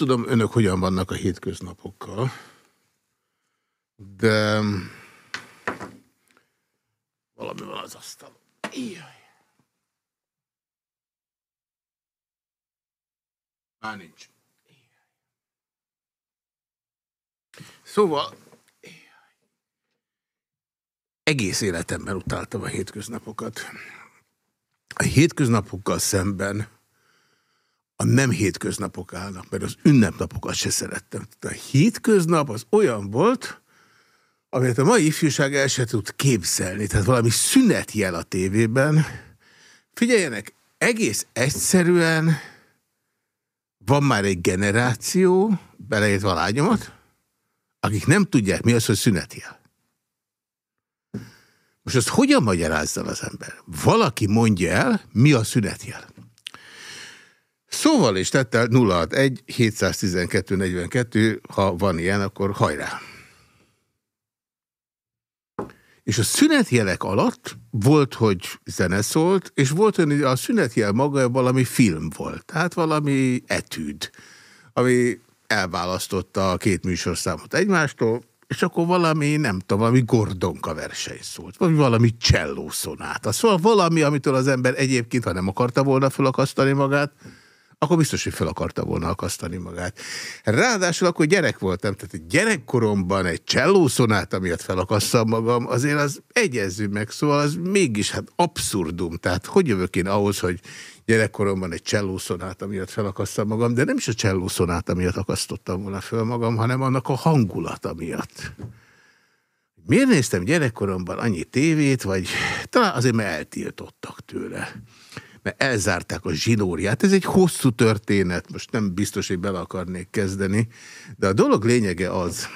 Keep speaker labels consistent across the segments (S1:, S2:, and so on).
S1: tudom, önök hogyan vannak a hétköznapokkal, de valami van az asztalon. Éjjaj! Már nincs. Szóval egész életemben utáltam a hétköznapokat. A hétköznapokkal szemben a nem hétköznapok állnak, mert az ünnepnapokat se szerettem. Tehát a hétköznap az olyan volt, amit a mai ifjúság el se tud képzelni. Tehát valami szünetjel a tévében. Figyeljenek, egész egyszerűen van már egy generáció, beleértve a lányomat, akik nem tudják, mi az, hogy szünetjel. Most azt hogyan magyarázza az ember? Valaki mondja el, mi a szünetjel. Szóval is tett el 061 712 42, ha van ilyen, akkor hajrá. És a szünetjelek alatt volt, hogy zene szólt, és volt, hogy a szünetjel maga valami film volt, tehát valami etűd, ami elválasztotta a két műsorszámot egymástól, és akkor valami, nem tudom, valami Gordonka verseny szólt, vagy valami csellószonáta. Szóval valami, amitől az ember egyébként, ha nem akarta volna felakasztani magát, akkor biztos, hogy fel akarta volna akasztani magát. Ráadásul akkor gyerek voltam, tehát gyerekkoromban egy csellószonát, amiatt felakasszam magam, azért az egyezzük meg, szóval az mégis hát abszurdum. Tehát hogy jövök én ahhoz, hogy gyerekkoromban egy csellószonát, amiatt felakasszam magam, de nem is a csellószonát, amiatt akasztottam volna fel magam, hanem annak a hangulata miatt. Miért néztem gyerekkoromban annyi tévét, vagy talán azért, mert eltiltottak tőle mert elzárták a zsinóriát. Ez egy hosszú történet, most nem biztos, hogy bele akarnék kezdeni, de a dolog lényege az,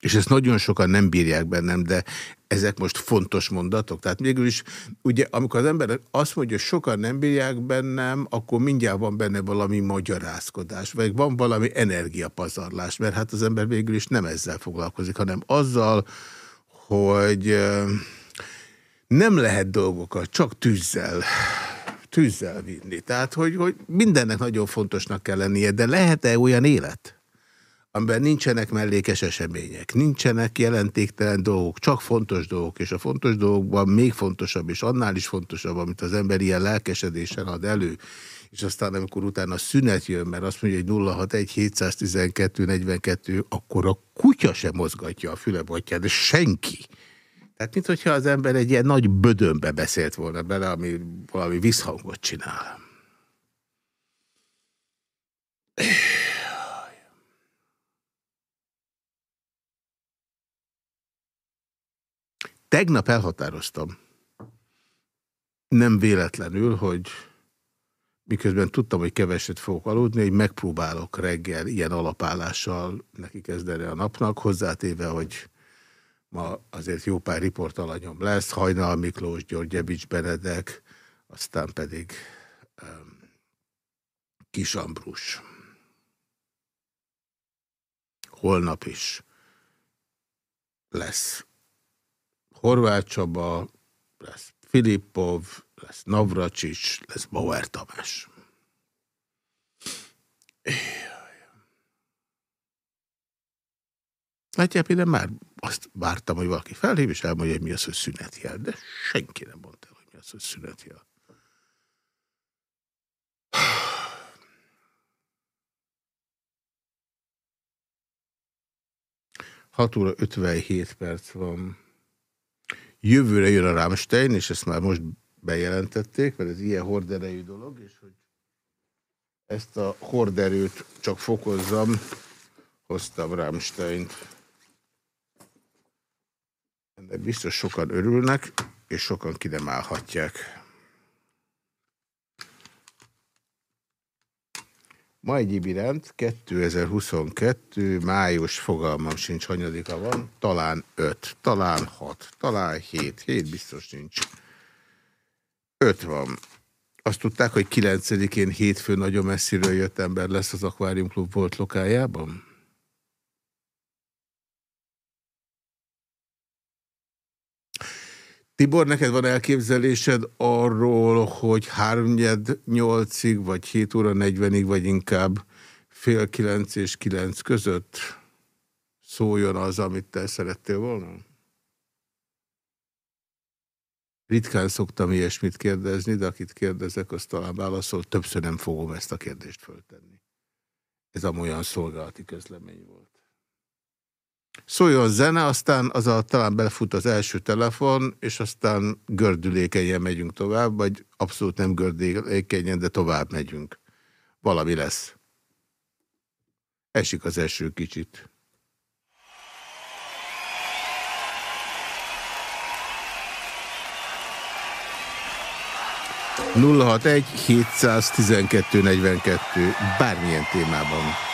S1: és ezt nagyon sokan nem bírják bennem, de ezek most fontos mondatok. Tehát mégis, ugye, amikor az ember azt mondja, hogy sokan nem bírják bennem, akkor mindjárt van benne valami magyarázkodás, vagy van valami energiapazarlás, mert hát az ember végül is nem ezzel foglalkozik, hanem azzal, hogy nem lehet dolgokat csak tűzzel, tűzzel vinni. Tehát, hogy, hogy mindennek nagyon fontosnak kell lennie, de lehet-e olyan élet, amiben nincsenek mellékes események, nincsenek jelentéktelen dolgok, csak fontos dolgok, és a fontos dolgokban még fontosabb, és annál is fontosabb, amit az ember ilyen lelkesedésen ad elő, és aztán amikor utána szünet jön, mert azt mondja, hogy 061 712 42, akkor a kutya sem mozgatja a fülebotját, de senki. Tehát, mint hogyha az ember egy ilyen nagy bödönbe beszélt volna bele, ami valami visszhangot csinál. Tegnap elhatároztam, nem véletlenül, hogy miközben tudtam, hogy keveset fogok aludni, hogy megpróbálok reggel ilyen alapállással neki kezdeni a napnak, hozzátéve, hogy Ma azért jó pár riportalanyom lesz, Hajnal Miklós, Györgyevics Benedek, aztán pedig um, Kis Ambrus. Holnap is lesz Horváth Csaba, lesz Filippov, lesz Navracsics, lesz Bauer Tamás. Látják, például már azt vártam, hogy valaki felhív, és elmondja, hogy mi az, hogy szünetjel. De senki nem mondta el, hogy mi az, hogy szünetjel. 6 óra 57 perc van. Jövőre jön a Rammstein, és ezt már most bejelentették, mert ez ilyen horderejű dolog, és hogy ezt a horderőt csak fokozzam, hoztam Rammsteint. Ennek biztos sokan örülnek, és sokan ki. Ma egy rend, 2022, május fogalmam sincs, hanyadika van, talán 5, talán 6, talán 7, 7 biztos nincs. 5 van. Azt tudták, hogy 9-én hétfő nagyon messziről jött ember lesz az Aquarium Club volt lokájában? Tibor, neked van elképzelésed arról, hogy 3 nyolcig, vagy 7 óra 40-ig, vagy inkább fél 9 és 9 között szóljon az, amit te szerettél volna? Ritkán szoktam ilyesmit kérdezni, de akit kérdezek, az talán válaszol. Többször nem fogom ezt a kérdést föltenni. Ez a olyan szolgálati közlemény volt. Szóljon zene, aztán az a, talán belefut az első telefon, és aztán gördülékenyen megyünk tovább, vagy abszolút nem gördülékenyen, de tovább megyünk. Valami lesz. Esik az első kicsit. 061 712 42 bármilyen témában.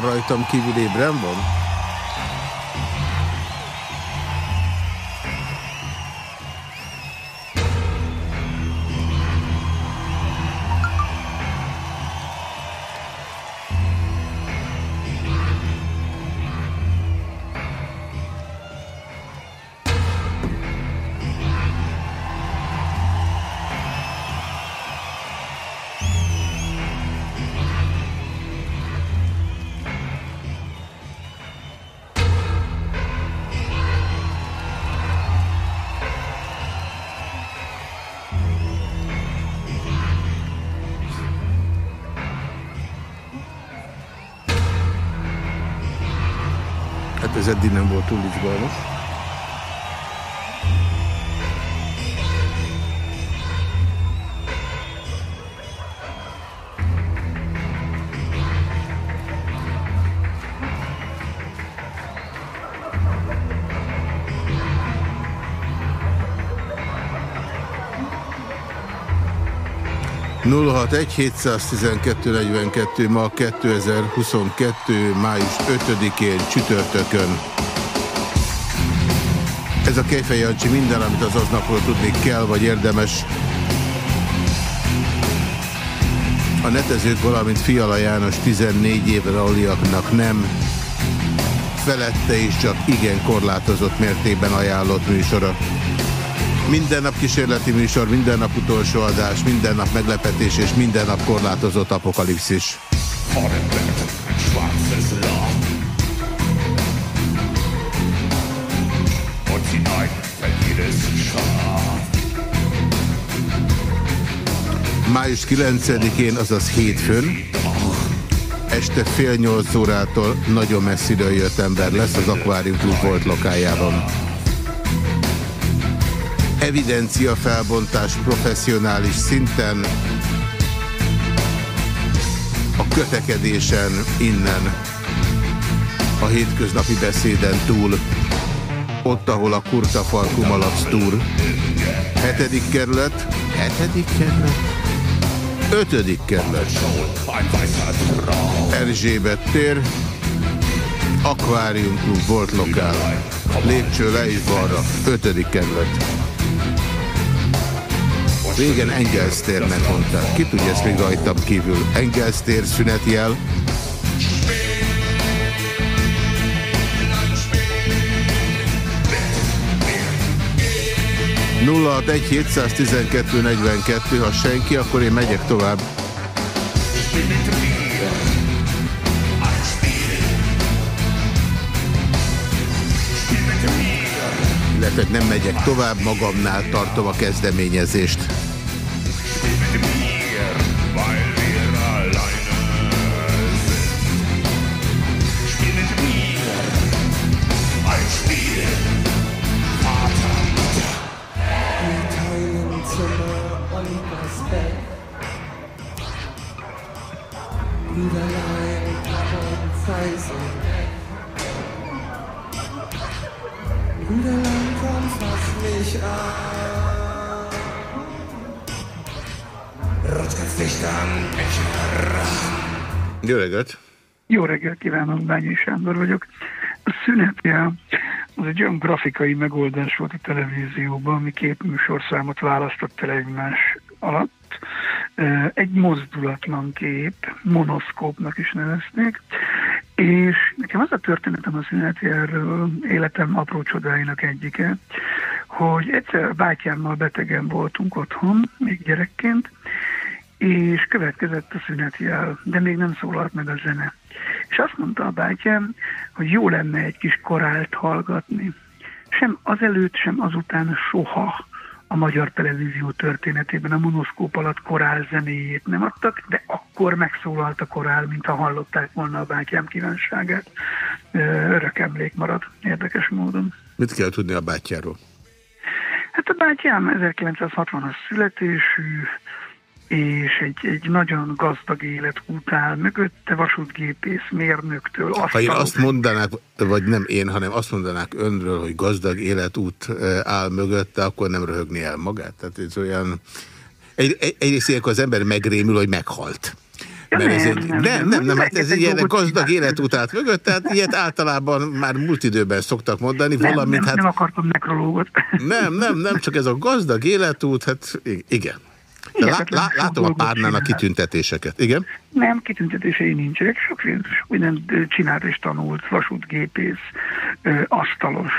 S1: Már rajtam kívül ébren van? Ez eddig nem volt túl izgalmas. 061-712-42 ma 2022. május 5-én csütörtökön. Ez a Kejfej Jancsi minden, amit az aznapról tudni kell, vagy érdemes. A netezők, valamint Fiala János 14 évre aliaknak nem felette is csak igen korlátozott mértékben ajánlott műsora. Minden nap kísérleti műsor, minden nap utolsó adás, minden nap meglepetés és minden nap korlátozott apokalipszis. Május 9-én, azaz hétfőn, este fél nyolc órától nagyon messziről jött ember lesz az Aquarium Club volt lokájában evidencia felbontás professzionális szinten, a kötekedésen innen, a hétköznapi beszéden túl, ott, ahol a kurta farku malac túr. Hetedik kerület, hetedik kerület, ötödik kerület. Erzsébet tér, Aquarium Club volt lokál. Lépcső le is balra, ötödik kerület. Régen Engelstérnek mondták. Ki tudja ezt még rajtam kívül? Engelstér, szünetjel. 061 712 42, ha senki, akkor én megyek tovább. Illetve nem megyek tovább, magamnál tartom a kezdeményezést. to me. Jó reggelt!
S2: Jó reggelt kívánok, Bányi Sándor vagyok. A szünetjel az egy olyan grafikai megoldás volt a televízióban, ami két műsorszámot választott el egymás alatt. Egy mozdulatlan kép, monoszkópnak is nevezték, és nekem az a történetem a szünetjelről, életem apró csodáinak egyike, hogy egyszer bátyámmal betegen voltunk otthon, még gyerekként, és következett a szünetjel, de még nem szólalt meg a zene. És azt mondta a bátyám, hogy jó lenne egy kis korált hallgatni. Sem azelőtt, sem azután soha a magyar televízió történetében a monoszkóp alatt korál zenéjét nem adtak, de akkor megszólalt a korál, mint ha hallották volna a bátyám kívánságát. Örök emlék marad, érdekes módon.
S1: Mit kell tudni a bátyáról?
S2: Hát a bátyám 1960-as születésű, és egy, egy nagyon gazdag életút áll mögötte, vasútgépész, mérnöktől.
S1: Ha én azt mondanák, vagy nem én, hanem azt mondanák önről, hogy gazdag életút áll mögötte, akkor nem röhögni el magát. Tehát ez olyan... Egy, egy, egyrészt ilyenkor az ember megrémül, hogy meghalt.
S2: Ja, Mert nem, ez egy, nem, nem,
S1: nem, nem, hát ez egy ilyen gazdag életút állt mögött, tehát ilyet általában már múlt időben szoktak mondani.
S2: Nem, valamit, nem, hát, nem akartam nekrológot.
S1: Nem, nem, nem, csak ez a gazdag életút, hát igen. Lá, lá, látom a párnának kitüntetéseket, igen?
S2: Nem, kitüntetései nincsenek, sok, mindent csinált és tanult, vasútgépész, asztalos,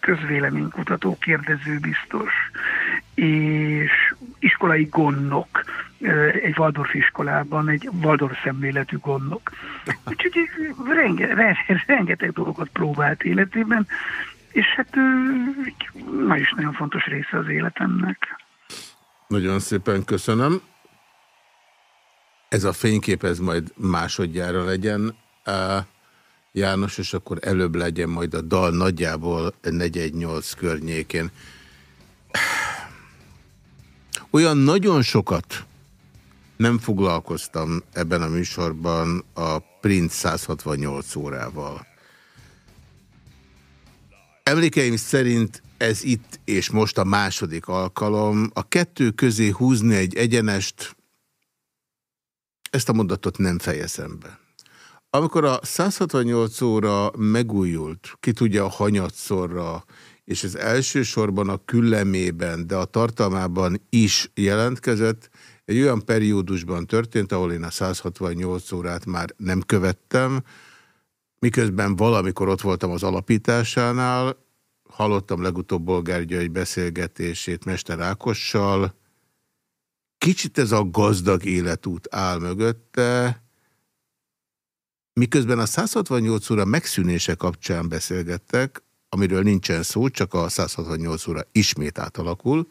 S2: közvéleménykutató, kérdezőbiztos, és iskolai gondnok, egy Waldorf iskolában, egy Waldorf szemléletű gondnok. Úgyhogy renge, rengeteg dolgokat próbált életében, és hát ma is nagyon fontos része az életemnek.
S1: Nagyon szépen köszönöm. Ez a fénykép, ez majd másodjára legyen. János, és akkor előbb legyen majd a dal nagyjából 418 környékén. Olyan nagyon sokat nem foglalkoztam ebben a műsorban a Prince 168 órával. Emlékeim szerint ez itt és most a második alkalom. A kettő közé húzni egy egyenest, ezt a mondatot nem fejezem be. Amikor a 168 óra megújult, ki tudja a hanyatszorra, és ez elsősorban a küllemében, de a tartalmában is jelentkezett, egy olyan periódusban történt, ahol én a 168 órát már nem követtem, miközben valamikor ott voltam az alapításánál, hallottam legutóbb Bolgár beszélgetését Mester Ákossal, kicsit ez a gazdag életút áll mögötte, miközben a 168 óra megszűnése kapcsán beszélgettek, amiről nincsen szó, csak a 168 óra ismét átalakul,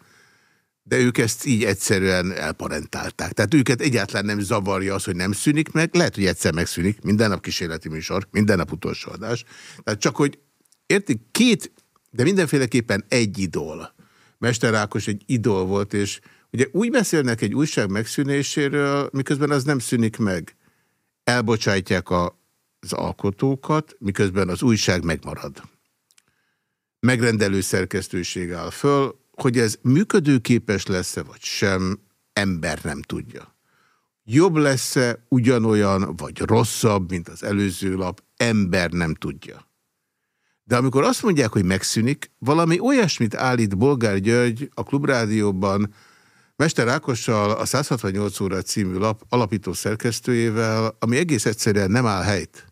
S1: de ők ezt így egyszerűen elparentálták. Tehát őket egyáltalán nem zavarja az, hogy nem szűnik meg, lehet, hogy egyszer megszűnik, minden nap kísérleti műsor, minden nap utolsó adás. Tehát csak, hogy értik, két de mindenféleképpen egy idól. Mester Ákos egy idól volt, és ugye úgy beszélnek egy újság megszűnéséről, miközben az nem szűnik meg. Elbocsátják a, az alkotókat, miközben az újság megmarad. Megrendelő szerkesztőség áll föl, hogy ez működőképes lesz-e vagy sem, ember nem tudja. Jobb lesz-e ugyanolyan, vagy rosszabb, mint az előző lap, ember nem tudja. De amikor azt mondják, hogy megszűnik, valami olyasmit állít Bolgár György a Klubrádióban, Mester Ákossal, a 168 óra című lap alapító szerkesztőjével, ami egész egyszerűen nem áll helyt.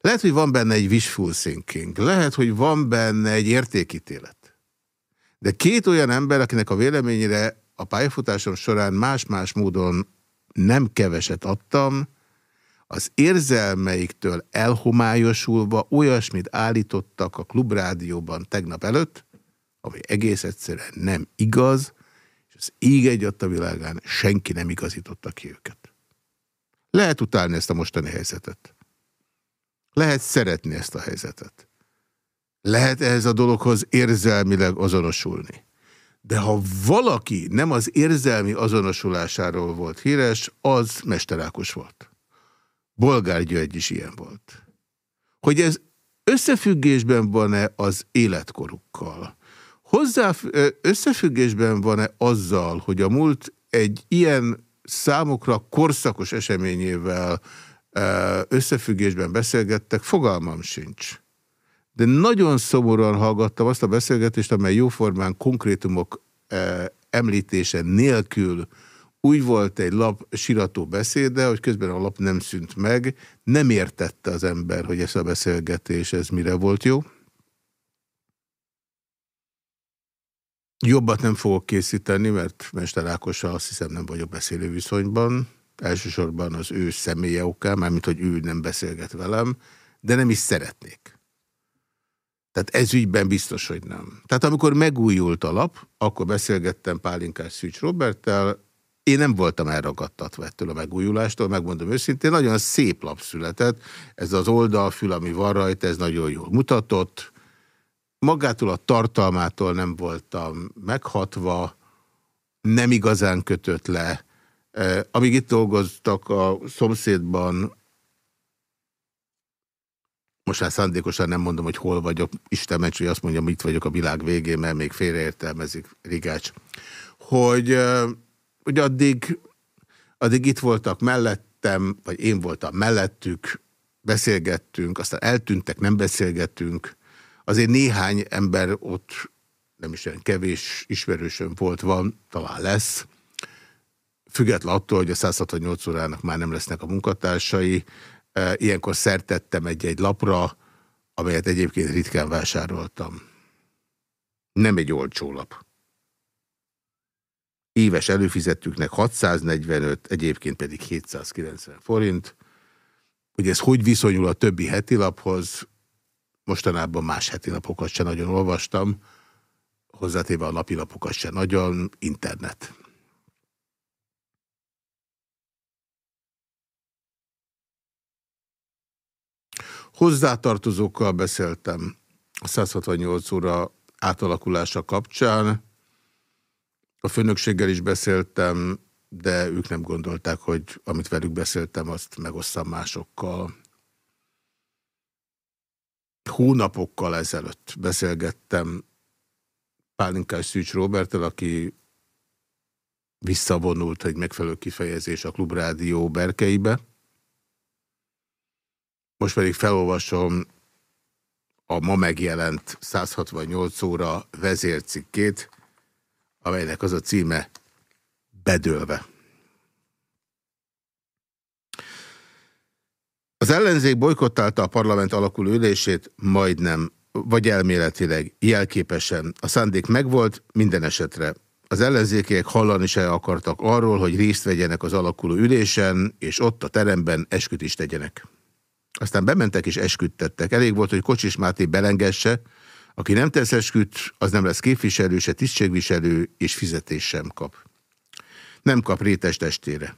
S1: Lehet, hogy van benne egy wishful thinking, lehet, hogy van benne egy értékítélet. De két olyan ember, akinek a véleményére a pályafutásom során más-más módon nem keveset adtam, az érzelmeiktől elhomályosulva olyasmit állítottak a klubrádióban tegnap előtt, ami egész egyszerűen nem igaz, és az íg egy a világán senki nem igazította ki őket. Lehet utálni ezt a mostani helyzetet. Lehet szeretni ezt a helyzetet. Lehet ehhez a dologhoz érzelmileg azonosulni. De ha valaki nem az érzelmi azonosulásáról volt híres, az Mesterákos volt. Bolgár György is ilyen volt. Hogy ez összefüggésben van-e az életkorukkal? Hozzá összefüggésben van-e azzal, hogy a múlt egy ilyen számukra korszakos eseményével összefüggésben beszélgettek, fogalmam sincs. De nagyon szomorúan hallgattam azt a beszélgetést, amely jóformán konkrétumok említése nélkül úgy volt egy lap sirató beszéde, hogy közben a lap nem szűnt meg, nem értette az ember, hogy ez a beszélgetés ez mire volt jó. Jobbat nem fogok készíteni, mert Mester Ákossal azt hiszem nem vagyok beszélő viszonyban. Elsősorban az ő személye okán, mármint hogy ő nem beszélget velem, de nem is szeretnék. Tehát ez ügyben biztos, hogy nem. Tehát amikor megújult a lap, akkor beszélgettem Pálinkás Szűcs Roberttel, én nem voltam elragadtatva ettől a megújulástól, megmondom őszintén, nagyon szép lap született, ez az oldalfül, ami van rajta, ez nagyon jól mutatott, magától a tartalmától nem voltam meghatva, nem igazán kötött le. E, amíg itt dolgoztak a szomszédban, most már szándékosan nem mondom, hogy hol vagyok, Isten mencs, hogy azt mondjam, itt vagyok a világ végén, mert még félreértelmezik Rigács, hogy, e, hogy addig, addig itt voltak mellettem, vagy én voltam mellettük, beszélgettünk, aztán eltűntek, nem beszélgettünk, Azért néhány ember ott, nem is olyan kevés ismerősöm volt, van, talán lesz, független attól, hogy a 168 órának már nem lesznek a munkatársai. E, ilyenkor szertettem egy-egy lapra, amelyet egyébként ritkán vásároltam. Nem egy olcsó lap. Éves előfizettüknek 645, egyébként pedig 790 forint. Hogy ez hogy viszonyul a többi heti laphoz, Mostanában más heti napokat sem nagyon olvastam, hozzátéve a napilapokat sem nagyon, internet. Hozzátartozókkal beszéltem a 168 óra átalakulása kapcsán. A főnökséggel is beszéltem, de ők nem gondolták, hogy amit velük beszéltem, azt megosztam másokkal hónapokkal ezelőtt beszélgettem Pálinkás Szűcs Robertel, aki visszavonult egy megfelelő kifejezés a Klubrádió berkeibe. Most pedig felolvasom a ma megjelent 168 óra vezércikkét, amelynek az a címe Bedőlve. Az ellenzék bolykottálta a parlament alakuló ülését, majdnem, vagy elméletileg, jelképesen. A szándék megvolt, minden esetre. Az ellenzékiek hallani se akartak arról, hogy részt vegyenek az alakuló ülésen, és ott a teremben esküt is tegyenek. Aztán bementek és esküdtettek. Elég volt, hogy Kocsis Máté belengesse, aki nem tesz esküt, az nem lesz képviselő, se tisztségviselő, és fizetés sem kap. Nem kap rétes testére.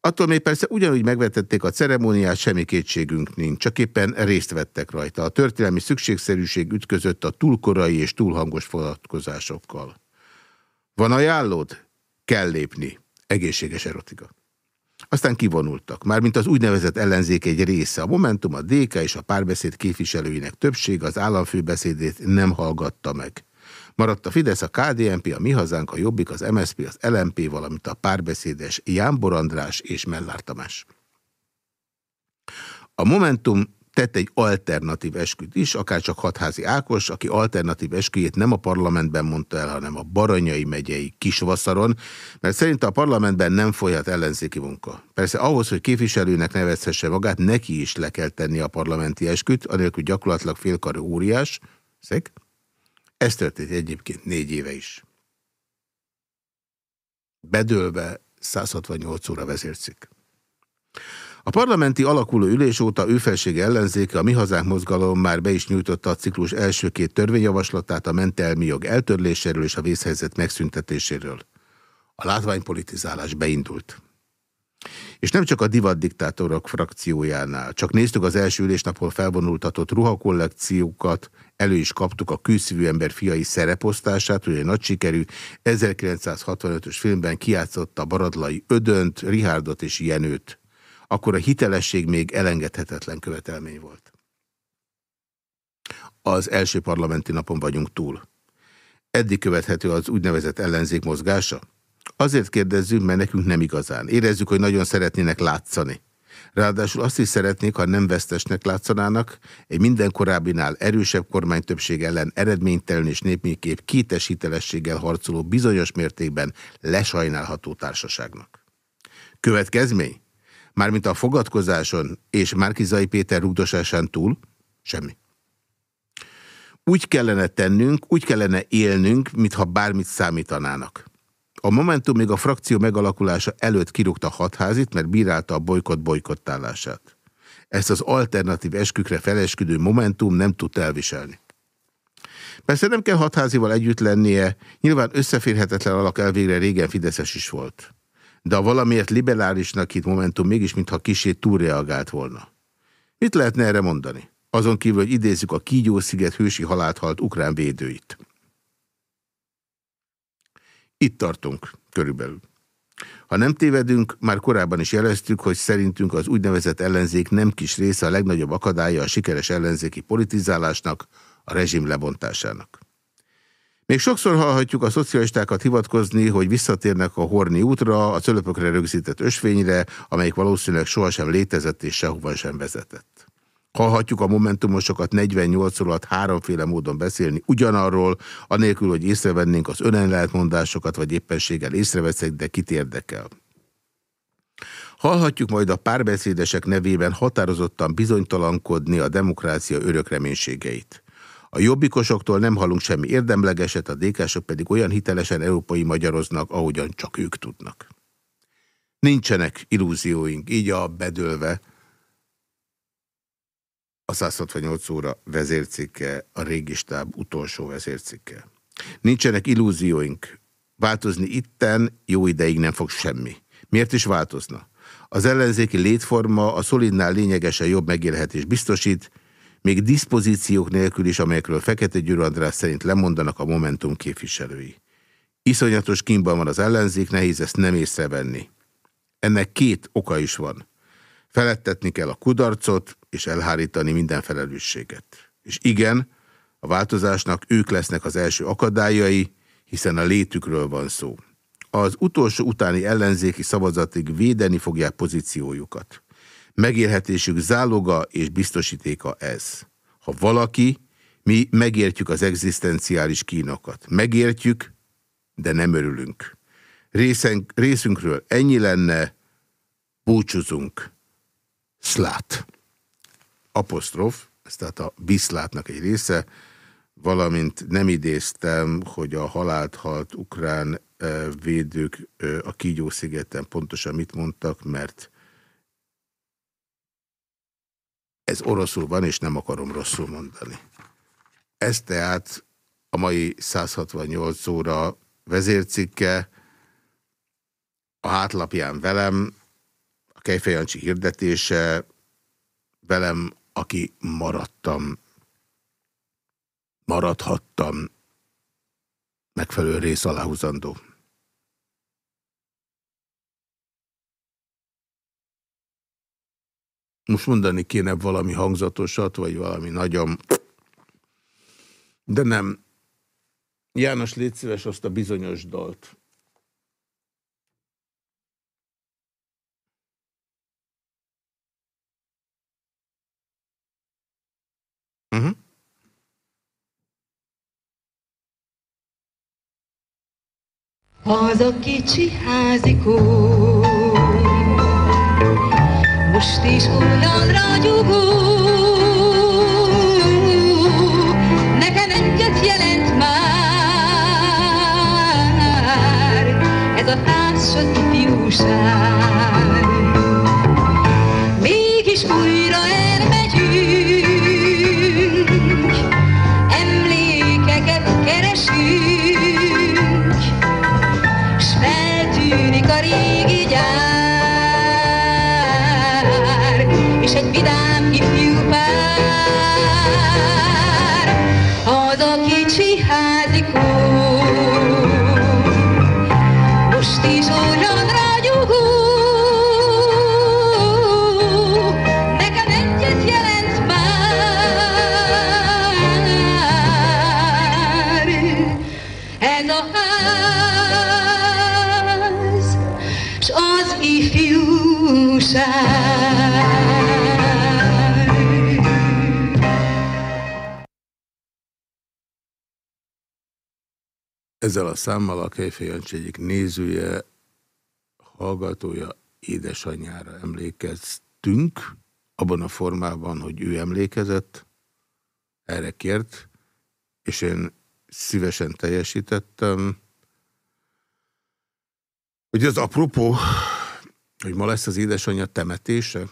S1: Attól még persze ugyanúgy megvetették a ceremóniát, semmi kétségünk nincs, csak éppen részt vettek rajta. A történelmi szükségszerűség ütközött a túlkorai és túlhangos vonatkozásokkal. Van ajánlód? Kell lépni. Egészséges erotika. Aztán kivonultak, mármint az úgynevezett ellenzék egy része. A Momentum, a DK és a párbeszéd képviselőinek többség az államfőbeszédét nem hallgatta meg. Maradt a Fidesz, a KDNP, a Mi Hazánk, a Jobbik, az MSZP, az LMP, valamint a párbeszédes Jánbor András és Mellár Tamás. A Momentum tett egy alternatív esküt is, akár csak Hatházi Ákos, aki alternatív esküjét nem a parlamentben mondta el, hanem a Baranyai megyei Kisvaszaron, mert szerint a parlamentben nem folyhat ellenzéki munka. Persze ahhoz, hogy képviselőnek nevezhesse magát, neki is le kell tenni a parlamenti esküt, anélkül gyakorlatilag félkarú óriás, szek? Ez történt egyébként négy éve is. Bedőlve 168 óra vezércik. A parlamenti alakuló ülés óta ő felsége ellenzéke a Mi Hazánk mozgalom már be is nyújtotta a ciklus első két törvényjavaslatát a mentelmi jog eltörléséről és a vészhelyzet megszüntetéséről. A látványpolitizálás beindult. És nem csak a divat diktátorok frakciójánál. Csak néztük az első ülésnapon felvonultatott ruhakollekciókat, elő is kaptuk a külszívű ember fiai szereposztását, egy nagy sikerű 1965-ös filmben kiátszotta Baradlai Ödönt, Rihárdot és Jenőt akkor a hitelesség még elengedhetetlen követelmény volt. Az első parlamenti napon vagyunk túl. Eddig követhető az úgynevezett ellenzék mozgása? Azért kérdezzük, mert nekünk nem igazán. Érezzük, hogy nagyon szeretnének látszani. Ráadásul azt is szeretnék, ha nem vesztesnek látszanának, egy minden korábbinál erősebb kormánytöbbség ellen eredménytelen és népménykép kétes hitelességgel harcoló bizonyos mértékben lesajnálható társaságnak. Következmény? Mármint a fogadkozáson és Márkizai Péter rúgdosásán túl? Semmi. Úgy kellene tennünk, úgy kellene élnünk, mintha bármit számítanának. A Momentum még a frakció megalakulása előtt kirúgta hatházit, mert bírálta a bolykott bolykottálását. Ezt az alternatív eskükre felesküdő Momentum nem tudta elviselni. Persze nem kell hatházival együtt lennie, nyilván összeférhetetlen alak elvégre régen Fideszes is volt de a valamiért liberálisnak itt Momentum mégis mintha kisé túlreagált volna. Mit lehetne erre mondani? Azon kívül, hogy idézzük a Kígyó-sziget hősi halált halt ukrán védőit. Itt tartunk, körülbelül. Ha nem tévedünk, már korábban is jeleztük, hogy szerintünk az úgynevezett ellenzék nem kis része a legnagyobb akadálya a sikeres ellenzéki politizálásnak, a rezsim lebontásának. Még sokszor hallhatjuk a szocialistákat hivatkozni, hogy visszatérnek a Horni útra, a cölöpökre rögzített ösvényre, amelyik valószínűleg sohasem létezett és sehova sem vezetett. Hallhatjuk a momentumosokat 48 alatt háromféle módon beszélni ugyanarról, anélkül, hogy észrevennénk az önellentmondásokat, vagy éppenséggel észreveszek, de kit érdekel. Hallhatjuk majd a párbeszédesek nevében határozottan bizonytalankodni a demokrácia örök reménységeit. A jobbikosoktól nem hallunk semmi érdemlegeset, a dékások pedig olyan hitelesen európai magyaroznak, ahogyan csak ők tudnak. Nincsenek illúzióink, így a bedőlve a 168 óra vezércikke, a régistáb utolsó vezércikke. Nincsenek illúzióink. Változni itten jó ideig nem fog semmi. Miért is változna? Az ellenzéki létforma a szolidnál lényegesen jobb megélhetés biztosít, még diszpozíciók nélkül is, amelyekről Fekete Győr András szerint lemondanak a Momentum képviselői. Iszonyatos kínban van az ellenzék, nehéz ezt nem észrevenni. Ennek két oka is van. Felettetni kell a kudarcot, és elhárítani minden felelősséget. És igen, a változásnak ők lesznek az első akadályai, hiszen a létükről van szó. Az utolsó utáni ellenzéki szavazatig védeni fogják pozíciójukat. Megélhetésük záloga és biztosítéka ez. Ha valaki, mi megértjük az egzisztenciális kínokat. Megértjük, de nem örülünk. Részen, részünkről ennyi lenne, búcsúzunk. Szlát. Apostrof, ez tehát a biszlátnak egy része, valamint nem idéztem, hogy a halált halt ukrán védők a Kígyó-szigeten pontosan mit mondtak, mert Ez oroszul van, és nem akarom rosszul mondani. Ez tehát a mai 168 óra vezércikke, a hátlapján velem, a Kejfejancsi hirdetése, velem, aki maradtam, maradhattam, megfelelő rész aláhúzandó. Most mondani kéne valami hangzatosat, vagy valami nagyon... De nem. János, légy szíves azt a bizonyos dalt. Uh -huh.
S3: Az a kicsi házikó Most is olyan ragyogó Nekem egyet jelent már Ez a társad ifjúság Mégis újra elmegyünk
S1: Ezzel a számmal a Kejfej Jancsi egyik nézője, hallgatója édesanyjára emlékeztünk, abban a formában, hogy ő emlékezett, erre kért, és én szívesen teljesítettem. Hogy az apropó, hogy ma lesz az édesanyja temetése,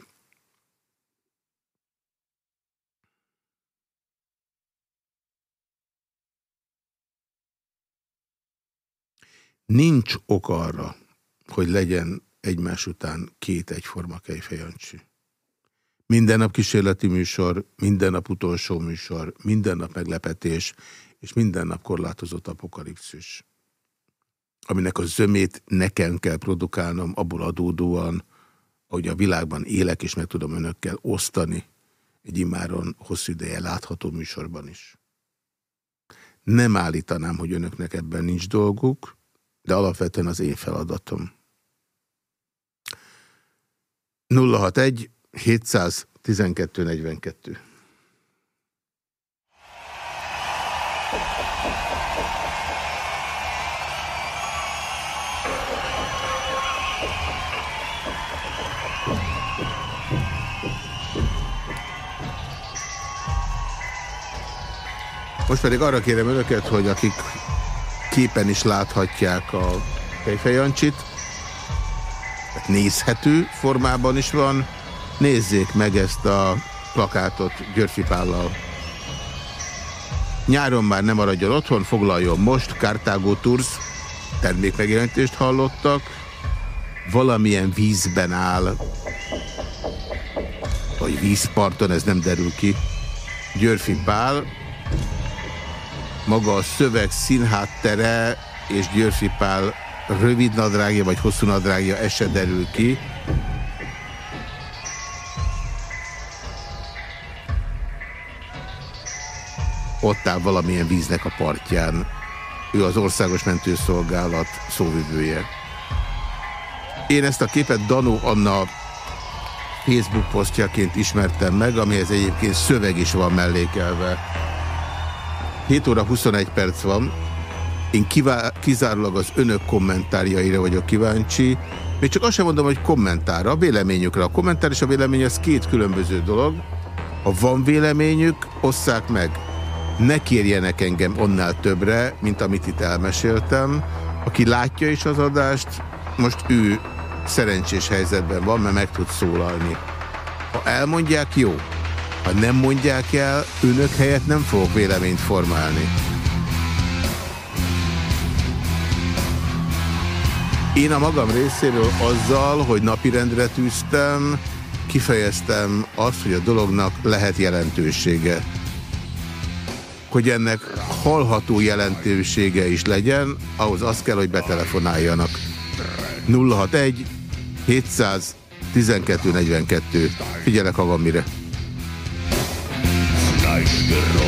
S1: Nincs ok arra, hogy legyen egymás után két egyforma kejfejancsi. Minden nap kísérleti műsor, minden nap utolsó műsor, minden nap meglepetés, és minden nap korlátozott apokalipszis. Aminek a zömét nekem kell produkálnom, abból adódóan, hogy a világban élek, és meg tudom önökkel osztani egy imáron hosszú ideje látható műsorban is. Nem állítanám, hogy önöknek ebben nincs dolguk, de alapvetően az én feladatom. 061 712 42 Most pedig arra kérem önöket, hogy akik képen is láthatják a Kejfejancsit, tehát nézhető formában is van, nézzék meg ezt a plakátot Györfi Pállal. Nyáron már nem maradjon otthon, foglaljon most, Cartago Tours, termékmegjelentést hallottak, valamilyen vízben áll, vagy vízparton, ez nem derül ki, Györfi Pál, maga a szöveg színháttere és Györfi Pál rövid nadrágja vagy hosszú nadrágja, ez derül ki. Ott áll valamilyen víznek a partján. Ő az Országos Mentőszolgálat szóvivője. Én ezt a képet Danó Anna Facebook posztjaként ismertem meg, amihez egyébként szöveg is van mellékelve. 7 óra 21 perc van. Én kizárólag az önök kommentárjaira vagyok kíváncsi. Még csak azt sem mondom, hogy kommentára, a véleményükre. A kommentár és a vélemény az két különböző dolog. Ha van véleményük, osszák meg. Ne kérjenek engem onnál többre, mint amit itt elmeséltem. Aki látja is az adást, most ő szerencsés helyzetben van, mert meg tud szólalni. Ha elmondják, jó. Ha nem mondják el, önök helyett nem fogok véleményt formálni. Én a magam részéről azzal, hogy napirendre tűztem, kifejeztem azt, hogy a dolognak lehet jelentősége. Hogy ennek hallható jelentősége is legyen, ahhoz az kell, hogy betelefonáljanak. 061 700 1242. Figyelek, van mire. desgarró.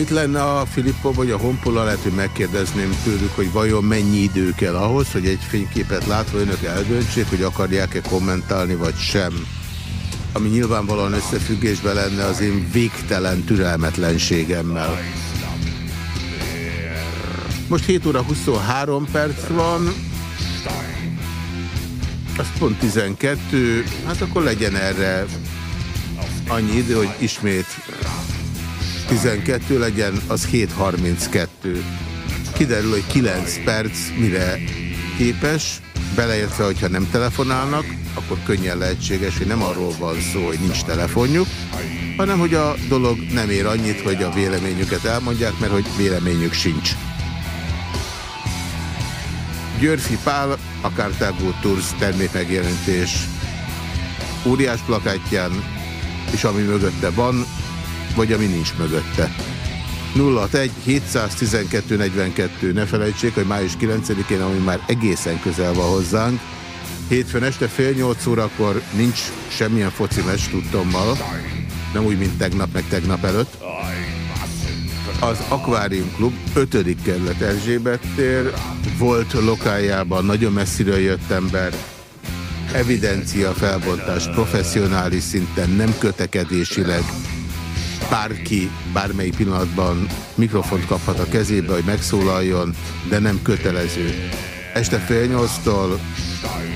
S1: Itt lenne a Filippo vagy a Honpola, lehet, hogy megkérdezném tőlük, hogy vajon mennyi idő kell ahhoz, hogy egy fényképet látva önök eldöntsék, hogy akarják-e kommentálni, vagy sem. Ami nyilvánvalóan összefüggésben lenne az én végtelen türelmetlenségemmel. Most 7 óra 23 perc van, az pont 12, hát akkor legyen erre annyi idő, hogy ismét 12 legyen, az 7.32. Kiderül, hogy 9 perc mire képes, beleértve, hogyha nem telefonálnak, akkor könnyen lehetséges, hogy nem arról van szó, hogy nincs telefonjuk, hanem hogy a dolog nem ér annyit, hogy a véleményüket elmondják, mert hogy véleményük sincs. Györfi Pál, a Cartago Tours termékmegjelenítés óriás plakátján, és ami mögötte van, vagy ami nincs mögötte. 061 712 42. Ne felejtsék, hogy május 9-én, ami már egészen közel van hozzánk, hétfőn este fél nyolc órakor nincs semmilyen foci meccs tudtommal, nem úgy, mint tegnap, meg tegnap előtt. Az Aquarium Klub 5. kerület Erzsébet tér volt lokájában nagyon messziről jött ember, evidencia felbontás professzionális szinten, nem kötekedésileg, bárki bármely pillanatban mikrofont kaphat a kezébe, hogy megszólaljon, de nem kötelező. Este fél nyolctól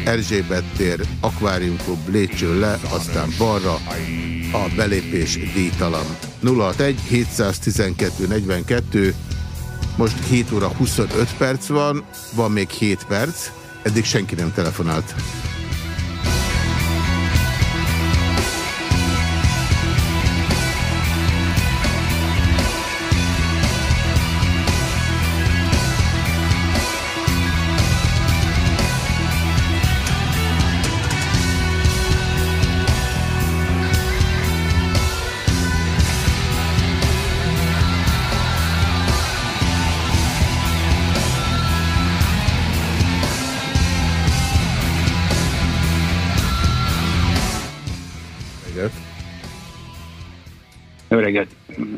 S1: Erzsébet tér, Aquarium Club lépcső le, aztán balra, a belépés díjtalan. 061 712 42, most 7 óra 25 perc van, van még 7 perc, eddig senki nem telefonált.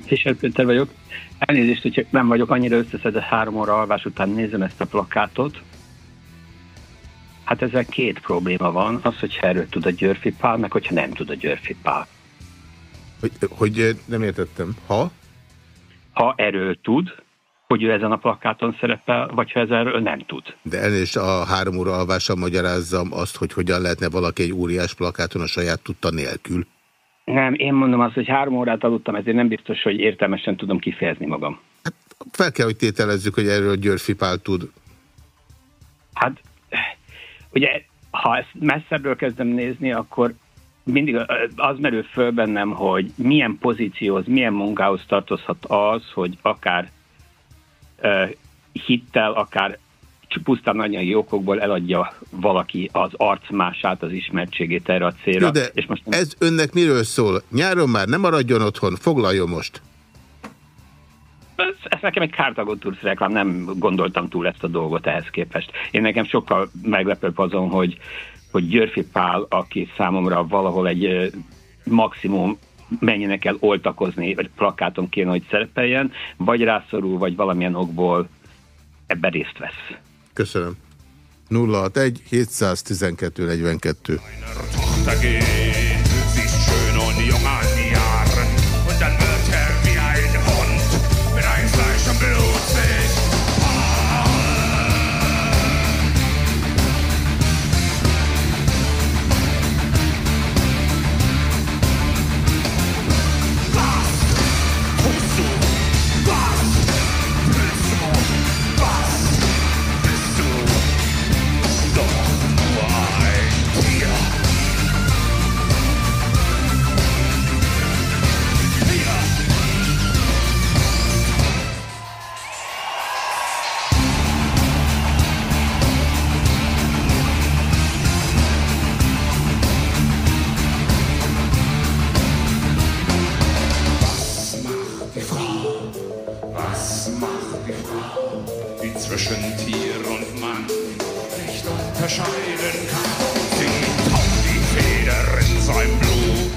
S4: Fischer Péter vagyok. Elnézést, hogy nem vagyok annyira összeszedett három óra alvás után nézem ezt a plakátot. Hát ezzel két probléma van, az, hogy erről tud a Györfi Pál, meg hogyha nem tud a Györfi Pál.
S1: Hogy, hogy nem értettem. Ha?
S4: Ha erről tud, hogy ő ezen a plakáton szerepel, vagy ha ezzel nem tud.
S1: De elnézést a három óra alvással magyarázzam azt, hogy hogyan lehetne valaki egy óriás plakáton a saját tudta nélkül.
S4: Nem, én mondom azt, hogy három órát aludtam, ezért nem biztos, hogy értelmesen tudom kifejezni magam.
S1: Hát fel kell, hogy tételezzük, hogy erről Györfi Pál tud.
S4: Hát, ugye, ha ezt messzebbről kezdem nézni, akkor mindig az merül föl bennem, hogy milyen pozícióhoz, milyen munkához tartozhat az, hogy akár uh, hittel, akár pusztán anyagi okokból eladja valaki az arcmását, az ismertségét erre a célra.
S1: Jó, de és most nem... ez önnek miről szól? Nyáron már nem maradjon otthon, foglaljon most.
S4: Ez, ez nekem egy tudsz reklám, nem gondoltam túl ezt a dolgot ehhez képest. Én nekem sokkal meglepőbb azon, hogy, hogy Györfi Pál, aki számomra valahol egy maximum menjenek el oltakozni, vagy plakáton kéne, hogy szerepeljen, vagy rászorul, vagy valamilyen okból ebben részt vesz.
S1: Köszönöm. 061 712 42.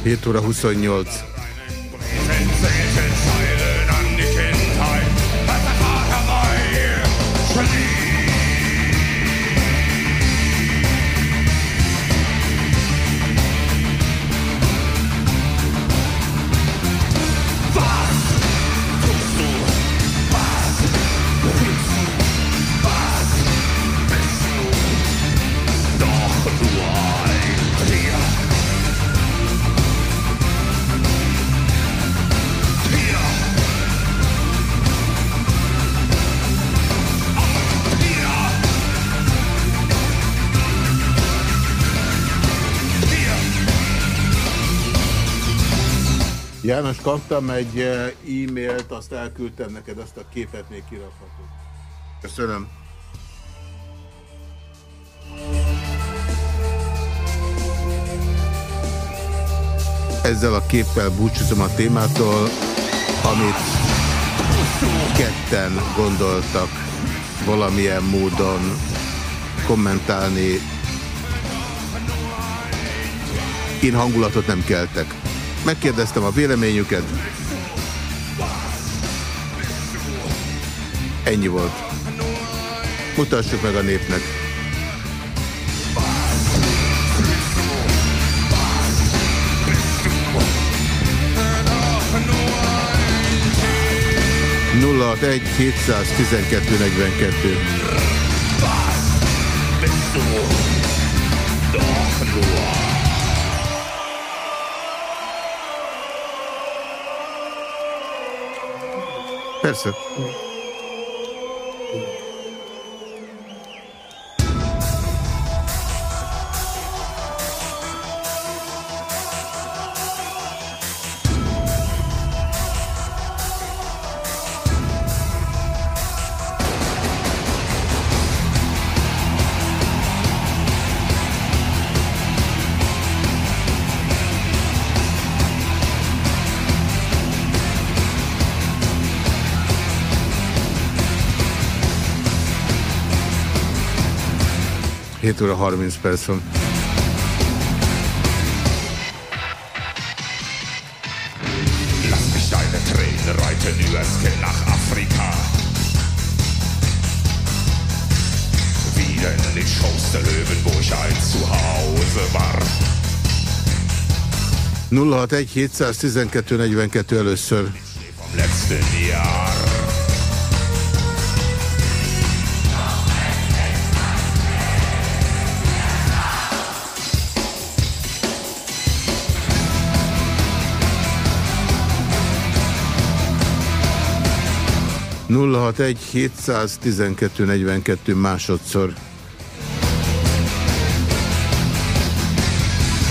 S1: 7 óra 28. János, kaptam egy eh, e-mailt, azt elküldtem neked, azt a képet még kirakhatod. Köszönöm. Ezzel a képpel búcsúzom a témától, amit ketten gondoltak valamilyen módon kommentálni. Én hangulatot nem keltek. Megkérdeztem a véleményüket. Ennyi volt. Mutassuk meg a népnek. Nulla egy 712 42. Persze. 7 óra 30 perc van.
S5: Lass mich deine Tränen reiten übers Kind nach Afrika. Wieder in die Shows der Löwen, wo ich ein Zuhause war.
S1: 061 712 42 először. 061 712 42 másodszor.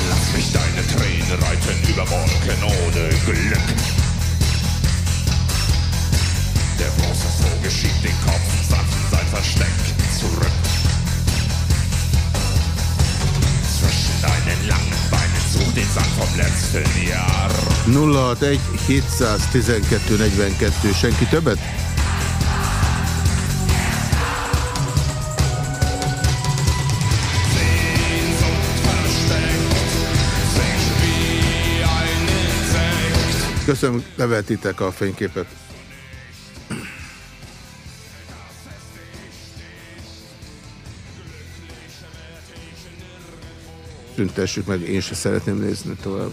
S5: Lass mich deine Tränen reiten über Wolken ohne Glück. Der große Vogel schiebt den Kopf sanft in sein Versteck zurück. Zwischen deinen langen Beinen such den Sand vom letzten Jahr.
S1: 061 712 42 senki többet? Köszönöm, levetitek a fényképet. Tüntessük meg, én se szeretném nézni tovább.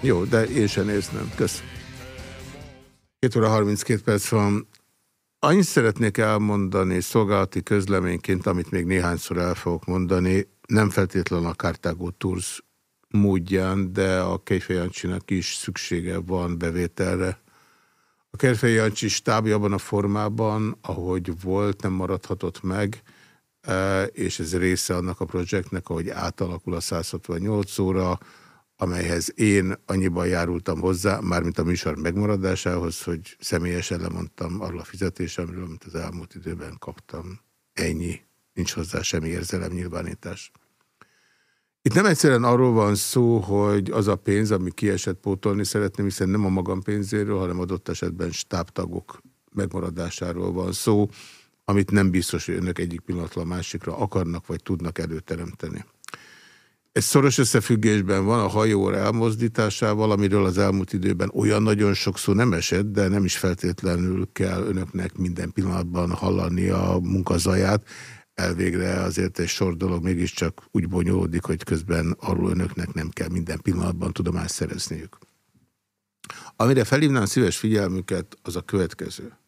S1: Jó, de én sem nézném. Köszönöm. 2 óra 32 perc van. Annyit szeretnék elmondani szolgálati közleményként, amit még néhányszor el fogok mondani, nem feltétlenül a Cartago Tours módján, de a Kejfej is szüksége van bevételre. A Kejfej Jancsi stábja abban a formában, ahogy volt, nem maradhatott meg, e, és ez része annak a projektnek, ahogy átalakul a 168 óra, amelyhez én annyiban járultam hozzá, mármint a műsor megmaradásához, hogy személyesen lemondtam arról a fizetésemről, amit az elmúlt időben kaptam. Ennyi. Nincs hozzá semmi érzelemnyilvánítás. Itt nem egyszerűen arról van szó, hogy az a pénz, ami kiesett pótolni szeretném, hiszen nem a magam pénzéről, hanem adott esetben stábtagok megmaradásáról van szó, amit nem biztos, hogy önök egyik pillanatlan másikra akarnak vagy tudnak előteremteni. egy szoros összefüggésben van a hajóra elmozdításával, amiről az elmúlt időben olyan nagyon sok szó nem esett, de nem is feltétlenül kell önöknek minden pillanatban hallani a munkazaját. Elvégre azért egy sor dolog mégiscsak úgy bonyolódik, hogy közben arról önöknek nem kell minden pillanatban tudomást szerezniük. Amire felhívnám szíves figyelmüket, az a következő.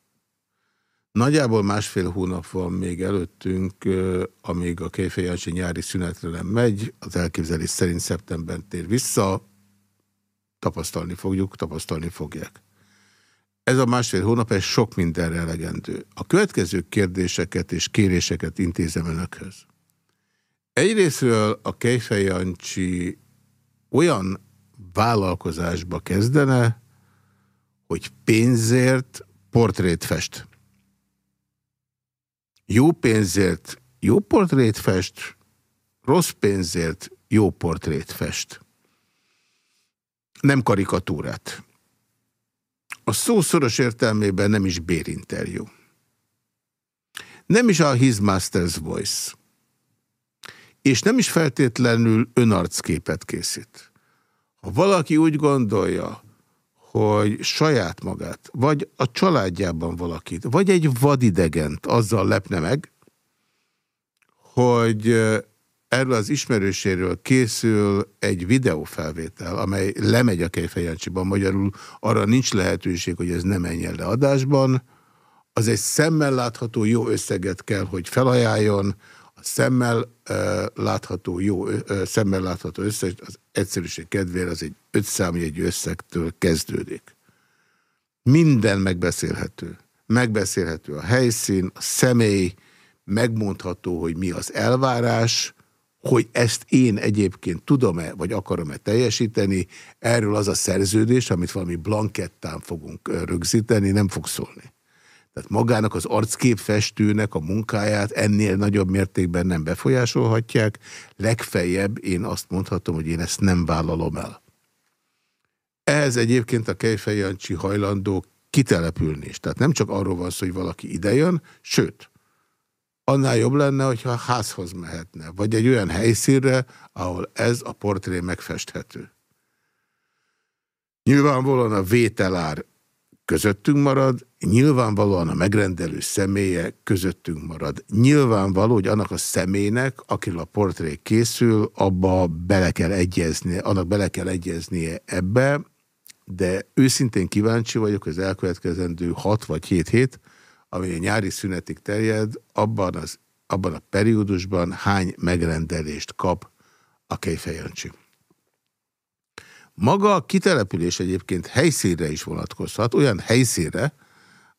S1: Nagyjából másfél hónap van még előttünk, amíg a Kejfejancsi nyári szünetre nem megy, az elképzelés szerint szeptemberben tér vissza, tapasztalni fogjuk, tapasztalni fogják. Ez a másfél hónap, ez sok mindenre elegendő. A következő kérdéseket és kéréseket intézem önökhöz. Egyrésztről a Kejfejancsi olyan vállalkozásba kezdene, hogy pénzért portrét fest. Jó pénzért jó portrét fest, rossz pénzért jó portrét fest. Nem karikatúrát. A szó szoros értelmében nem is bérinterjú. Nem is a His Master's Voice. És nem is feltétlenül önarcképet készít. Ha valaki úgy gondolja, hogy saját magát, vagy a családjában valakit, vagy egy vadidegent azzal lepne meg, hogy erről az ismerőséről készül egy videófelvétel, amely lemegy a Kejfejancsiban, magyarul arra nincs lehetőség, hogy ez ne menjen le adásban, az egy szemmel látható jó összeget kell, hogy felajánljon, a szemmel uh, látható jó, uh, szemmel látható összeg, az egyszerűség kedvére az egy ötszámjegyű összegtől kezdődik. Minden megbeszélhető. Megbeszélhető a helyszín, a személy, megmondható, hogy mi az elvárás, hogy ezt én egyébként tudom-e, vagy akarom-e teljesíteni, erről az a szerződés, amit valami blankettán fogunk rögzíteni, nem fog szólni. Tehát magának az arcképfestőnek a munkáját ennél nagyobb mértékben nem befolyásolhatják. Legfeljebb én azt mondhatom, hogy én ezt nem vállalom el. Ehhez egyébként a Kejfej Jancsi hajlandó kitelepülni is. Tehát nem csak arról van szó, hogy valaki idejön, sőt, annál jobb lenne, hogyha a házhoz mehetne, vagy egy olyan helyszínre, ahol ez a portré megfesthető. Nyilvánvalóan a vételár közöttünk marad, nyilvánvalóan a megrendelő személye közöttünk marad. Nyilvánvaló, hogy annak a személynek, akiről a portré készül, abba bele kell egyezni, annak bele kell egyeznie ebbe, de őszintén kíváncsi vagyok, hogy az elkövetkezendő 6 vagy 7 hét, ami a nyári szünetig terjed, abban, az, abban a periódusban hány megrendelést kap a Kejfejancsi. Maga a kitelepülés egyébként helyszínre is vonatkozhat, olyan helyszínre,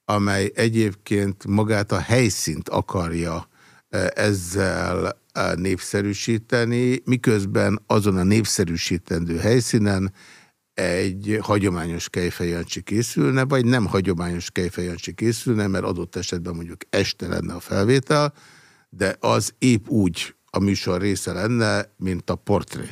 S1: amely egyébként magát a helyszínt akarja e, ezzel e, népszerűsíteni, miközben azon a népszerűsítendő helyszínen egy hagyományos kejfejancsi készülne, vagy nem hagyományos kejfejancsi készülne, mert adott esetben mondjuk este lenne a felvétel, de az épp úgy a műsor része lenne, mint a portré.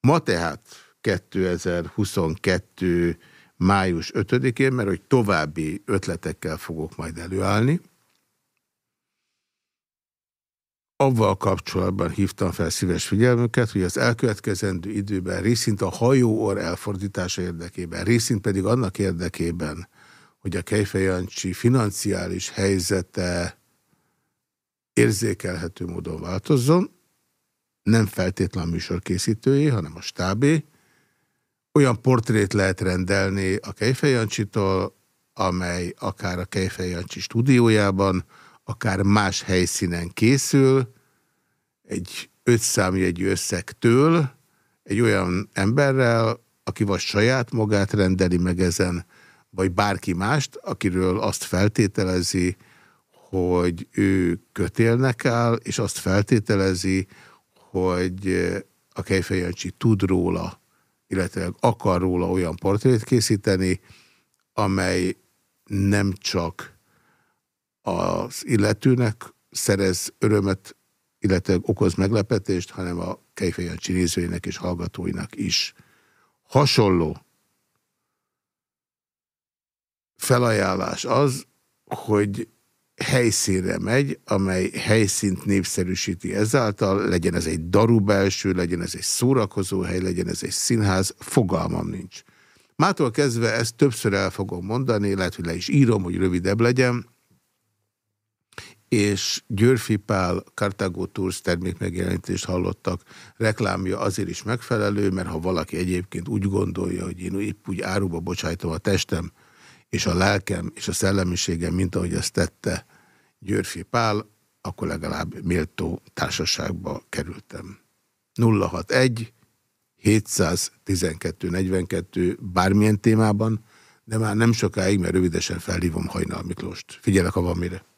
S1: Ma tehát 2022 május 5-én, mert hogy további ötletekkel fogok majd előállni. Avval kapcsolatban hívtam fel szíves figyelmüket, hogy az elkövetkezendő időben részint a hajóor elfordítása érdekében, részint pedig annak érdekében, hogy a Kejfejancsi financiális helyzete érzékelhető módon változzon, nem feltétlen a műsor készítői, hanem a stábé, olyan portrét lehet rendelni a Kejfejancsitól, amely akár a Kejfejancsi stúdiójában, akár más helyszínen készül, egy ötszámjegyű összegtől, egy olyan emberrel, aki vagy saját magát rendeli meg ezen, vagy bárki mást, akiről azt feltételezi, hogy ő kötélnek áll, és azt feltételezi, hogy a Kejfejancsi tud róla, illetve akar róla olyan portrét készíteni, amely nem csak az illetőnek szerez örömet, illetve okoz meglepetést, hanem a Kejfejancsi nézőinek és hallgatóinak is. Hasonló felajánlás az, hogy helyszínre megy, amely helyszínt népszerűsíti ezáltal, legyen ez egy daru belső, legyen ez egy szórakozó hely, legyen ez egy színház, fogalmam nincs. Mától kezdve ezt többször el fogom mondani, lehet, hogy le is írom, hogy rövidebb legyen, és Györfi Pál Cartago Tours termékmegjelenítést hallottak, reklámja azért is megfelelő, mert ha valaki egyébként úgy gondolja, hogy én épp úgy áruba bocsájtom a testem, és a lelkem, és a szellemiségem, mint ahogy ezt tette Györfi Pál, akkor legalább méltó társaságba kerültem. 061 712 42 bármilyen témában, de már nem sokáig, mert rövidesen felhívom Hajnal Miklóst. Figyelek, ha van mire.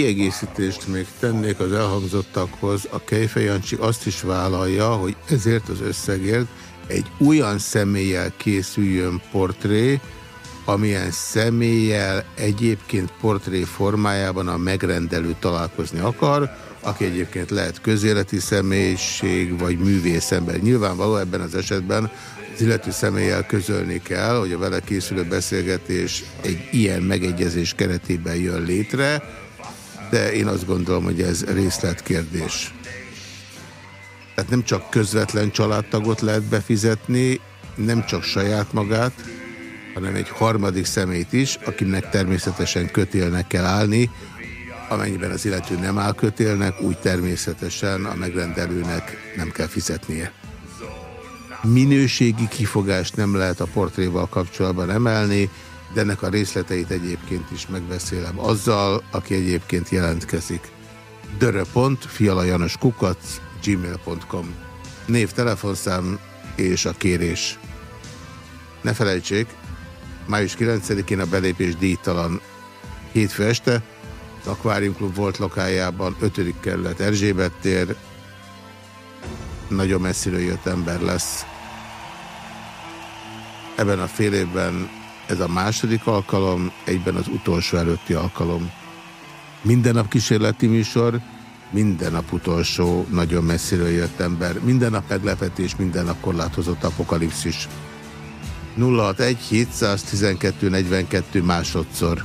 S1: Kiegészítést még tennék az elhangzottakhoz. A Kejfej Jancsi azt is vállalja, hogy ezért az összegért egy olyan személlyel készüljön portré, amilyen személlyel egyébként portré formájában a megrendelő találkozni akar, aki egyébként lehet közéleti személyiség, vagy művész ember. Nyilvánvaló ebben az esetben az illető személlyel közölni kell, hogy a vele készülő beszélgetés egy ilyen megegyezés keretében jön létre, de én azt gondolom, hogy ez részletkérdés. Tehát nem csak közvetlen családtagot lehet befizetni, nem csak saját magát, hanem egy harmadik szemét is, akinek természetesen kötélnek kell állni, amennyiben az illető nem áll kötélnek, úgy természetesen a megrendelőnek nem kell fizetnie. Minőségi kifogást nem lehet a portréval kapcsolatban emelni, de ennek a részleteit egyébként is megbeszélem azzal, aki egyébként jelentkezik. dörö.fialajanoskukac gmail.com Név, telefonszám és a kérés. Ne felejtsék, május 9-én a belépés díjtalan hétfő este, az Aquarium Club volt lokájában, 5. kerület Erzsébet tér, nagyon messziről jött ember lesz. Ebben a fél évben ez a második alkalom, egyben az utolsó előtti alkalom. Minden nap kísérleti műsor, minden nap utolsó, nagyon messziről jött ember, minden nap meglepetés, minden nap korlátozott apokalipszis. 061 712 42 másodszor.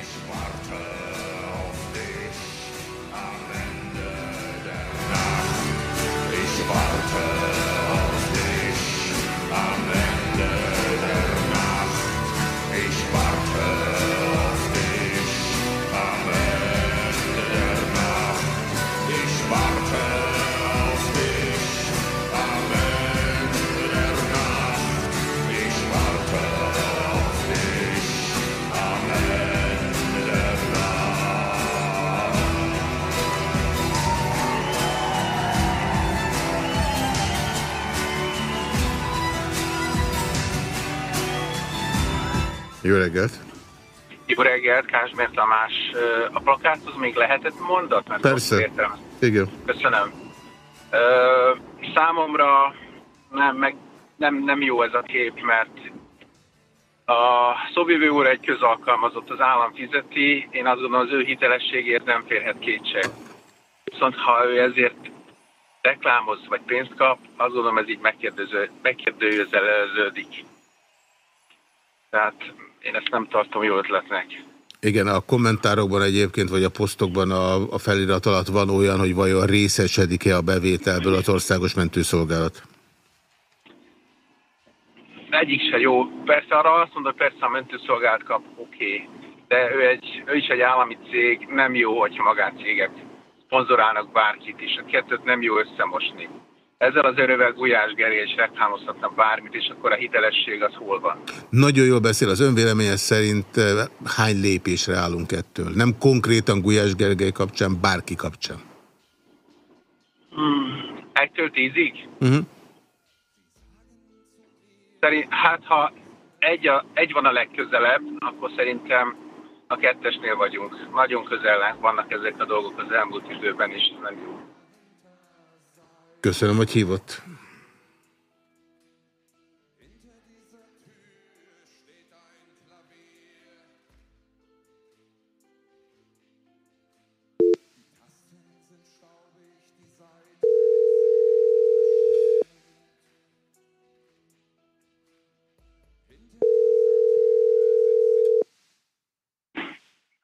S6: Még lehetett mondat? Mert
S1: Persze.
S6: Értem.
S1: Igen.
S6: Köszönöm. Ö, számomra nem, meg, nem, nem jó ez a kép, mert a szóvivő úr egy közalkalmazott, az állam fizeti, én azt gondolom az ő hitelességért nem férhet kétség. Viszont ha ő ezért reklámoz vagy pénzt kap, azt gondolom ez így megkérdőjeleződik. Tehát én ezt nem tartom jó ötletnek.
S1: Igen, a kommentárokban egyébként, vagy a posztokban a, a felirat alatt van olyan, hogy vajon részesedik-e a bevételből az országos mentőszolgálat.
S6: Egyik se jó. Persze arra azt mondod, persze a mentőszolgált kap, oké. Okay. De ő, egy, ő is egy állami cég, nem jó, hogyha magáncégek szponzorálnak bárkit is. A kettőt nem jó összemosni. Ezzel az erővel Gulyás Geré reklámozhatna bármit, és akkor a hitelesség az hol van?
S1: Nagyon jól beszél, az önvéleménye szerint eh, hány lépésre állunk ettől? Nem konkrétan Gulyás Gergely kapcsán, bárki kapcsán.
S6: Hmm. Egytől tízig?
S1: Uh -huh.
S6: Szerint, hát ha egy, a, egy van a legközelebb, akkor szerintem a kettesnél vagyunk. Nagyon közel vannak ezek a dolgok az elmúlt időben is, ez nem jó.
S1: Köszönöm, hogy hívott.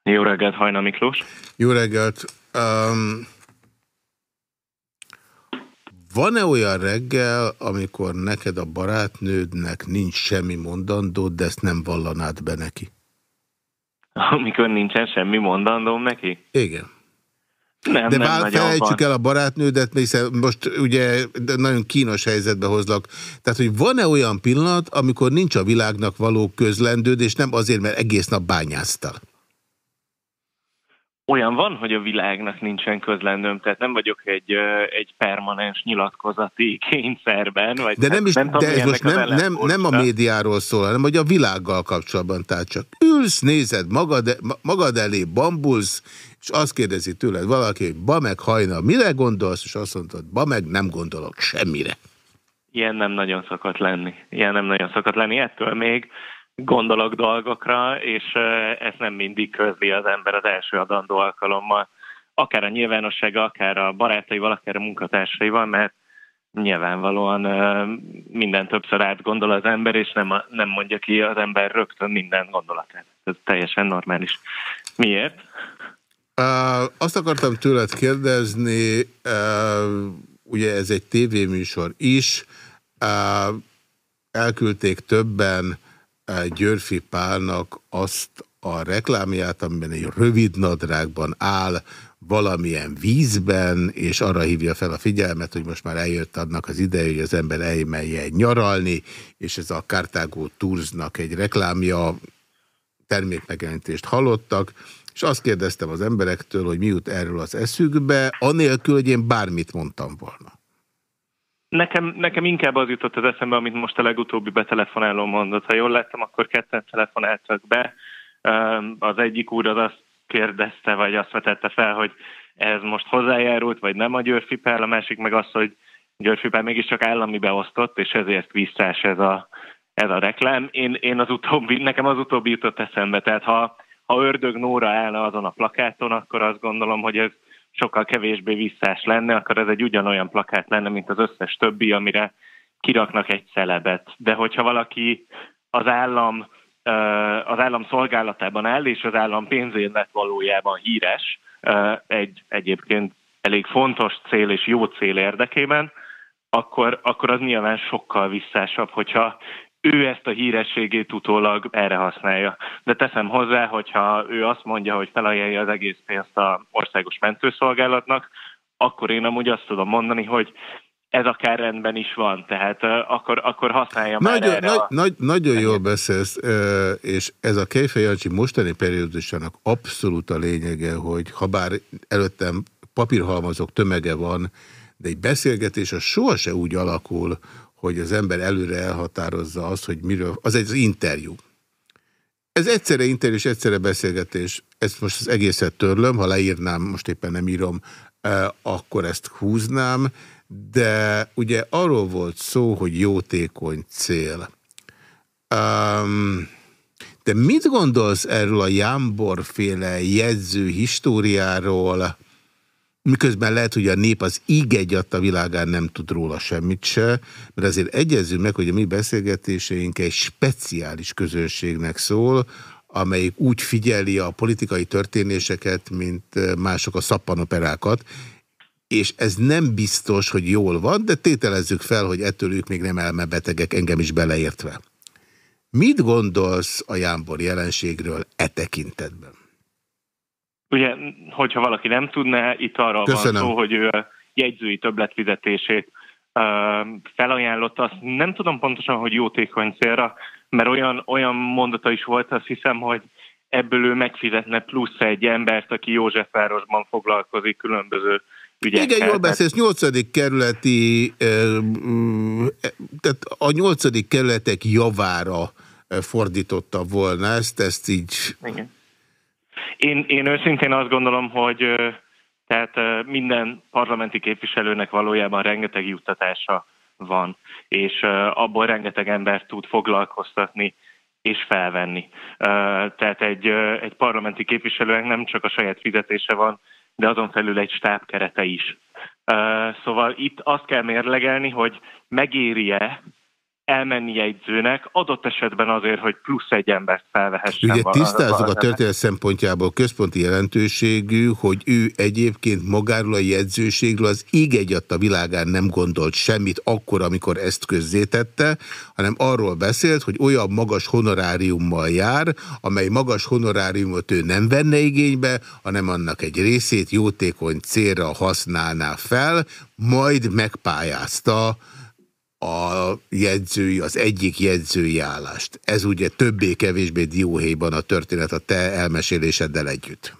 S7: Jó reggelt, Hajna Miklós.
S1: Jó reggelt! Um, Van-e olyan reggel, amikor neked a barátnődnek nincs semmi mondandód, de ezt nem vallanád be neki?
S7: Amikor nincsen semmi mondandóm neki?
S1: Igen.
S7: Nem,
S1: De
S7: nem
S1: vál, felejtsük el a barátnődet, hiszen most ugye nagyon kínos helyzetbe hozlak. Tehát, hogy van-e olyan pillanat, amikor nincs a világnak való közlendőd, és nem azért, mert egész nap bányáztál?
S7: Olyan van, hogy a világnak nincsen közlendőm, tehát nem vagyok egy, egy permanens nyilatkozati kényszerben. Vagy
S1: De nem is,
S7: nem
S1: de ez most nem, nem, nem a médiáról szól, hanem hogy a világgal kapcsolatban. Tehát csak ülsz, nézed magad, ma- magad elé, bambulsz, és azt kérdezi tőled valaki, hogy ba meg hajna, mire gondolsz, és azt mondod, ba meg nem gondolok semmire.
S7: Ilyen nem nagyon szokott lenni. Ilyen nem nagyon szokott lenni. Ettől még gondolok dolgokra, és ezt nem mindig közli az ember az első adandó alkalommal. Akár a nyilvánossága, akár a barátaival, akár a munkatársaival, mert nyilvánvalóan minden többször átgondol az ember, és nem, nem mondja ki az ember rögtön minden gondolatát. Ez teljesen normális. Miért?
S1: Uh, azt akartam tőled kérdezni, uh, ugye ez egy tévéműsor is, uh, elküldték többen Györfi Pálnak azt a reklámját, amiben egy rövid nadrágban áll valamilyen vízben, és arra hívja fel a figyelmet, hogy most már eljött annak az ideje, hogy az ember elmenjen nyaralni, és ez a Cartago Toursnak egy reklámja, termékmegjelenítést hallottak, és azt kérdeztem az emberektől, hogy mi jut erről az eszükbe, anélkül, hogy én bármit mondtam volna.
S7: Nekem, nekem inkább az jutott az eszembe, amit most a legutóbbi betelefonáló mondott. Ha jól láttam, akkor ketten telefonáltak be. Az egyik úr az azt kérdezte, vagy azt vetette fel, hogy ez most hozzájárult, vagy nem a Györfi Pál, a másik meg az, hogy Györfi Pál mégiscsak állami beosztott, és ezért visszás ez a, ez a reklám. Én, én az utóbbi, nekem az utóbbi jutott eszembe, tehát ha, ha Ördög Nóra állna azon a plakáton, akkor azt gondolom, hogy ez sokkal kevésbé visszás lenne, akkor ez egy ugyanolyan plakát lenne, mint az összes többi, amire kiraknak egy celebet. De hogyha valaki az állam, az állam szolgálatában áll, és az állam pénzén valójában híres, egy egyébként elég fontos cél és jó cél érdekében, akkor, akkor az nyilván sokkal visszásabb, hogyha ő ezt a hírességét utólag erre használja. De teszem hozzá, hogyha ő azt mondja, hogy felajánlja az egész pénzt a országos mentőszolgálatnak, akkor én amúgy azt tudom mondani, hogy ez akár rendben is van, tehát uh, akkor, akkor használja már
S1: Nagyon,
S7: erre
S1: nagy,
S7: a...
S1: nagy, nagyon jól beszélsz, és ez a Kejfej Jancsi mostani periódusának abszolút a lényege, hogy ha bár előttem papírhalmazok tömege van, de egy beszélgetés az sohasem úgy alakul, hogy az ember előre elhatározza azt, hogy miről, az egy az interjú. Ez egyszerre interjú és egyszerre beszélgetés. Ezt most az egészet törlöm, ha leírnám, most éppen nem írom, eh, akkor ezt húznám, de ugye arról volt szó, hogy jótékony cél. Um, de mit gondolsz erről a Jámbor féle jegyző históriáról, miközben lehet, hogy a nép az íg egyadt a világán nem tud róla semmit se, mert azért egyezzünk meg, hogy a mi beszélgetéseink egy speciális közönségnek szól, amelyik úgy figyeli a politikai történéseket, mint mások a szappanoperákat, és ez nem biztos, hogy jól van, de tételezzük fel, hogy ettől ők még nem elmebetegek, engem is beleértve. Mit gondolsz a Jámbor jelenségről e tekintetben?
S7: Ugye, hogyha valaki nem tudná, itt arra
S1: Köszönöm.
S7: van szó, hogy ő a jegyzői többletfizetését felajánlotta. Azt nem tudom pontosan, hogy jótékony célra, mert olyan, olyan mondata is volt, azt hiszem, hogy ebből ő megfizetne plusz egy embert, aki Józsefvárosban foglalkozik különböző ügyekkel.
S1: Igen, jól beszélsz, nyolcadik kerületi, tehát a nyolcadik kerületek javára fordította volna ezt, ezt így...
S7: Igen. Én, én őszintén azt gondolom, hogy tehát minden parlamenti képviselőnek valójában rengeteg juttatása van, és abból rengeteg embert tud foglalkoztatni és felvenni. Tehát egy, egy parlamenti képviselőnek nem csak a saját fizetése van, de azon felül egy stábkerete is. Szóval itt azt kell mérlegelni, hogy megéri-e elmenni jegyzőnek, adott esetben azért, hogy plusz egy embert felvehessen.
S1: Ugye tisztázzuk a történet szempontjából központi jelentőségű, hogy ő egyébként magáról a jegyzőségről az egyadt a világán nem gondolt semmit akkor, amikor ezt közzétette, hanem arról beszélt, hogy olyan magas honoráriummal jár, amely magas honoráriumot ő nem venne igénybe, hanem annak egy részét jótékony célra használná fel, majd megpályázta a jegyzői, az egyik jegyzői állást. Ez ugye többé-kevésbé dióhéjban a történet a te elmeséléseddel együtt.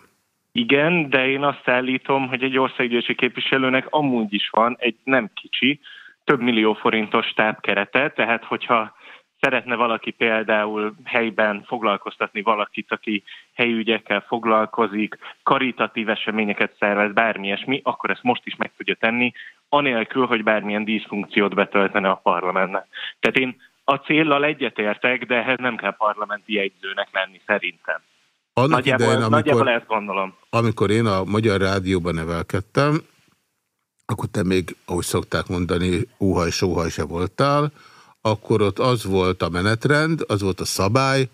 S7: Igen, de én azt állítom, hogy egy országgyűlési képviselőnek amúgy is van egy nem kicsi, több millió forintos tápkerete, tehát hogyha szeretne valaki például helyben foglalkoztatni valakit, aki helyi ügyekkel foglalkozik, karitatív eseményeket szervez, bármi ilyesmi, akkor ezt most is meg tudja tenni, anélkül, hogy bármilyen díszfunkciót betöltene a parlamentnek. Tehát én a céllal egyetértek, de ehhez nem kell parlamenti jegyzőnek lenni szerintem.
S1: Annak
S7: nagyjából,
S1: idején, amikor,
S7: nagyjából ezt gondolom.
S1: Amikor én a Magyar Rádióban nevelkedtem, akkor te még, ahogy szokták mondani, óhaj, sóhaj se voltál, akkor ott az volt a menetrend, az volt a szabály,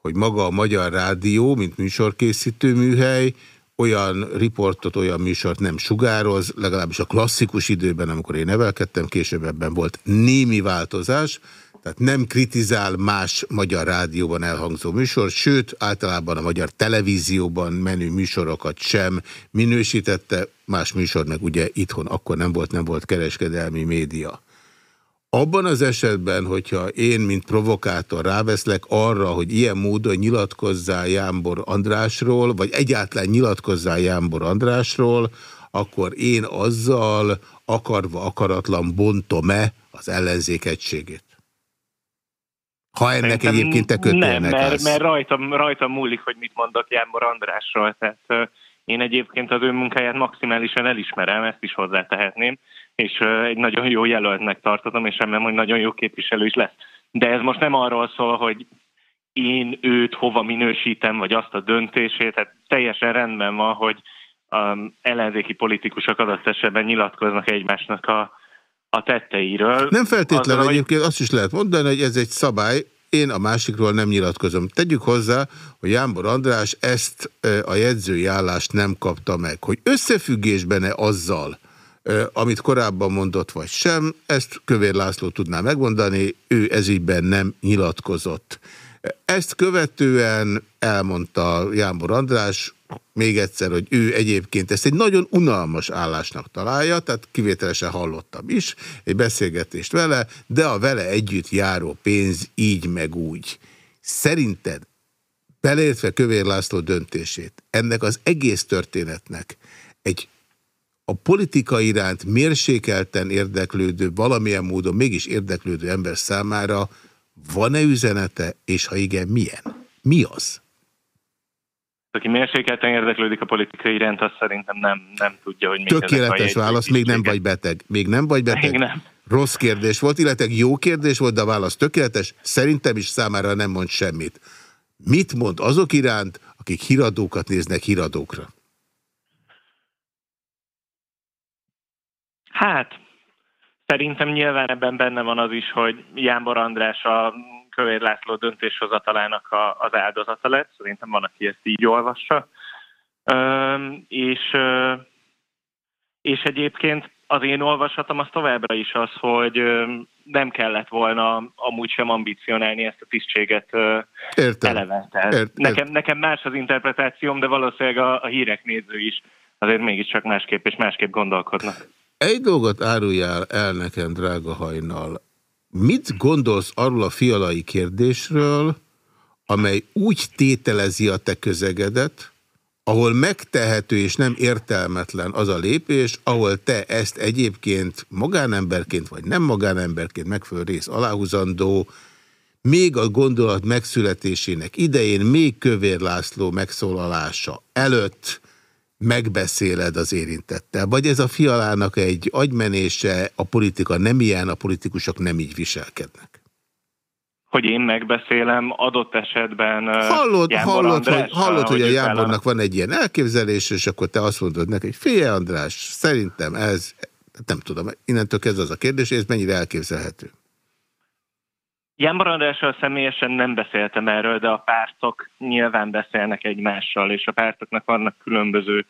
S1: hogy maga a Magyar Rádió, mint műsorkészítő műhely, olyan riportot, olyan műsort nem sugároz, legalábbis a klasszikus időben, amikor én nevelkedtem, később ebben volt némi változás, tehát nem kritizál más magyar rádióban elhangzó műsor, sőt, általában a magyar televízióban menő műsorokat sem minősítette, más műsor meg ugye itthon akkor nem volt, nem volt kereskedelmi média. Abban az esetben, hogyha én, mint provokátor ráveszlek arra, hogy ilyen módon nyilatkozzál Jámbor Andrásról, vagy egyáltalán nyilatkozzál Jámbor Andrásról, akkor én azzal akarva akaratlan bontom-e az ellenzék egységét? Ha ennek
S7: Szerintem
S1: egyébként te kötélnek
S7: Nem, mert, mert rajtam, rajtam múlik, hogy mit mondok Jámbor Andrásról. Tehát én egyébként az ő munkáját maximálisan elismerem, ezt is hozzátehetném, és egy nagyon jó jelöltnek tartozom, és remélem, hogy nagyon jó képviselő is lesz. De ez most nem arról szól, hogy én őt hova minősítem, vagy azt a döntését, tehát teljesen rendben van, hogy um, ellenzéki politikusok adott esetben nyilatkoznak egymásnak a, a tetteiről.
S1: Nem feltétlenül
S7: Azzal, hogy-
S1: egyébként azt is lehet mondani, hogy ez egy szabály, én a másikról nem nyilatkozom. Tegyük hozzá, hogy Jámbor András ezt a jegyzői állást nem kapta meg. Hogy összefüggésben-e azzal, amit korábban mondott, vagy sem, ezt Kövér László tudná megmondani, ő ezügyben nem nyilatkozott. Ezt követően elmondta Jámbor András, még egyszer, hogy ő egyébként ezt egy nagyon unalmas állásnak találja, tehát kivételesen hallottam is egy beszélgetést vele, de a vele együtt járó pénz így meg úgy. Szerinted, beleértve Kövér László döntését, ennek az egész történetnek egy a politika iránt mérsékelten érdeklődő, valamilyen módon mégis érdeklődő ember számára van-e üzenete, és ha igen, milyen? Mi az?
S7: Aki mérsékelten érdeklődik a politikai iránt, az szerintem nem, nem tudja, hogy mi
S1: Tökéletes válasz, még nem vagy beteg. Még nem vagy beteg?
S7: Még nem.
S1: Rossz kérdés volt, illetve jó kérdés volt, de a válasz tökéletes. Szerintem is számára nem mond semmit. Mit mond azok iránt, akik híradókat néznek híradókra?
S7: Hát, szerintem nyilván ebben benne van az is, hogy Jánbor András a Kövér László döntéshozatalának a, az áldozata lett. Szerintem van, aki ezt így olvassa. Üm, és, és egyébként az én olvasatom az továbbra is az, hogy nem kellett volna amúgy sem ambicionálni ezt a tisztséget
S1: Értem.
S7: eleve. Tehát
S1: Ért-
S7: nekem, nekem más az interpretációm, de valószínűleg a, a hírek néző is azért mégiscsak másképp és másképp gondolkodnak.
S1: Egy dolgot áruljál el nekem, drága hajnal. Mit gondolsz arról a fialai kérdésről, amely úgy tételezi a te közegedet, ahol megtehető és nem értelmetlen az a lépés, ahol te ezt egyébként magánemberként vagy nem magánemberként megfelelő rész aláhúzandó, még a gondolat megszületésének idején, még Kövér László megszólalása előtt megbeszéled az érintettel? Vagy ez a fialának egy agymenése, a politika nem ilyen, a politikusok nem így viselkednek?
S7: Hogy én megbeszélem adott esetben
S1: Hallod,
S7: Jánbor
S1: hallod, hogy,
S7: Andrással,
S1: hallod, hogy a
S7: vállalnak.
S1: van egy ilyen elképzelés, és akkor te azt mondod neki, hogy figyelj András, szerintem ez, nem tudom, innentől kezdve az a kérdés, hogy ez mennyire elképzelhető.
S7: Jánbor Andrással személyesen nem beszéltem erről, de a pártok nyilván beszélnek egymással, és a pártoknak vannak különböző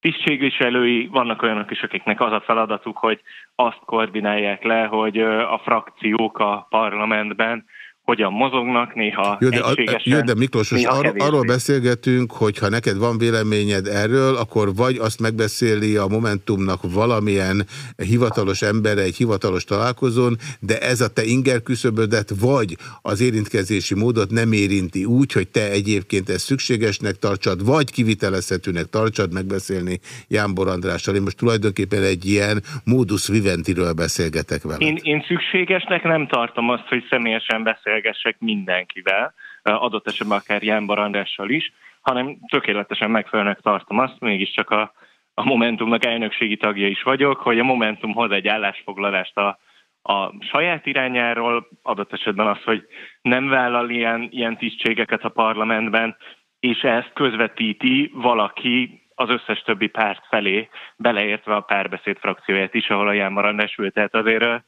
S7: tisztségviselői, vannak olyanok is, akiknek az a feladatuk, hogy azt koordinálják le, hogy a frakciók a parlamentben hogyan mozognak, néha
S1: Jó, de,
S7: egységesen,
S1: jó, de Miklós, most ar,
S7: kevésbé.
S1: arról beszélgetünk, hogy ha neked van véleményed erről, akkor vagy azt megbeszéli a Momentumnak valamilyen hivatalos ember egy hivatalos találkozón, de ez a te inger küszöbödet, vagy az érintkezési módot nem érinti úgy, hogy te egyébként ezt szükségesnek tartsad, vagy kivitelezhetőnek tartsad megbeszélni Jánbor Andrással. Én most tulajdonképpen egy ilyen modus viventiről beszélgetek vele.
S7: Én, én szükségesnek nem tartom azt, hogy személyesen beszélgessek mindenkivel, adott esetben akár Jánbor Andrással is, hanem tökéletesen megfelelőnek tartom azt, mégiscsak a, a Momentumnak elnökségi tagja is vagyok, hogy a Momentum hoz egy állásfoglalást a, a saját irányáról, adott esetben az, hogy nem vállal ilyen, ilyen tisztségeket a parlamentben, és ezt közvetíti valaki az összes többi párt felé, beleértve a párbeszéd frakcióját is, ahol a Jánmar András ült. Tehát azért a,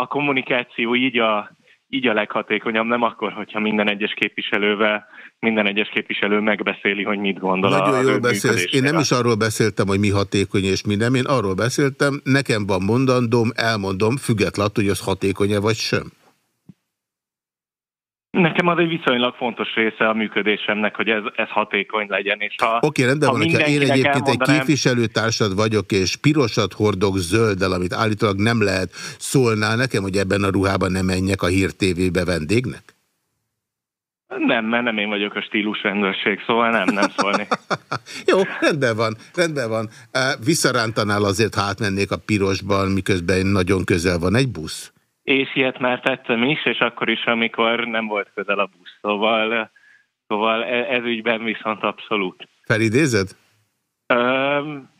S7: a kommunikáció így a, így a leghatékonyabb, nem akkor, hogyha minden egyes képviselővel, minden egyes képviselő megbeszéli, hogy mit gondol
S1: Nagyon
S7: ő
S1: jól beszélsz. Én nem is arról beszéltem, hogy mi hatékony és mi nem. Én arról beszéltem, nekem van mondandóm, elmondom, függetlenül, hogy az hatékony-e vagy sem.
S7: Nekem az egy viszonylag fontos része a működésemnek, hogy ez, ez hatékony legyen. És ha,
S1: Oké, okay, rendben
S7: ha
S1: van, hogyha én egyébként egy képviselőtársad vagyok, és pirosat hordok zölddel, amit állítólag nem lehet, szólnál nekem, hogy ebben a ruhában nem menjek a Hír TV-be vendégnek?
S7: Nem, mert nem én vagyok a stílusrendőrség, szóval nem, nem szólni.
S1: Jó, rendben van, rendben van. Visszarántanál azért, ha átmennék a pirosban, miközben nagyon közel van egy busz?
S7: És ilyet már tettem is, és akkor is, amikor nem volt közel a busz. Szóval, szóval e- ez ügyben viszont abszolút.
S1: Felidézed?
S7: Öm,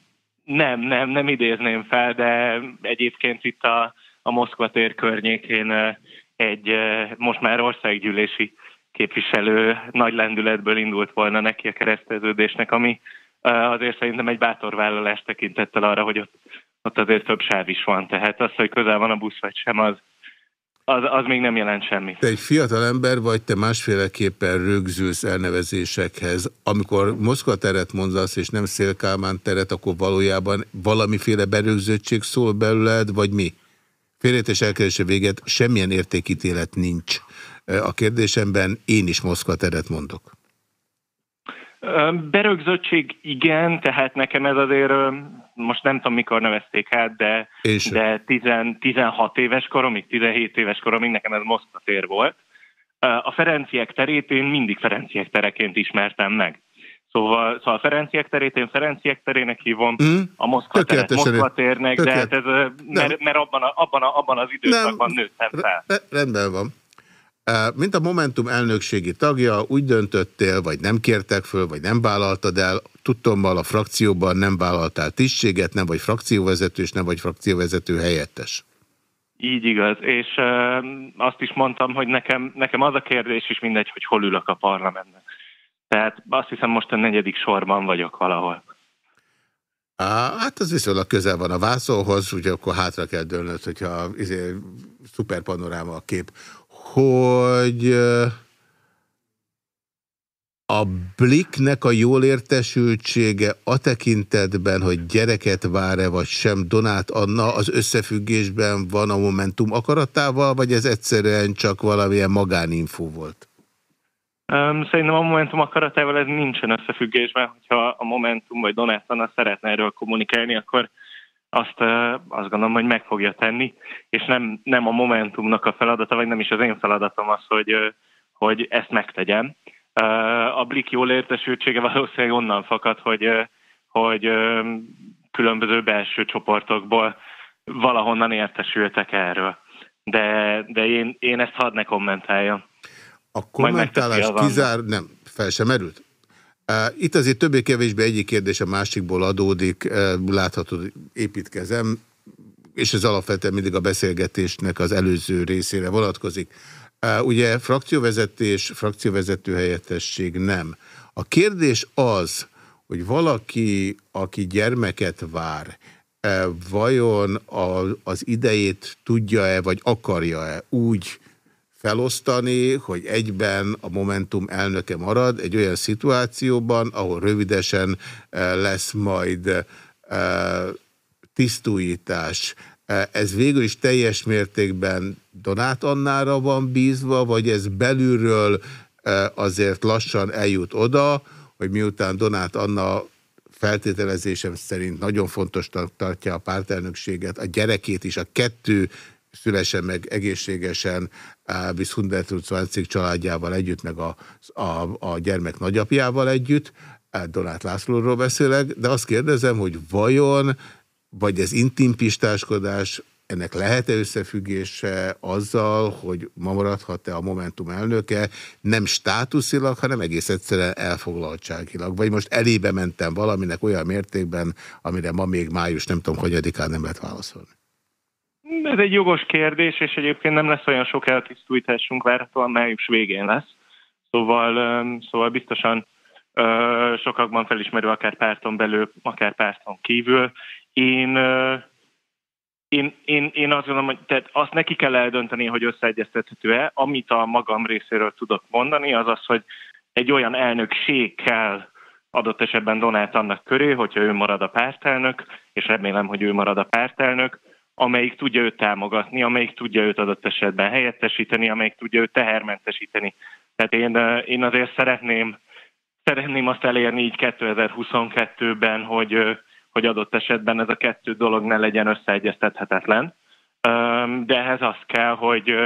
S7: nem, nem, nem idézném fel, de egyébként itt a, a Moszkva tér környékén egy most már országgyűlési képviselő nagy lendületből indult volna neki a kereszteződésnek, ami azért szerintem egy bátor vállalás tekintettel arra, hogy ott, ott azért több sáv is van. Tehát az, hogy közel van a busz vagy sem, az, az, az még nem jelent semmit.
S1: Te egy fiatal ember vagy, te másféleképpen rögzülsz elnevezésekhez. Amikor Moszkva teret mondasz, és nem Szélkálmán teret, akkor valójában valamiféle berögzöttség szól belőled, vagy mi? Félretés elkerése véget, semmilyen értékítélet nincs. A kérdésemben én is Moszkva teret mondok.
S7: Berögzöttség igen, tehát nekem ez azért, most nem tudom mikor nevezték át, de,
S1: Én
S7: de 10, 16 éves koromig, 17 éves koromig nekem ez Moszkva tér volt. A Ferenciek terét én mindig Ferenciek tereként ismertem meg. Szóval, szóval a Ferenciek terét én Ferenciek terének hívom,
S1: Mm,
S7: a Moszkva teret Moszkva térnek, de hát ez, mert, mert abban, a, abban, a, abban az időszakban
S1: Nem.
S7: nőttem fel.
S1: Re- Rendben van. Mint a Momentum elnökségi tagja, úgy döntöttél, vagy nem kértek föl, vagy nem vállaltad el, tudtommal a frakcióban nem vállaltál tisztséget, nem vagy frakcióvezető, és nem vagy frakcióvezető helyettes.
S7: Így igaz, és uh, azt is mondtam, hogy nekem, nekem az a kérdés is mindegy, hogy hol ülök a parlamentben. Tehát azt hiszem most a negyedik sorban vagyok valahol.
S1: Á, hát az viszonylag közel van a vászolhoz, ugye akkor hátra kell dőlnöd, hogyha izé, szuper panoráma a kép. Hogy a Bliknek a jól értesültsége a tekintetben, hogy gyereket vár-e vagy sem Donát Anna, az összefüggésben van a Momentum akaratával, vagy ez egyszerűen csak valamilyen magáninfó volt?
S7: Szerintem a Momentum akaratával ez nincsen összefüggésben, hogyha a Momentum vagy Donát Anna szeretne erről kommunikálni, akkor azt, azt gondolom, hogy meg fogja tenni, és nem, nem a Momentumnak a feladata, vagy nem is az én feladatom az, hogy, hogy ezt megtegyem a Blik jól értesültsége valószínűleg onnan fakad, hogy, hogy különböző belső csoportokból valahonnan értesültek erről. De, de én, én ezt hadd ne kommentáljam.
S1: A kommentálás kizár, nem, fel sem merült? Itt azért többé-kevésbé egyik kérdés a másikból adódik, látható, építkezem, és ez alapvetően mindig a beszélgetésnek az előző részére vonatkozik. Ugye frakcióvezetés, frakcióvezető helyettesség nem. A kérdés az, hogy valaki, aki gyermeket vár, vajon az idejét tudja-e, vagy akarja-e úgy felosztani, hogy egyben a Momentum elnöke marad egy olyan szituációban, ahol rövidesen lesz majd tisztújítás, ez végül is teljes mértékben Donát Annára van bízva, vagy ez belülről azért lassan eljut oda, hogy miután Donát Anna feltételezésem szerint nagyon fontos tartja a pártelnökséget, a gyerekét is, a kettő szülesen meg egészségesen bis 120 családjával együtt, meg a, a, a gyermek nagyapjával együtt, Donát Lászlóról beszélek, de azt kérdezem, hogy vajon vagy ez intim pistáskodás, ennek lehet-e összefüggése azzal, hogy ma maradhat-e a Momentum elnöke, nem státuszilag, hanem egész egyszerűen elfoglaltságilag. Vagy most elébe mentem valaminek olyan mértékben, amire ma még május nem tudom, hogy adikán nem lehet válaszolni.
S7: Ez egy jogos kérdés, és egyébként nem lesz olyan sok eltisztújtásunk, várhatóan május végén lesz. Szóval, szóval biztosan sokakban felismerő akár párton belül, akár párton kívül, én, én, én, én azt gondolom, hogy tehát azt neki kell eldönteni, hogy összeegyeztethető-e. Amit a magam részéről tudok mondani, az az, hogy egy olyan elnökség kell adott esetben Donát annak köré, hogyha ő marad a pártelnök, és remélem, hogy ő marad a pártelnök, amelyik tudja őt támogatni, amelyik tudja őt adott esetben helyettesíteni, amelyik tudja őt tehermentesíteni. Tehát én, én azért szeretném, szeretném azt elérni így 2022-ben, hogy, hogy adott esetben ez a kettő dolog ne legyen összeegyeztethetetlen. De ehhez az kell, hogy,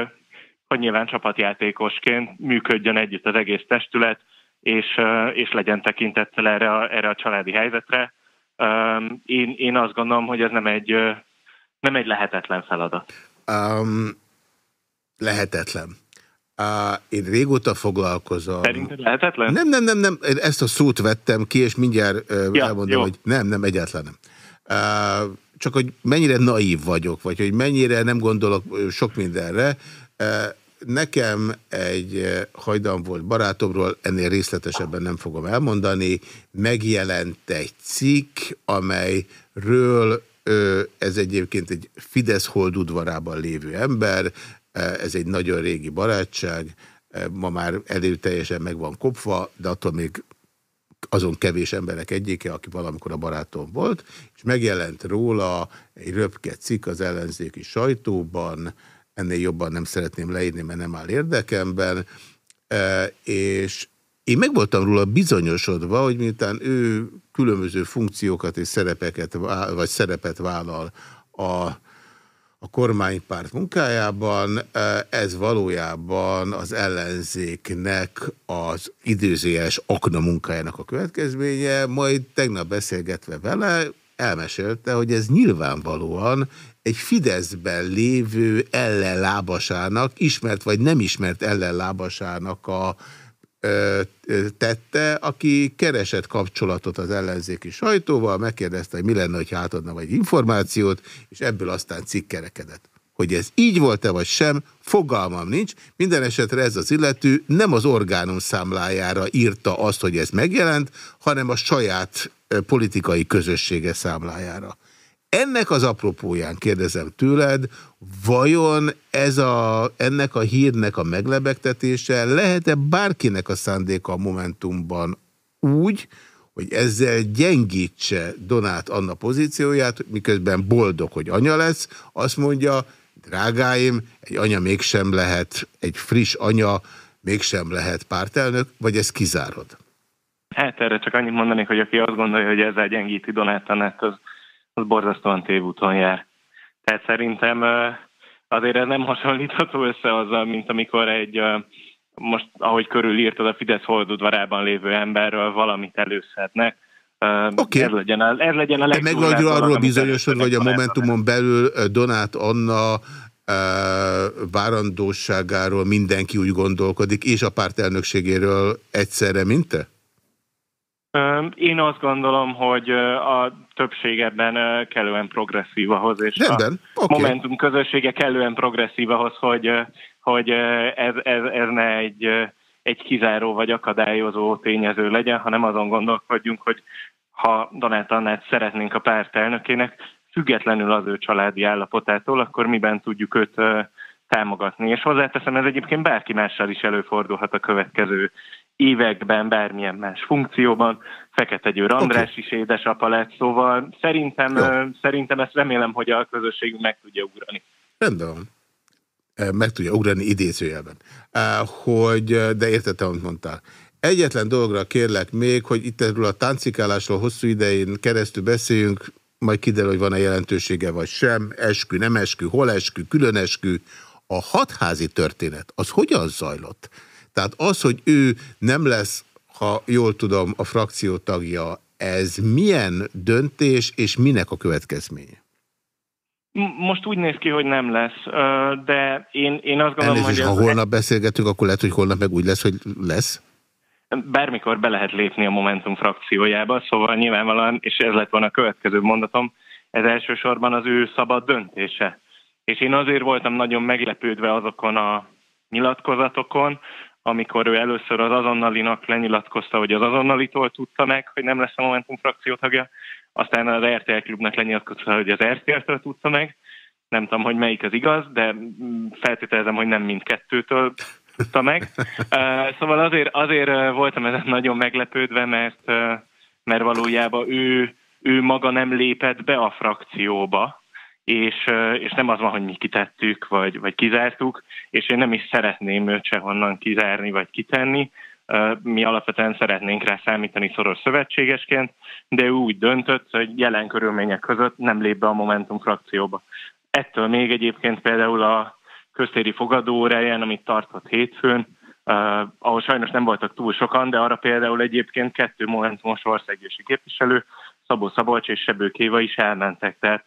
S7: hogy nyilván csapatjátékosként működjön együtt az egész testület, és, és legyen tekintettel erre a, erre a családi helyzetre. Én, én azt gondolom, hogy ez nem egy, nem egy lehetetlen feladat. Um,
S1: lehetetlen. Uh, én régóta foglalkozom.
S7: Szerinted lehetetlen?
S1: Nem, nem, nem, nem. Én ezt a szót vettem ki, és mindjárt uh, ja, elmondom, jó. hogy nem, nem, egyáltalán nem. Uh, csak hogy mennyire naív vagyok, vagy hogy mennyire nem gondolok sok mindenre. Nekem egy hajdan volt barátomról, ennél részletesebben nem fogom elmondani, megjelent egy cikk, amelyről ez egyébként egy Fidesz holdudvarában lévő ember, ez egy nagyon régi barátság, ma már előteljesen meg van kopva, de attól még azon kevés emberek egyike, aki valamikor a barátom volt, és megjelent róla egy röpke cikk az ellenzéki sajtóban, ennél jobban nem szeretném leírni, mert nem áll érdekemben, és én meg voltam róla bizonyosodva, hogy miután ő különböző funkciókat és szerepeket, vagy szerepet vállal a a kormánypárt munkájában. Ez valójában az ellenzéknek az időzélyes akna munkájának a következménye, majd tegnap beszélgetve vele elmesélte, hogy ez nyilvánvalóan egy Fideszben lévő ellenlábasának, ismert vagy nem ismert ellenlábasának a tette, aki keresett kapcsolatot az ellenzéki sajtóval, megkérdezte, hogy mi lenne, hogy átadna vagy információt, és ebből aztán cikkerekedett. Hogy ez így volt-e vagy sem, fogalmam nincs. Minden esetre ez az illető nem az orgánum számlájára írta azt, hogy ez megjelent, hanem a saját politikai közössége számlájára. Ennek az apropóján kérdezem tőled, vajon ez a, ennek a hírnek a meglebegtetése lehet-e bárkinek a szándéka a Momentumban úgy, hogy ezzel gyengítse Donát Anna pozícióját, miközben boldog, hogy anya lesz, azt mondja, drágáim, egy anya mégsem lehet, egy friss anya mégsem lehet pártelnök, vagy ezt kizárod?
S7: Hát erre csak annyit mondanék, hogy aki azt gondolja, hogy ezzel gyengíti Donát Annát, az az borzasztóan tévúton jár. Tehát szerintem azért ez nem hasonlítható össze azzal, mint amikor egy, most ahogy körülírtad a Fidesz holdudvarában lévő emberről valamit előszednek,
S1: Oké.
S7: Ez legyen a, ez legyen a
S1: Te meg vagy arról bizonyosod, hogy a Momentumon belül Donát Anna várandóságáról mindenki úgy gondolkodik, és a párt elnökségéről egyszerre, mint te?
S7: Én azt gondolom, hogy a többség ebben kellően progresszív ahhoz, és
S1: Rendben.
S7: a
S1: Okay.
S7: Momentum közössége kellően progresszív ahhoz, hogy, hogy ez, ez, ez ne egy, egy kizáró vagy akadályozó tényező legyen, hanem azon gondolkodjunk, hogy ha Donát Annát szeretnénk a párt elnökének, függetlenül az ő családi állapotától, akkor miben tudjuk őt támogatni. És hozzáteszem, ez egyébként bárki mással is előfordulhat a következő években, bármilyen más funkcióban. Fekete Győr András okay. is édesapa lett, szóval szerintem,
S1: Jó.
S7: szerintem ezt remélem, hogy a közösségünk meg tudja ugrani.
S1: Rendben van. Meg tudja ugrani idézőjelben. Hogy, de értettem, amit mondtál. Egyetlen dologra kérlek még, hogy itt erről a táncikálásról hosszú idején keresztül beszéljünk, majd kiderül, hogy van-e jelentősége vagy sem, eskü, nem eskü, hol eskü, külön eskü. A hatházi történet, az hogyan zajlott? Tehát az, hogy ő nem lesz, ha jól tudom, a frakció tagja, ez milyen döntés és minek a következménye?
S7: Most úgy néz ki, hogy nem lesz, de én, én azt gondolom,
S1: Elnézést,
S7: hogy...
S1: ha holnap beszélgetünk, akkor lehet, hogy holnap meg úgy lesz, hogy lesz?
S7: Bármikor be lehet lépni a Momentum frakciójába, szóval nyilvánvalóan, és ez lett volna a következő mondatom, ez elsősorban az ő szabad döntése. És én azért voltam nagyon meglepődve azokon a nyilatkozatokon, amikor ő először az azonnalinak lenyilatkozta, hogy az azonnalitól tudta meg, hogy nem lesz a Momentum frakció tagja, aztán az RTL klubnak lenyilatkozta, hogy az RTL-től tudta meg. Nem tudom, hogy melyik az igaz, de feltételezem, hogy nem mindkettőtől tudta meg. Szóval azért, azért voltam ezen nagyon meglepődve, mert, mert valójában ő, ő maga nem lépett be a frakcióba, és, és nem az van, hogy mi kitettük, vagy, vagy kizártuk, és én nem is szeretném őt sehonnan kizárni, vagy kitenni. Mi alapvetően szeretnénk rá számítani szoros szövetségesként, de ő úgy döntött, hogy jelen körülmények között nem lép be a Momentum frakcióba. Ettől még egyébként például a köztéri fogadóóráján, amit tartott hétfőn, Uh, ahol sajnos nem voltak túl sokan, de arra például egyébként kettő Momentumos országgyűlési képviselő, Szabó Szabolcs és Sebő Kéva is elmentek. Tehát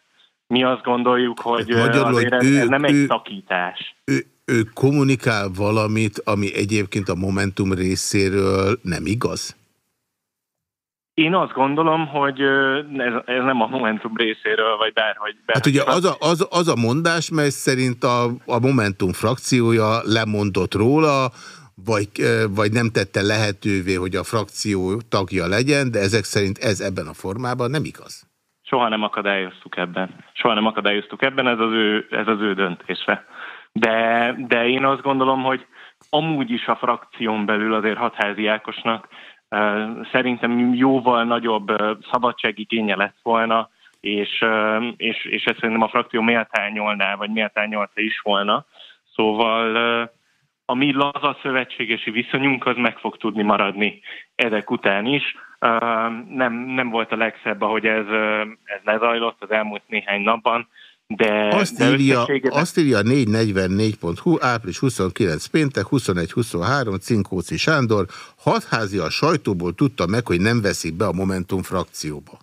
S7: mi azt gondoljuk, hogy
S1: Magyarul,
S7: azért ez,
S1: ő,
S7: ez nem egy
S1: ő,
S7: szakítás.
S1: Ő, ő kommunikál valamit, ami egyébként a Momentum részéről nem igaz?
S7: Én azt gondolom, hogy ez, ez nem a Momentum részéről, vagy bárhogy. bárhogy
S1: hát ugye az a, az, az a mondás, mely szerint a, a Momentum frakciója lemondott róla, vagy, vagy nem tette lehetővé, hogy a frakció tagja legyen, de ezek szerint ez ebben a formában nem igaz.
S7: Soha nem akadályoztuk ebben. Soha nem akadályoztuk ebben, ez az ő, ez az ő döntése. De, de én azt gondolom, hogy amúgy is a frakción belül azért hatházi Ákosnak szerintem jóval nagyobb szabadságigénye lett volna, és, és, és ezt szerintem a frakció méltányolná, vagy méltányolta is volna. Szóval a mi laza szövetségesi viszonyunk az meg fog tudni maradni ezek után is. Nem, nem volt a legszebb, ahogy ez, ez lezajlott az elmúlt néhány napban, de,
S1: azt,
S7: de
S1: írja,
S7: összességében...
S1: azt írja a 444.hu, április 29 péntek, 21-23, Cinkóci Sándor, hatházi a sajtóból tudta meg, hogy nem veszik be a Momentum frakcióba.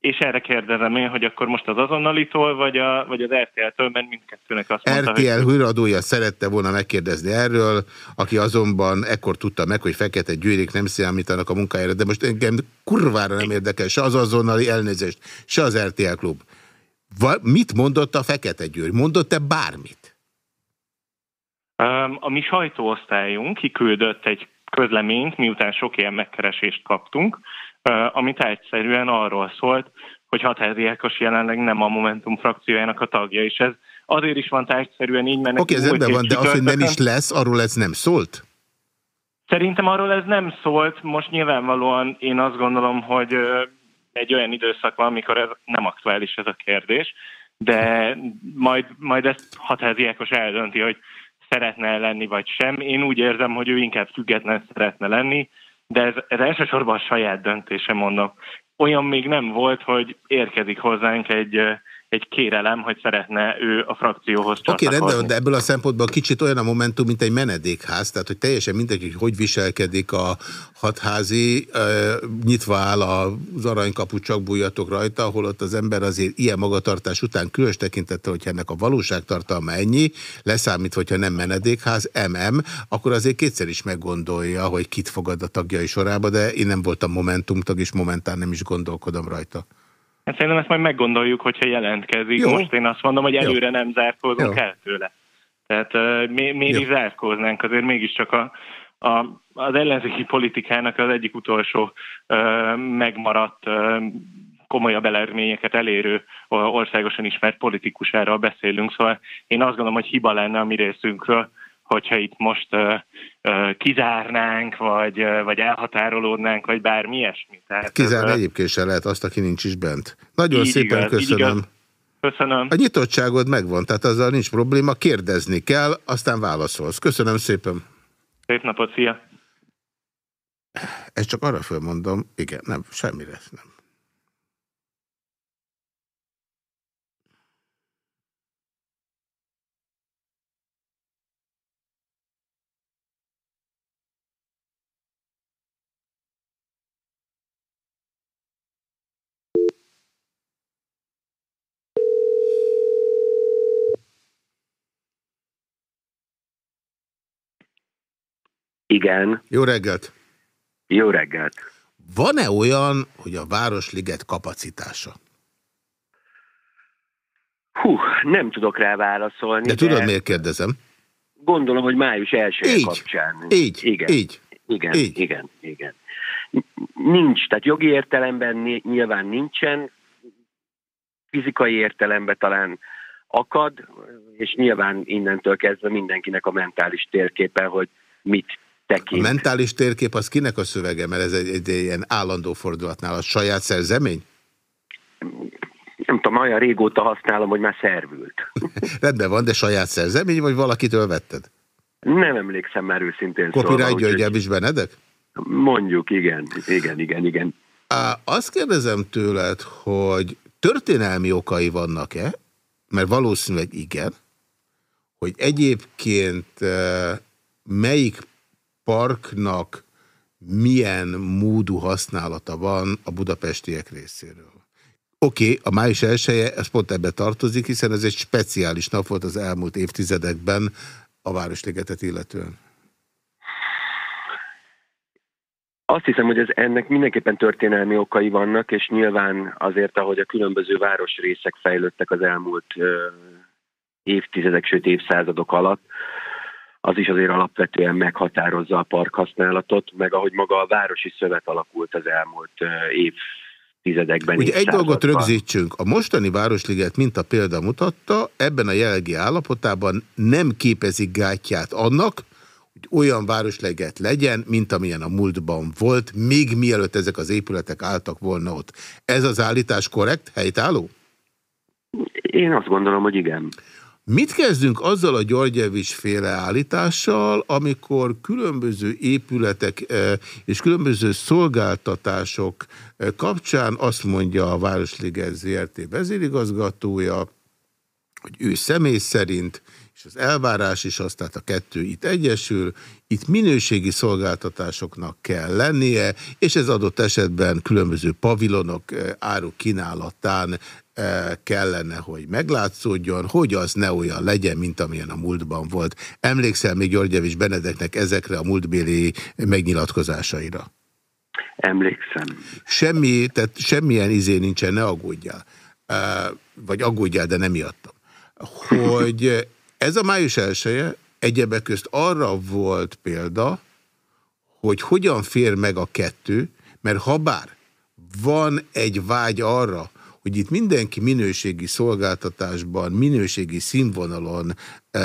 S7: És erre kérdezem én, hogy akkor most az azonnalitól, vagy, a, vagy az RTL-től, mert mindkettőnek azt mondta,
S1: RTL hogy... hűradója szerette volna megkérdezni erről, aki azonban ekkor tudta meg, hogy Fekete Győrik nem számítanak a munkájára, de most engem kurvára nem érdekel se az azonnali elnézést, se az RTL klub. Va mit mondott a Fekete Győr? Mondott-e bármit?
S7: A mi sajtóosztályunk kiküldött egy közleményt, miután sok ilyen megkeresést kaptunk, amit egyszerűen arról szólt, hogy Hatházi Ákos jelenleg nem a Momentum frakciójának a tagja, és ez azért is van egyszerűen így, mert...
S1: Oké, okay, ez ebben van, de az, hogy nem is lesz, arról ez nem szólt?
S7: Szerintem arról ez nem szólt. Most nyilvánvalóan én azt gondolom, hogy egy olyan időszak van, amikor ez nem aktuális ez a kérdés, de majd, majd ezt Hatházi Ákos eldönti, hogy szeretne lenni vagy sem. Én úgy érzem, hogy ő inkább független szeretne lenni, de ez, ez elsősorban a saját döntése, mondom. Olyan még nem volt, hogy érkezik hozzánk egy egy kérelem, hogy szeretne ő a frakcióhoz
S1: Oké, okay, rendben, de ebből a szempontból kicsit olyan a momentum, mint egy menedékház, tehát hogy teljesen mindegy, hogy hogy viselkedik a hatházi, nyitva áll az aranykapu, csak bújjatok rajta, ahol ott az ember azért ilyen magatartás után különös tekintettel, hogyha ennek a valóságtartalma ennyi, leszámít, hogyha nem menedékház, MM, akkor azért kétszer is meggondolja, hogy kit fogad a tagjai sorába, de én nem voltam Momentum tag, és momentán nem is gondolkodom rajta.
S7: Hát szerintem ezt majd meggondoljuk, hogyha jelentkezik. Jó. Most én azt mondom, hogy előre Jó. nem zárkózunk el tőle. Tehát uh, mi, miért Jó. is zárkóznánk? Azért mégiscsak a, a, az ellenzéki politikának az egyik utolsó uh, megmaradt uh, komolyabb eredményeket elérő országosan ismert politikusáról beszélünk, szóval én azt gondolom, hogy hiba lenne a mi részünkről, hogyha itt most kizárnánk, vagy, vagy elhatárolódnánk, vagy bármi ilyesmi.
S1: Tehát Kizárni ez, egyébként se lehet azt, aki nincs is bent. Nagyon szépen igaz, köszönöm. Igaz.
S7: Köszönöm.
S1: A nyitottságod megvan, tehát azzal nincs probléma, kérdezni kell, aztán válaszolsz. Köszönöm szépen.
S7: Szép napot, szia!
S1: Ezt csak arra fölmondom, igen, nem, semmire nem.
S8: Igen.
S1: Jó reggelt!
S8: Jó reggelt!
S1: Van-e olyan, hogy a Városliget kapacitása?
S8: Hú, nem tudok rá válaszolni.
S1: De, de tudod, miért kérdezem?
S8: Gondolom, hogy május első
S1: így,
S8: kapcsán.
S1: Így, igen. így.
S8: Igen,
S1: így.
S8: igen, igen. Nincs, tehát jogi értelemben nyilván nincsen, fizikai értelemben talán akad, és nyilván innentől kezdve mindenkinek a mentális térképe, hogy mit tekint.
S1: A mentális térkép az kinek a szövege, mert ez egy, egy ilyen állandó fordulatnál a saját szerzemény?
S8: Nem tudom, olyan régóta használom, hogy már szervült.
S1: Rendben van, de saját szerzemény, vagy valakitől vetted?
S8: Nem emlékszem már őszintén
S1: Copyright György Elvis Benedek?
S8: Mondjuk, igen, igen, igen, igen.
S1: Á, azt kérdezem tőled, hogy történelmi okai vannak-e? Mert valószínűleg igen, hogy egyébként melyik parknak milyen módú használata van a budapestiek részéről. Oké, okay, a május elsője, ez pont ebbe tartozik, hiszen ez egy speciális nap volt az elmúlt évtizedekben a Városligetet illetően.
S8: Azt hiszem, hogy ez ennek mindenképpen történelmi okai vannak, és nyilván azért, ahogy a különböző városrészek fejlődtek az elmúlt évtizedek, sőt évszázadok alatt, az is azért alapvetően meghatározza a parkhasználatot, meg ahogy maga a városi szövet alakult az elmúlt év tizedekben.
S1: Ugye egy dolgot rögzítsünk. A mostani Városliget, mint a példa mutatta, ebben a jelenlegi állapotában nem képezik gátját annak, hogy olyan Városliget legyen, mint amilyen a múltban volt, még mielőtt ezek az épületek álltak volna ott. Ez az állítás korrekt, helytálló?
S8: Én azt gondolom, hogy igen.
S1: Mit kezdünk azzal a Györgyevics féle állítással, amikor különböző épületek eh, és különböző szolgáltatások eh, kapcsán azt mondja a Városliget ZRT. vezérigazgatója, hogy ő személy szerint, és az elvárás is az, tehát a kettő itt egyesül, itt minőségi szolgáltatásoknak kell lennie, és ez adott esetben különböző pavilonok eh, áruk kínálatán kellene, hogy meglátszódjon, hogy az ne olyan legyen, mint amilyen a múltban volt. Emlékszel még Györgyevics Benedeknek ezekre a múltbéli megnyilatkozásaira?
S8: Emlékszem.
S1: Semmi, tehát semmilyen izé nincsen, ne aggódjál. Eh, vagy aggódjál, de nem miattam. Hogy ez a május elsője egyebek közt arra volt példa, hogy hogyan fér meg a kettő, mert ha bár van egy vágy arra, hogy itt mindenki minőségi szolgáltatásban, minőségi színvonalon e,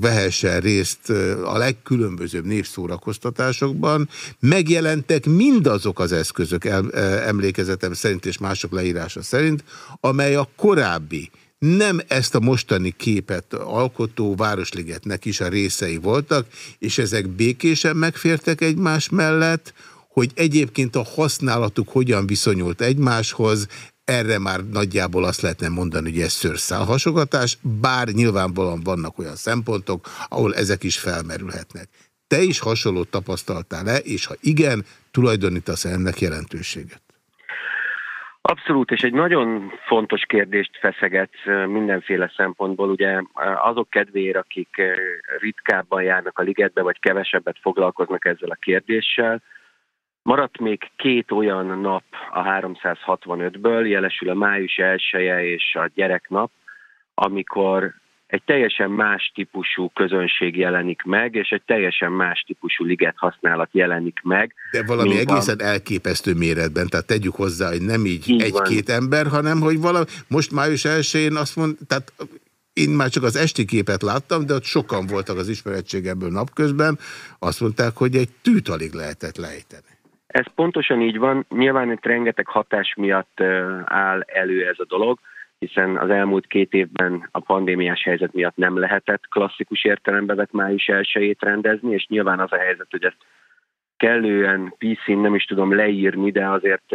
S1: vehessen részt a legkülönbözőbb népszórakoztatásokban, megjelentek mindazok az eszközök e, emlékezetem szerint és mások leírása szerint, amely a korábbi nem ezt a mostani képet alkotó Városligetnek is a részei voltak, és ezek békésen megfértek egymás mellett, hogy egyébként a használatuk hogyan viszonyult egymáshoz, erre már nagyjából azt lehetne mondani, hogy ez szőrszálhasogatás, bár nyilvánvalóan vannak olyan szempontok, ahol ezek is felmerülhetnek. Te is hasonlót tapasztaltál-e, és ha igen, tulajdonítasz ennek jelentőséget?
S8: Abszolút, és egy nagyon fontos kérdést feszeget mindenféle szempontból. Ugye azok kedvéért, akik ritkábban járnak a ligetbe, vagy kevesebbet foglalkoznak ezzel a kérdéssel, maradt még két olyan nap a 365-ből, jelesül a május elsője és a gyereknap, amikor egy teljesen más típusú közönség jelenik meg, és egy teljesen más típusú liget használat jelenik meg.
S1: De valami egészen a... elképesztő méretben, tehát tegyük hozzá, hogy nem így, így egy-két ember, hanem hogy valami, most május 1-én azt mond, tehát én már csak az esti képet láttam, de ott sokan voltak az ismerettségemből napközben, azt mondták, hogy egy tűt alig lehetett lejteni.
S8: Ez pontosan így van, nyilván itt rengeteg hatás miatt áll elő ez a dolog, hiszen az elmúlt két évben a pandémiás helyzet miatt nem lehetett klasszikus értelembe vett május elsőjét rendezni, és nyilván az a helyzet, hogy ezt kellően pc nem is tudom leírni, de azért,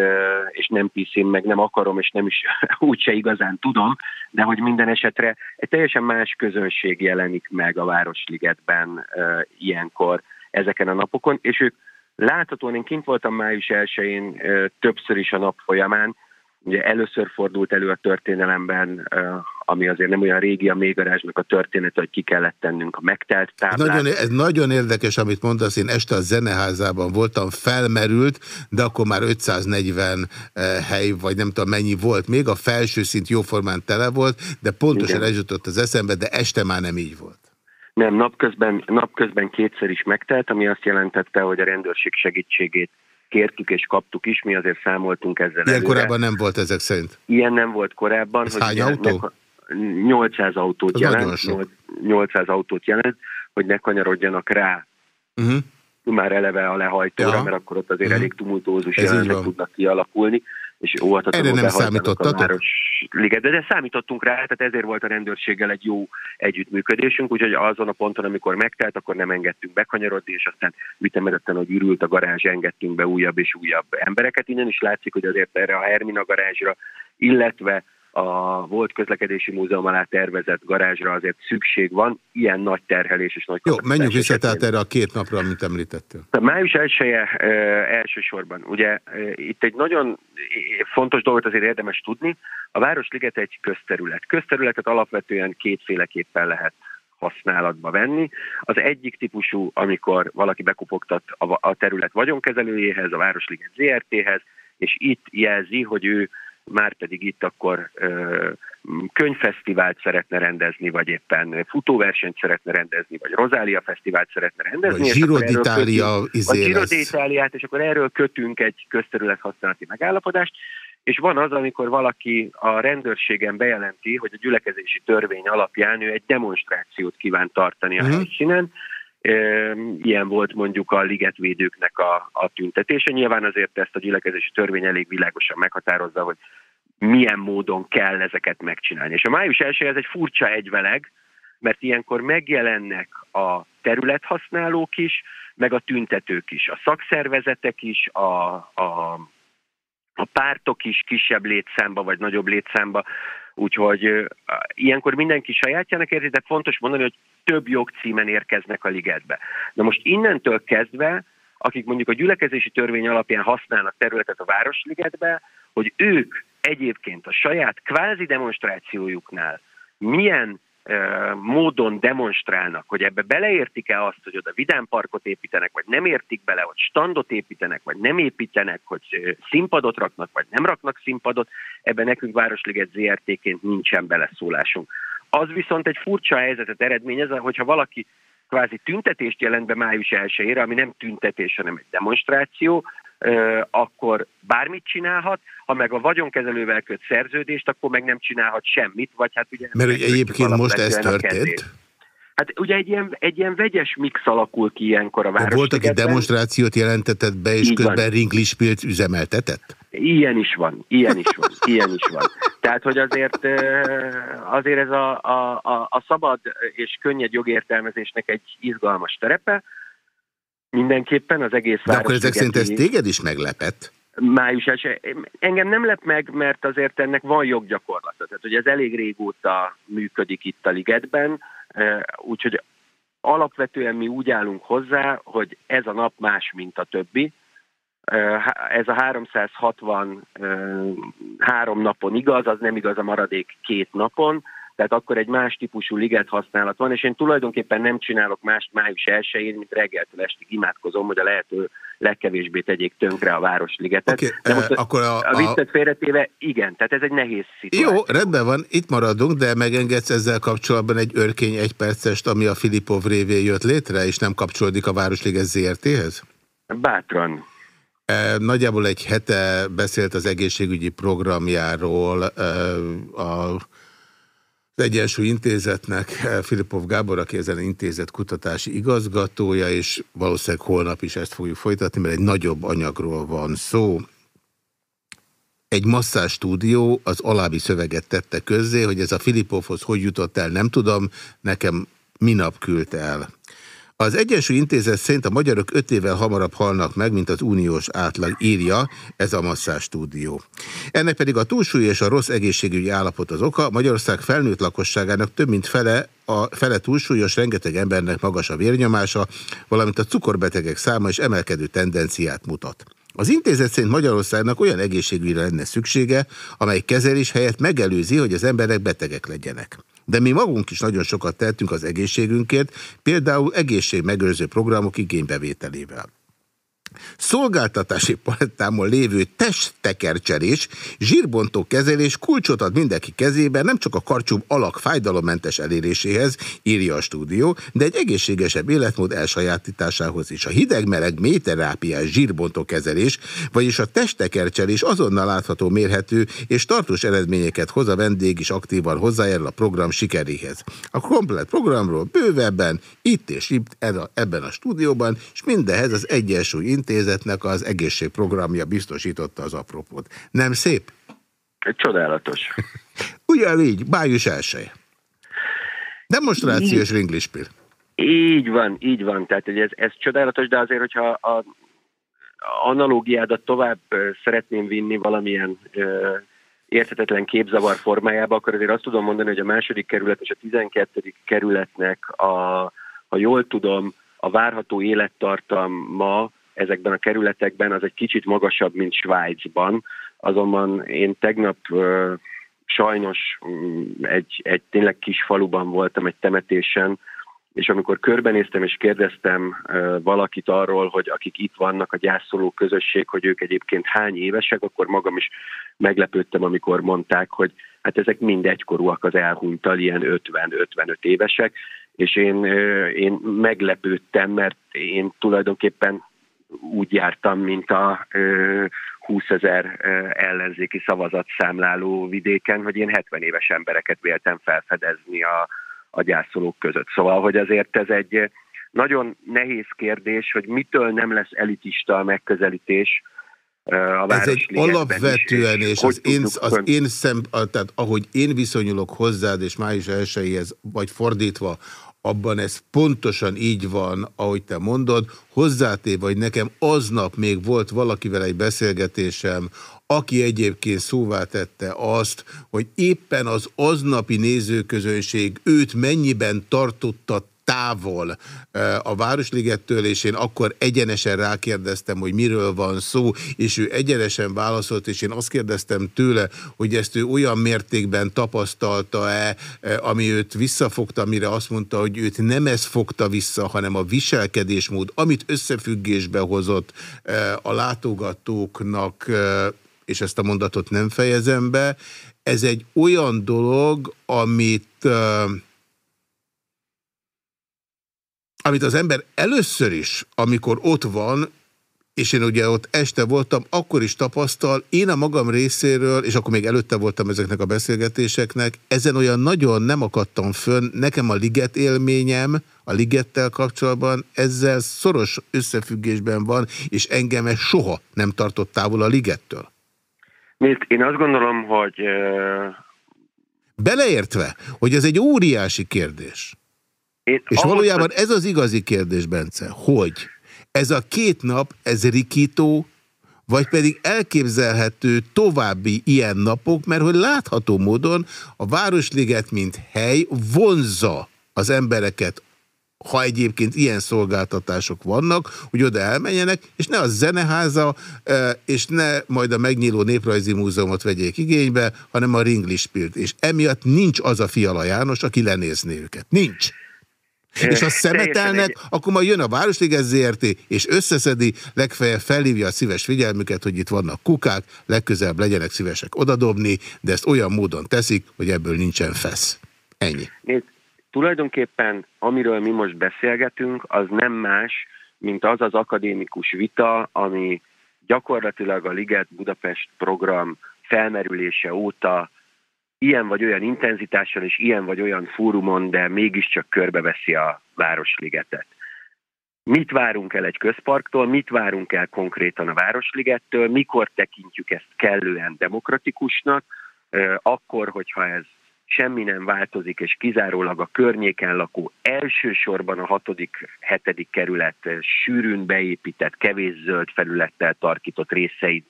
S8: és nem pc meg nem akarom, és nem is úgyse igazán tudom, de hogy minden esetre egy teljesen más közönség jelenik meg a Városligetben ilyenkor ezeken a napokon, és ők láthatóan, én kint voltam május 1-én többször is a nap folyamán, Ugye először fordult elő a történelemben, ami azért nem olyan régi a mélygarázsnak a történet, hogy ki kellett tennünk a megtelt táblát.
S1: Nagyon, ez nagyon érdekes, amit mondasz, én este a zeneházában voltam, felmerült, de akkor már 540 hely, vagy nem tudom mennyi volt még, a felső szint jóformán tele volt, de pontosan ez jutott az eszembe, de este már nem így volt.
S8: Nem, napközben, napközben kétszer is megtelt, ami azt jelentette, hogy a rendőrség segítségét kértük és kaptuk is, mi azért számoltunk ezzel
S1: Ilyen előre. korábban nem volt ezek szerint?
S8: Ilyen nem volt korábban.
S1: Ez hogy hány autó?
S8: 800 autót
S1: Az
S8: jelent, 800 autót jelent, hogy ne kanyarodjanak rá uh -huh. már eleve a lehajtóra, ja. mert akkor ott azért uh mhm. -huh. elég tumultózus jelenetek tudnak kialakulni és óvatatlanul
S1: Erre nem számítottatok? A
S8: Liget, de, de számítottunk rá, tehát ezért volt a rendőrséggel egy jó együttműködésünk, úgyhogy azon a ponton, amikor megtelt, akkor nem engedtünk bekanyarodni, és aztán ütemezetten, hogy ürült a garázs, engedtünk be újabb és újabb embereket. Innen is látszik, hogy azért erre a Hermina garázsra, illetve a volt közlekedési múzeum alá tervezett garázsra azért szükség van, ilyen nagy terhelés és nagy
S1: Jó, menjünk vissza tehát erre a két napra, amit említettél.
S8: A május elsője e, elsősorban. Ugye e, itt egy nagyon fontos dolgot azért érdemes tudni. A Városliget egy közterület. Közterületet alapvetően kétféleképpen lehet használatba venni. Az egyik típusú, amikor valaki bekopogtat a, a terület vagyonkezelőjéhez, a Városliget ZRT-hez, és itt jelzi, hogy ő már pedig itt akkor könyvfesztivált szeretne rendezni, vagy éppen futóversenyt szeretne rendezni, vagy Rozália fesztivált szeretne rendezni.
S1: Vagy Giro d'Italia
S8: Giro d'Italiát, és akkor erről kötünk egy közterület használati megállapodást, és van az, amikor valaki a rendőrségen bejelenti, hogy a gyülekezési törvény alapján ő egy demonstrációt kíván tartani a uh-huh. helyszínen, Ilyen volt mondjuk a ligetvédőknek a, a tüntetése. Nyilván azért ezt a gyülekezési törvény elég világosan meghatározza, hogy milyen módon kell ezeket megcsinálni. És a május első ez egy furcsa egyveleg, mert ilyenkor megjelennek a területhasználók is, meg a tüntetők is, a szakszervezetek is, a, a, a pártok is kisebb létszámba vagy nagyobb létszámba Úgyhogy ilyenkor mindenki sajátjának érzi, de fontos mondani, hogy több jogcímen érkeznek a ligetbe. Na most innentől kezdve, akik mondjuk a gyülekezési törvény alapján használnak területet a Városligetbe, hogy ők egyébként a saját kvázi demonstrációjuknál milyen módon demonstrálnak, hogy ebbe beleértik-e azt, hogy oda vidámparkot építenek, vagy nem értik bele, hogy standot építenek, vagy nem építenek, hogy színpadot raknak, vagy nem raknak színpadot, ebben nekünk Városliget ZRT-ként nincsen beleszólásunk. Az viszont egy furcsa helyzetet eredményez, hogyha valaki kvázi tüntetést jelent be május 1 ami nem tüntetés, hanem egy demonstráció, akkor bármit csinálhat, ha meg a vagyonkezelővel köt szerződést, akkor meg nem csinálhat semmit, vagy hát ugye...
S1: Mert ugye egyébként most ez történt?
S8: Hát ugye egy ilyen, egy ilyen vegyes mix alakul ki ilyenkor a város.
S1: Volt, aki demonstrációt jelentetett be, és Így közben Ringlispilt üzemeltetett?
S8: Ilyen is van, ilyen is van, ilyen is van. Tehát, hogy azért, azért ez a, a, a, a szabad és könnyed jogértelmezésnek egy izgalmas terepe, mindenképpen az egész
S1: De akkor ezek szerint ez téged is meglepett?
S8: Május első. Engem nem lep meg, mert azért ennek van joggyakorlata. Tehát, hogy ez elég régóta működik itt a ligetben, úgyhogy alapvetően mi úgy állunk hozzá, hogy ez a nap más, mint a többi. Ez a 363 napon igaz, az nem igaz a maradék két napon, tehát akkor egy más típusú liget használat van, és én tulajdonképpen nem csinálok mást május 1 mint reggeltől estig imádkozom, hogy a lehető legkevésbé tegyék tönkre a Városligetet. Okay,
S1: de most uh, akkor a,
S8: a viccet félretéve, igen, tehát ez egy nehéz szituáció.
S1: Jó, rendben van, itt maradunk, de megengedsz ezzel kapcsolatban egy örkény egypercest, ami a Filipov révén jött létre, és nem kapcsolódik a Városliget ZRT-hez?
S8: Bátran.
S1: Nagyjából egy hete beszélt az egészségügyi programjáról a az Egyensúly Intézetnek eh, Filipov Gábor, aki ezen intézet kutatási igazgatója, és valószínűleg holnap is ezt fogjuk folytatni, mert egy nagyobb anyagról van szó. Egy masszás stúdió az alábbi szöveget tette közzé, hogy ez a Filipovhoz hogy jutott el, nem tudom, nekem minap küldte el. Az Egyensúly Intézet szerint a magyarok öt évvel hamarabb halnak meg, mint az uniós átlag írja, ez a masszás stúdió. Ennek pedig a túlsúly és a rossz egészségügyi állapot az oka, Magyarország felnőtt lakosságának több mint fele a fele túlsúlyos, rengeteg embernek magas a vérnyomása, valamint a cukorbetegek száma is emelkedő tendenciát mutat. Az intézet szerint Magyarországnak olyan egészségügyre lenne szüksége, amely kezelés helyett megelőzi, hogy az emberek betegek legyenek. De mi magunk is nagyon sokat tettünk az egészségünkért, például egészségmegőrző programok igénybevételével. Szolgáltatási palettámon lévő testtekercserés, zsírbontó kezelés kulcsot ad mindenki kezébe, nem csak a karcsú alak fájdalommentes eléréséhez, írja a stúdió, de egy egészségesebb életmód elsajátításához is. A hideg-meleg mélyterápiás zsírbontó kezelés, vagyis a testtekercserés azonnal látható, mérhető és tartós eredményeket hoz a vendég is aktívan hozzájárul a program sikeréhez. A komplet programról bővebben, itt és itt ebben a stúdióban, és mindenhez az Egyensúly Intézetnek az egészségprogramja biztosította az apropót. Nem szép?
S8: Csodálatos.
S1: Ugyanígy, május elsője. Demonstrációs ringlispil.
S8: Így van, így van. Tehát ez, ez csodálatos, de azért, hogyha a analógiádat tovább szeretném vinni valamilyen ö, érthetetlen képzavar formájába, akkor azért azt tudom mondani, hogy a második kerület és a tizenkettedik kerületnek a, ha jól tudom, a várható élettartama ezekben a kerületekben az egy kicsit magasabb, mint Svájcban. Azonban én tegnap sajnos um, egy, egy tényleg kis faluban voltam egy temetésen, és amikor körbenéztem és kérdeztem valakit arról, hogy akik itt vannak a gyászoló közösség, hogy ők egyébként hány évesek, akkor magam is meglepődtem, amikor mondták, hogy hát ezek mind egykorúak az elhunytal, ilyen 50-55 évesek, és én, én meglepődtem, mert én tulajdonképpen úgy jártam, mint a 20 ezer ellenzéki szavazatszámláló vidéken, hogy én 70 éves embereket véltem felfedezni a, a gyászolók között. Szóval, hogy azért ez egy nagyon nehéz kérdés, hogy mitől nem lesz elitista a megközelítés, a
S1: Ez egy alapvetően, és, és az, én, az én szem, tehát ahogy én viszonyulok hozzád, és május 1 vagy fordítva, abban ez pontosan így van, ahogy te mondod, hozzátéve, hogy nekem aznap még volt valakivel egy beszélgetésem, aki egyébként szóvá tette azt, hogy éppen az aznapi nézőközönség őt mennyiben tartotta távol a Városligettől, és én akkor egyenesen rákérdeztem, hogy miről van szó, és ő egyenesen válaszolt, és én azt kérdeztem tőle, hogy ezt ő olyan mértékben tapasztalta-e, ami őt visszafogta, mire azt mondta, hogy őt nem ez fogta vissza, hanem a viselkedésmód, amit összefüggésbe hozott a látogatóknak, és ezt a mondatot nem fejezem be, ez egy olyan dolog, amit amit az ember először is, amikor ott van, és én ugye ott este voltam, akkor is tapasztal, én a magam részéről, és akkor még előtte voltam ezeknek a beszélgetéseknek, ezen olyan nagyon nem akadtam fönn, nekem a liget élményem, a ligettel kapcsolatban ezzel szoros összefüggésben van, és engem ez soha nem tartott távol a ligettől.
S8: Nézd, én azt gondolom, hogy...
S1: Beleértve, hogy ez egy óriási kérdés. Én És ahhoz, valójában ez az igazi kérdés, Bence, hogy ez a két nap, ez rikító, vagy pedig elképzelhető további ilyen napok, mert hogy látható módon a Városliget, mint hely vonzza az embereket, ha egyébként ilyen szolgáltatások vannak, hogy oda elmenjenek, és ne a zeneháza, és ne majd a megnyíló néprajzi múzeumot vegyék igénybe, hanem a Ringlispilt. És emiatt nincs az a Fiala János, aki lenézné őket. Nincs. És ha szemetelnek, akkor majd jön a Városliges ZRT, és összeszedi, legfeljebb felhívja a szíves figyelmüket, hogy itt vannak kukák, legközelebb legyenek szívesek odadobni, de ezt olyan módon teszik, hogy ebből nincsen fesz. Ennyi.
S8: Nézd, tulajdonképpen amiről mi most beszélgetünk, az nem más, mint az az akadémikus vita, ami gyakorlatilag a Liget Budapest program felmerülése óta ilyen vagy olyan intenzitással és ilyen vagy olyan fórumon, de mégiscsak körbeveszi a Városligetet. Mit várunk el egy közparktól, mit várunk el konkrétan a Városligettől, mikor tekintjük ezt kellően demokratikusnak, akkor, hogyha ez semmi nem változik, és kizárólag a környéken lakó elsősorban a hatodik, hetedik kerület sűrűn beépített, kevés zöld felülettel tarkított részeit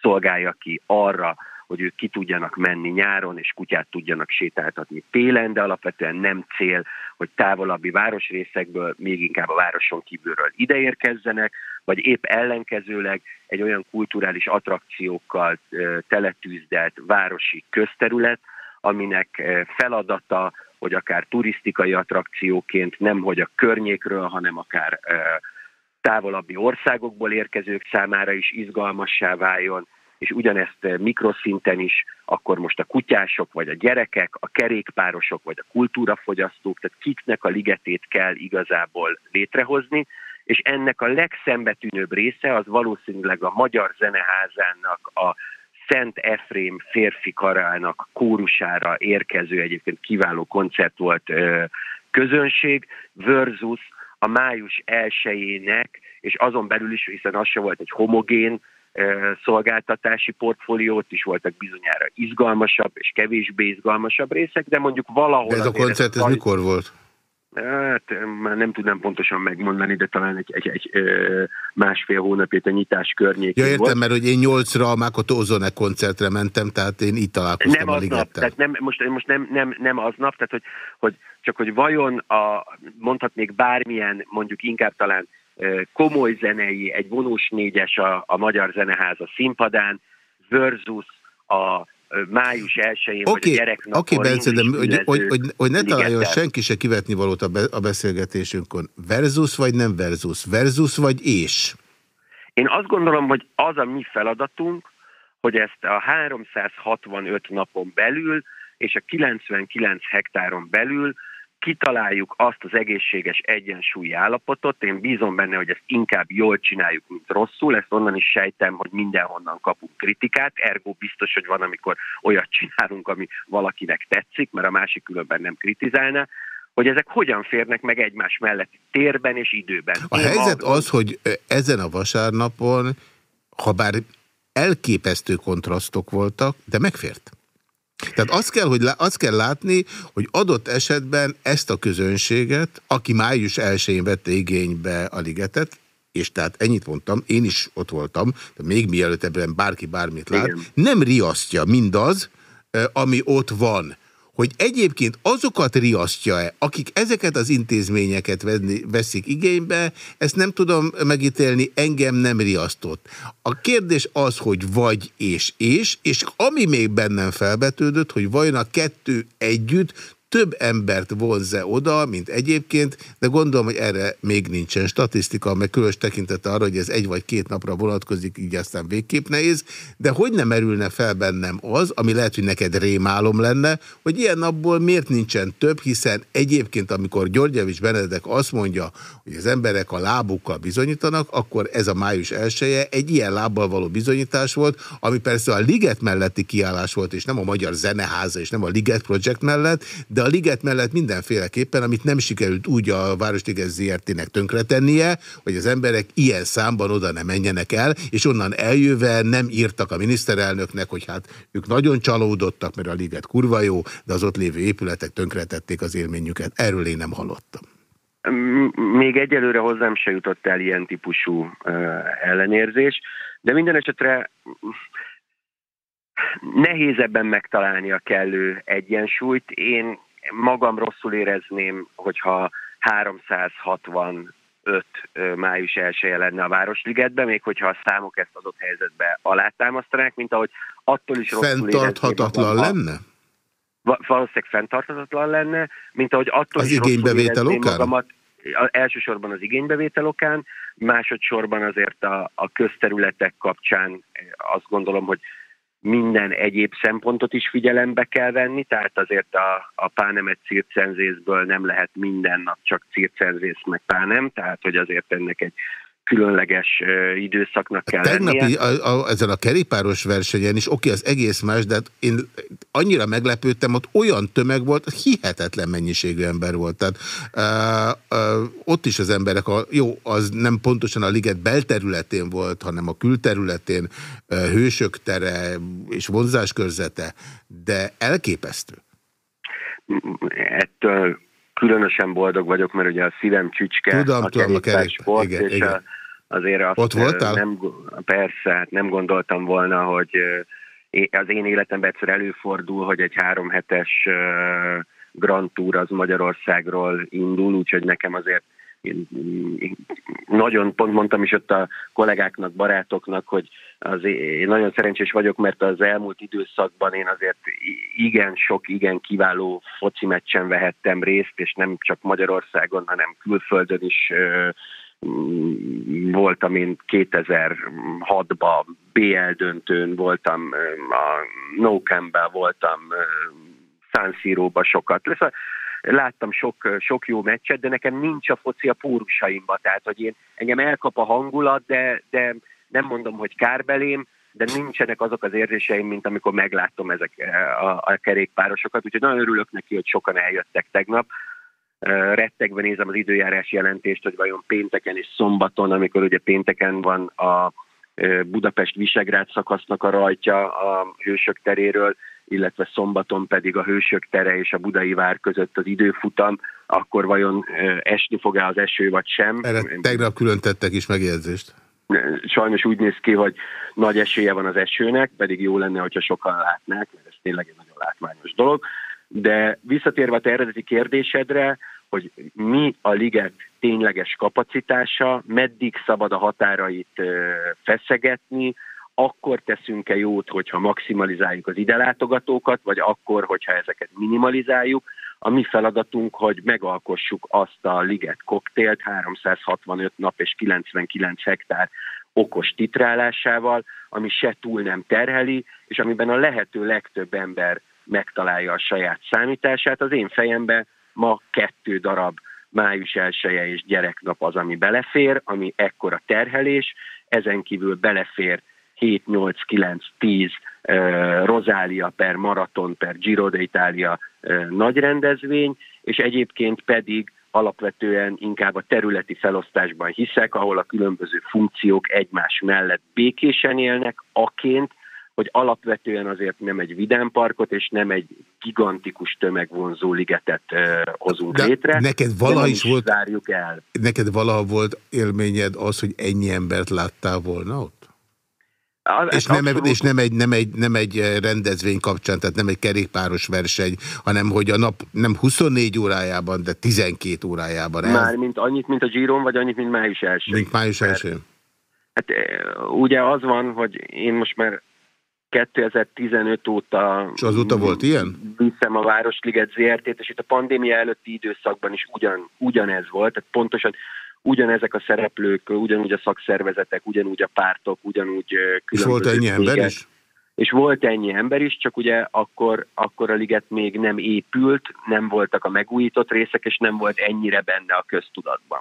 S8: szolgálja ki arra, hogy ők ki tudjanak menni nyáron, és kutyát tudjanak sétáltatni télen, de alapvetően nem cél, hogy távolabbi városrészekből, még inkább a városon kívülről ideérkezzenek, vagy épp ellenkezőleg egy olyan kulturális attrakciókkal teletűzdelt városi közterület, aminek feladata, hogy akár turisztikai attrakcióként nem hogy a környékről, hanem akár távolabbi országokból érkezők számára is izgalmassá váljon, és ugyanezt eh, mikroszinten is, akkor most a kutyások, vagy a gyerekek, a kerékpárosok, vagy a kultúrafogyasztók, tehát kiknek a ligetét kell igazából létrehozni, és ennek a legszembetűnőbb része az valószínűleg a Magyar Zeneházának a Szent Efrém férfi karának kórusára érkező egyébként kiváló koncert volt közönség versus a május elsőjének, és azon belül is, hiszen az se volt egy homogén szolgáltatási portfóliót is voltak bizonyára izgalmasabb és kevésbé izgalmasabb részek, de mondjuk valahol...
S1: De ez a koncert, ez mikor volt?
S8: Hát már nem tudnám pontosan megmondani, de talán egy, egy, egy másfél hónapét a nyitás környékén
S1: Ja értem, volt. mert hogy én nyolcra a Makoto Ozone koncertre mentem, tehát én itt találkoztam
S8: nem
S1: a ligettel.
S8: Tehát nem, most, most nem, nem, nem aznap, tehát hogy, hogy csak hogy vajon a, mondhatnék bármilyen, mondjuk inkább talán komoly zenei, egy vonós négyes a, a Magyar Zeneháza színpadán versus a május 1-én, okay, vagy a gyereknapon.
S1: Oké, okay, Bence, de hogy, hogy, hogy, hogy ne találjon senki se kivetni valót a, be, a beszélgetésünkön. Versus vagy nem versus? Versus vagy és?
S8: Én azt gondolom, hogy az a mi feladatunk, hogy ezt a 365 napon belül és a 99 hektáron belül kitaláljuk azt az egészséges egyensúlyi állapotot. Én bízom benne, hogy ezt inkább jól csináljuk, mint rosszul. Ezt onnan is sejtem, hogy mindenhonnan kapunk kritikát. Ergo biztos, hogy van, amikor olyat csinálunk, ami valakinek tetszik, mert a másik különben nem kritizálná hogy ezek hogyan férnek meg egymás mellett térben és időben.
S1: A Én helyzet magam... az, hogy ezen a vasárnapon, ha bár elképesztő kontrasztok voltak, de megfért. Tehát azt kell, hogy azt kell látni, hogy adott esetben ezt a közönséget, aki május 1-én vette igénybe a ligetet, és tehát ennyit mondtam, én is ott voltam, de még mielőtt ebben bárki bármit lát,
S8: Igen.
S1: nem riasztja mindaz, ami ott van hogy egyébként azokat riasztja-e, akik ezeket az intézményeket veszik igénybe, ezt nem tudom megítélni, engem nem riasztott. A kérdés az, hogy vagy és és, és ami még bennem felvetődött, hogy vajon a kettő együtt több embert vonz-e oda, mint egyébként, de gondolom, hogy erre még nincsen statisztika, meg különös tekintete arra, hogy ez egy vagy két napra vonatkozik, így aztán végképp nehéz, de hogy nem merülne fel bennem az, ami lehet, hogy neked rémálom lenne, hogy ilyen napból miért nincsen több, hiszen egyébként, amikor Györgyevics Benedek azt mondja, hogy az emberek a lábukkal bizonyítanak, akkor ez a május elsője egy ilyen lábbal való bizonyítás volt, ami persze a Liget melletti kiállás volt, és nem a Magyar Zeneháza, és nem a Liget Project mellett, de a Liget mellett mindenféleképpen, amit nem sikerült úgy a Városliget ZRT-nek tönkretennie, hogy az emberek ilyen számban oda ne menjenek el, és onnan eljöve nem írtak a miniszterelnöknek, hogy hát ők nagyon csalódottak, mert a Liget kurva jó, de az ott lévő épületek tönkretették az élményüket. Erről én nem hallottam.
S8: Még egyelőre hozzám se jutott el ilyen típusú ellenérzés, de minden esetre nehéz ebben megtalálni a kellő egyensúlyt. Én magam rosszul érezném, hogyha 365 ö, május 1 lenne a Városligetben, még hogyha a számok ezt adott helyzetbe alátámasztanák, mint ahogy attól is rosszul
S1: Fenntarthatatlan
S8: magam,
S1: lenne?
S8: Va- valószínűleg fenntarthatatlan lenne, mint ahogy attól
S1: Az
S8: is rosszul
S1: igénybevétel
S8: érezném
S1: okán?
S8: magamat, elsősorban az igénybevétel okán, másodszorban azért a, a közterületek kapcsán eh, azt gondolom, hogy minden egyéb szempontot is figyelembe kell venni, tehát azért a, a pánemet circenzészből nem lehet minden nap csak circenzész meg pánem, tehát hogy azért ennek egy különleges ö, időszaknak kell lennie.
S1: Tegnapi a, a, ezen a kerékpáros versenyen is, oké, az egész más, de hát én annyira meglepődtem, ott olyan tömeg volt, hihetetlen mennyiségű ember volt. Tehát uh, uh, ott is az emberek, a, jó, az nem pontosan a liget belterületén volt, hanem a külterületén uh, hősök tere és vonzáskörzete, de elképesztő.
S8: ettől különösen boldog vagyok, mert ugye a szívem csücske
S1: Tudom,
S8: a
S1: tudom, igen,
S8: és
S1: igen.
S8: A, azért azt
S1: Ott voltál?
S8: Nem, persze, hát nem gondoltam volna, hogy az én életemben egyszer előfordul, hogy egy három hetes Grand Tour az Magyarországról indul, úgyhogy nekem azért én, én nagyon pont mondtam is ott a kollégáknak, barátoknak, hogy az én nagyon szerencsés vagyok, mert az elmúlt időszakban én azért igen sok, igen kiváló foci meccsen vehettem részt, és nem csak Magyarországon, hanem külföldön is voltam én 2006-ban BL döntőn, voltam ö, a No Camp-ben, voltam San Siro-ba sokat. Szóval láttam sok, sok jó meccset, de nekem nincs a foci a pórusaimba, tehát hogy én, engem elkap a hangulat, de, de nem mondom, hogy kárbelém, de nincsenek azok az érzéseim, mint amikor meglátom ezek a, a kerékpárosokat, úgyhogy nagyon örülök neki, hogy sokan eljöttek tegnap. Rettegve nézem az időjárás jelentést, hogy vajon pénteken és szombaton, amikor ugye pénteken van a Budapest-Visegrád szakasznak a rajtja a Hősök teréről, illetve szombaton pedig a Hősök tere és a Budai vár között az időfutam, akkor vajon esni fog-e az eső vagy sem?
S1: Erre tegnap külön tettek is megjegyzést.
S8: sajnos úgy néz ki, hogy nagy esélye van az esőnek, pedig jó lenne, hogyha sokan látnák, mert ez tényleg egy nagyon látványos dolog. De visszatérve a te eredeti kérdésedre, hogy mi a liget tényleges kapacitása, meddig szabad a határait feszegetni, akkor teszünk-e jót, hogyha maximalizáljuk az ide látogatókat, vagy akkor, hogyha ezeket minimalizáljuk. A mi feladatunk, hogy megalkossuk azt a liget koktélt 365 nap és 99 hektár okos titrálásával, ami se túl nem terheli, és amiben a lehető legtöbb ember megtalálja a saját számítását. Az én fejemben ma kettő darab május elsője és gyereknap az, ami belefér, ami ekkora terhelés, ezen kívül belefér 7, 8, 9, 10 uh, Rosália per maraton per Giro d'Italia uh, nagy rendezvény, és egyébként pedig alapvetően inkább a területi felosztásban hiszek, ahol a különböző funkciók egymás mellett békésen élnek, aként, hogy alapvetően azért nem egy vidámparkot és nem egy gigantikus tömegvonzó ligetet hozunk
S1: De
S8: létre.
S1: neked valaha is volt-
S8: zárjuk el.
S1: Neked valaha volt élményed az, hogy ennyi embert láttál volna ott?
S8: Az,
S1: És nem, és nem egy, nem, egy, nem egy rendezvény kapcsán, tehát nem egy kerékpáros verseny, hanem hogy a nap nem 24 órájában, de 12 órájában el,
S8: Már mint annyit, mint a Giron, vagy annyit, mint május első.
S1: mint május 1
S8: Hát eh, ugye az van, hogy én most már 2015 óta
S1: És azóta volt ilyen?
S8: viszem a Városliget ZRT-t, és itt a pandémia előtti időszakban is ugyan, ugyanez volt, tehát pontosan ugyanezek a szereplők, ugyanúgy a szakszervezetek, ugyanúgy a pártok, ugyanúgy eh,
S1: És volt
S8: különböző
S1: ennyi ember
S8: cégek.
S1: is?
S8: És volt ennyi ember is, csak ugye akkor, akkor a liget még nem épült, nem voltak a megújított részek, és nem volt ennyire benne a köztudatban.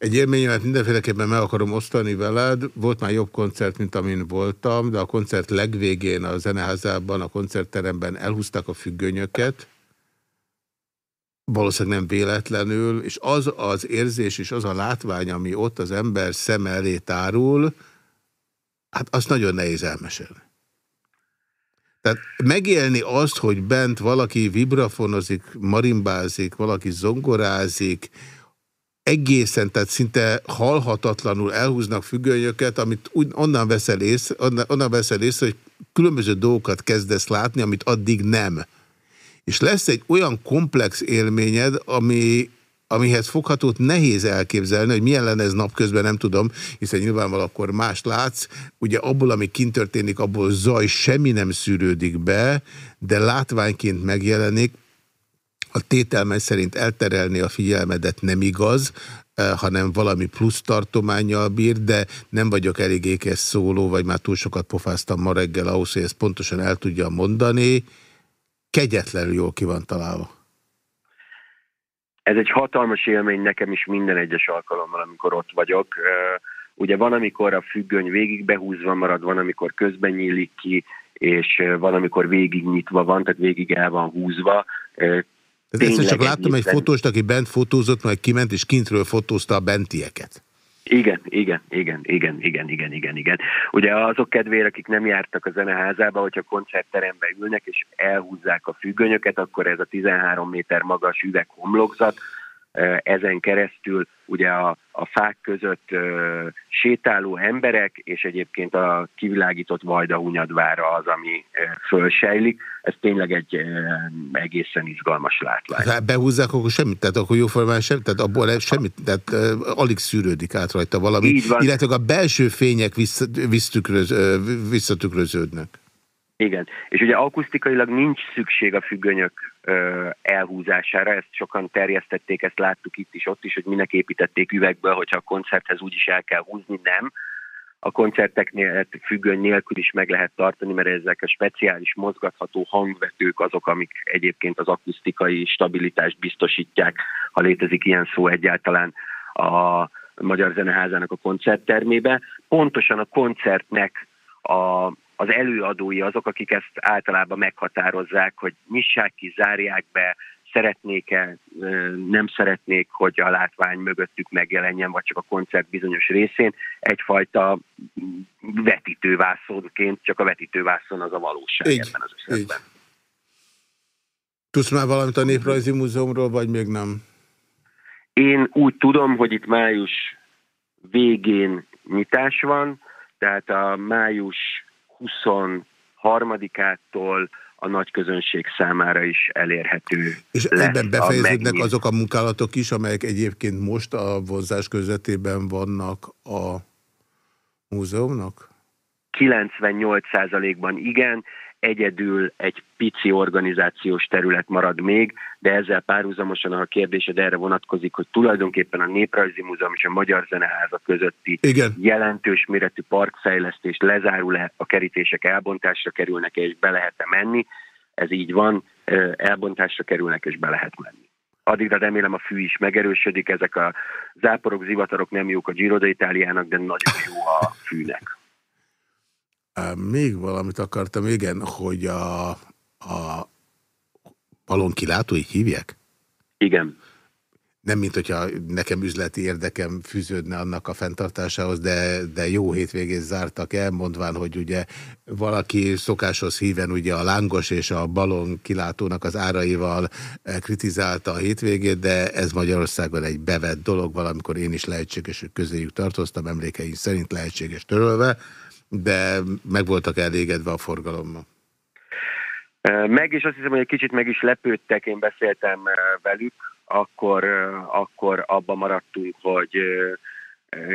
S1: Egy élményemet mindenféleképpen meg akarom osztani veled. Volt már jobb koncert, mint amin voltam, de a koncert legvégén a zeneházában, a koncertteremben elhúzták a függönyöket, valószínűleg nem véletlenül, és az az érzés és az a látvány, ami ott az ember szem elé tárul, hát azt nagyon nehéz elmesélni. Tehát megélni azt, hogy bent valaki vibrafonozik, marimbázik, valaki zongorázik, egészen, tehát szinte halhatatlanul elhúznak függönyöket, amit onnan, veszel észre, onnan, onnan veszel észre, hogy különböző dolgokat kezdesz látni, amit addig nem. És lesz egy olyan komplex élményed, ami, amihez foghatót nehéz elképzelni, hogy milyen lenne ez napközben, nem tudom, hiszen nyilvánvalóan akkor más látsz. Ugye abból, ami kint történik, abból zaj semmi nem szűrődik be, de látványként megjelenik, a tételmen szerint elterelni a figyelmedet nem igaz, eh, hanem valami plusz tartományjal bír, de nem vagyok elég ékes szóló, vagy már túl sokat pofáztam ma reggel ahhoz, hogy ezt pontosan el tudja mondani. Kegyetlenül jól ki van találva.
S8: Ez egy hatalmas élmény nekem is minden egyes alkalommal, amikor ott vagyok. Ö, Ugye van, amikor a függöny végig behúzva marad, van, amikor közben nyílik ki, és ö, van, amikor végig nyitva van, tehát végig el van húzva.
S1: Tehát egyszer csak láttam egy fotóst, aki bent fotózott, majd kiment, és kintről fotózta a bentieket.
S8: Igen, igen, igen, igen, igen, igen, igen, igen. Ugye azok kedvére, akik nem jártak a zeneházába, hogyha koncertterembe ülnek és elhúzzák a függönyöket, akkor ez a 13 méter magas üveg homlokzat, eh, ezen keresztül ugye a, a fák között ö, sétáló emberek, és egyébként a kivilágított Vajdahunyadvára az, ami ö, fölsejlik. Ez tényleg egy ö, egészen izgalmas látvány.
S1: Ha behúzzák, akkor semmit, tehát akkor jóformán sem, tehát abból semmit, tehát uh, alig szűrődik át rajta valami,
S8: Így van.
S1: illetve a belső fények vissza, visszatükröz, ö, visszatükröződnek.
S8: Igen, és ugye akusztikailag nincs szükség a függönyök ö, elhúzására, ezt sokan terjesztették, ezt láttuk itt is, ott is, hogy minek építették üvegből, hogyha a koncerthez úgyis el kell húzni, nem. A koncerteknél hát függöny nélkül is meg lehet tartani, mert ezek a speciális mozgatható hangvetők azok, amik egyébként az akusztikai stabilitást biztosítják, ha létezik ilyen szó egyáltalán a Magyar Zeneházának a koncerttermébe. Pontosan a koncertnek a, az előadói azok, akik ezt általában meghatározzák, hogy nyissák ki, zárják be, szeretnék-e, nem szeretnék, hogy a látvány mögöttük megjelenjen, vagy csak a koncert bizonyos részén. Egyfajta vetítővászonként, csak a vetítővászon az a valóság
S1: Így,
S8: ebben az esetben.
S1: így. Tudsz már valamit a Néprajzi Múzeumról, vagy még nem?
S8: Én úgy tudom, hogy itt május végén nyitás van, tehát a május 23-ától a nagy közönség számára is elérhető
S1: És
S8: lesz
S1: ebben
S8: a
S1: befejeződnek
S8: megnyit-
S1: azok a munkálatok is, amelyek egyébként most a vonzás közvetében vannak a múzeumnak?
S8: 98%-ban igen, egyedül egy pici organizációs terület marad még, de ezzel párhuzamosan, ha a kérdésed erre vonatkozik, hogy tulajdonképpen a Néprajzi Múzeum és a Magyar Zeneháza közötti
S1: Igen.
S8: jelentős méretű parkfejlesztés lezárul-e, a kerítések elbontásra kerülnek és be lehet-e menni, ez így van, elbontásra kerülnek és be lehet menni. Addigra remélem a fű is megerősödik, ezek a záporok, zivatarok nem jók a Giro d'Italiának, de nagyon jó a fűnek.
S1: Még valamit akartam, igen, hogy a, a balonkilátó, így hívják?
S8: Igen.
S1: nem mint hogyha nekem üzleti érdekem fűződne annak a fenntartásához, de, de jó hétvégét zártak el, mondván, hogy ugye valaki szokáshoz híven ugye a lángos és a balon kilátónak az áraival eh, kritizálta a hétvégét, de ez Magyarországon egy bevett dolog, valamikor én is lehetséges, hogy közéjük tartoztam, emlékeim szerint lehetséges törölve, de meg voltak elégedve a forgalommal.
S8: Meg, és azt hiszem, hogy egy kicsit meg is lepődtek, én beszéltem velük, akkor, akkor abba maradtunk, hogy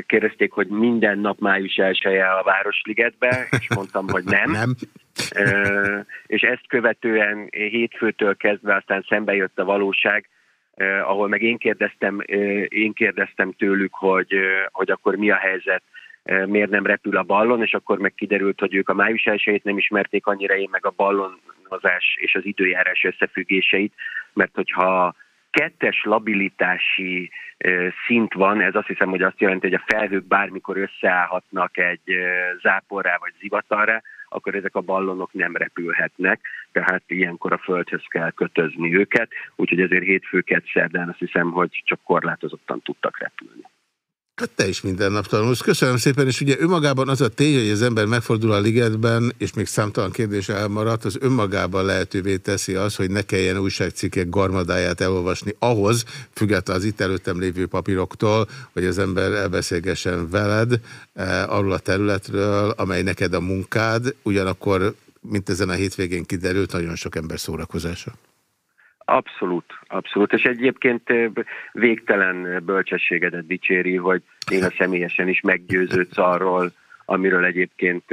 S8: kérdezték, hogy minden nap május elsője a Városligetbe, és mondtam, hogy nem.
S1: nem.
S8: És ezt követően hétfőtől kezdve aztán szembe jött a valóság, ahol meg én kérdeztem, én kérdeztem tőlük, hogy, hogy akkor mi a helyzet, miért nem repül a ballon, és akkor meg kiderült, hogy ők a május elsőjét nem ismerték annyira, én meg a ballonozás és az időjárás összefüggéseit, mert hogyha kettes labilitási szint van, ez azt hiszem, hogy azt jelenti, hogy a felhők bármikor összeállhatnak egy záporrá vagy zivatarra, akkor ezek a ballonok nem repülhetnek, tehát ilyenkor a földhöz kell kötözni őket, úgyhogy ezért hétfő szerdán azt hiszem, hogy csak korlátozottan tudtak repülni.
S1: Hát te is minden nap tanulsz. Köszönöm szépen, és ugye önmagában az a tény, hogy az ember megfordul a ligetben, és még számtalan kérdés elmaradt, az önmagában lehetővé teszi az, hogy ne kelljen újságcikkek garmadáját elolvasni ahhoz, független az itt előttem lévő papíroktól, hogy az ember elbeszélgessen veled eh, arról a területről, amely neked a munkád, ugyanakkor, mint ezen a hétvégén kiderült, nagyon sok ember szórakozása.
S8: Abszolút, abszolút. És egyébként végtelen bölcsességedet dicséri, hogy én a személyesen is meggyőződsz arról, amiről egyébként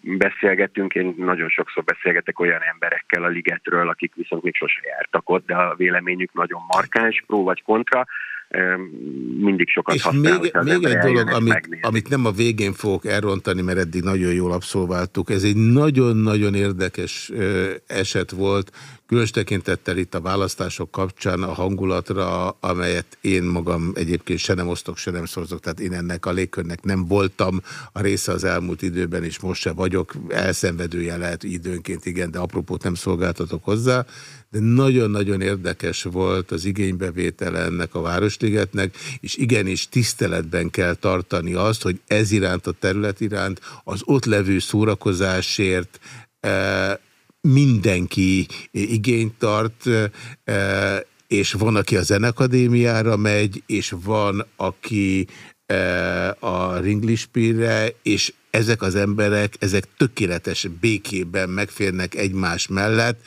S8: beszélgetünk. Én nagyon sokszor beszélgetek olyan emberekkel a ligetről, akik viszont még sose jártak ott, de a véleményük nagyon markáns, pró vagy kontra, mindig sokat
S1: És
S8: használ.
S1: még, még egy dolog, amit, amit nem a végén fogok elrontani, mert eddig nagyon jól abszolváltuk. Ez egy nagyon-nagyon érdekes eset volt, különös tekintettel itt a választások kapcsán a hangulatra, amelyet én magam egyébként se nem osztok, se nem szorzok, tehát én ennek a légkörnek nem voltam a része az elmúlt időben, és most se vagyok, elszenvedője lehet időnként, igen, de apropót nem szolgáltatok hozzá, de nagyon-nagyon érdekes volt az igénybevétele ennek a Városligetnek, és igenis tiszteletben kell tartani azt, hogy ez iránt a terület iránt, az ott levő szórakozásért e, mindenki igényt tart, e, és van, aki a Zenekadémiára megy, és van, aki e, a Ringlispire, és ezek az emberek, ezek tökéletes békében megférnek egymás mellett,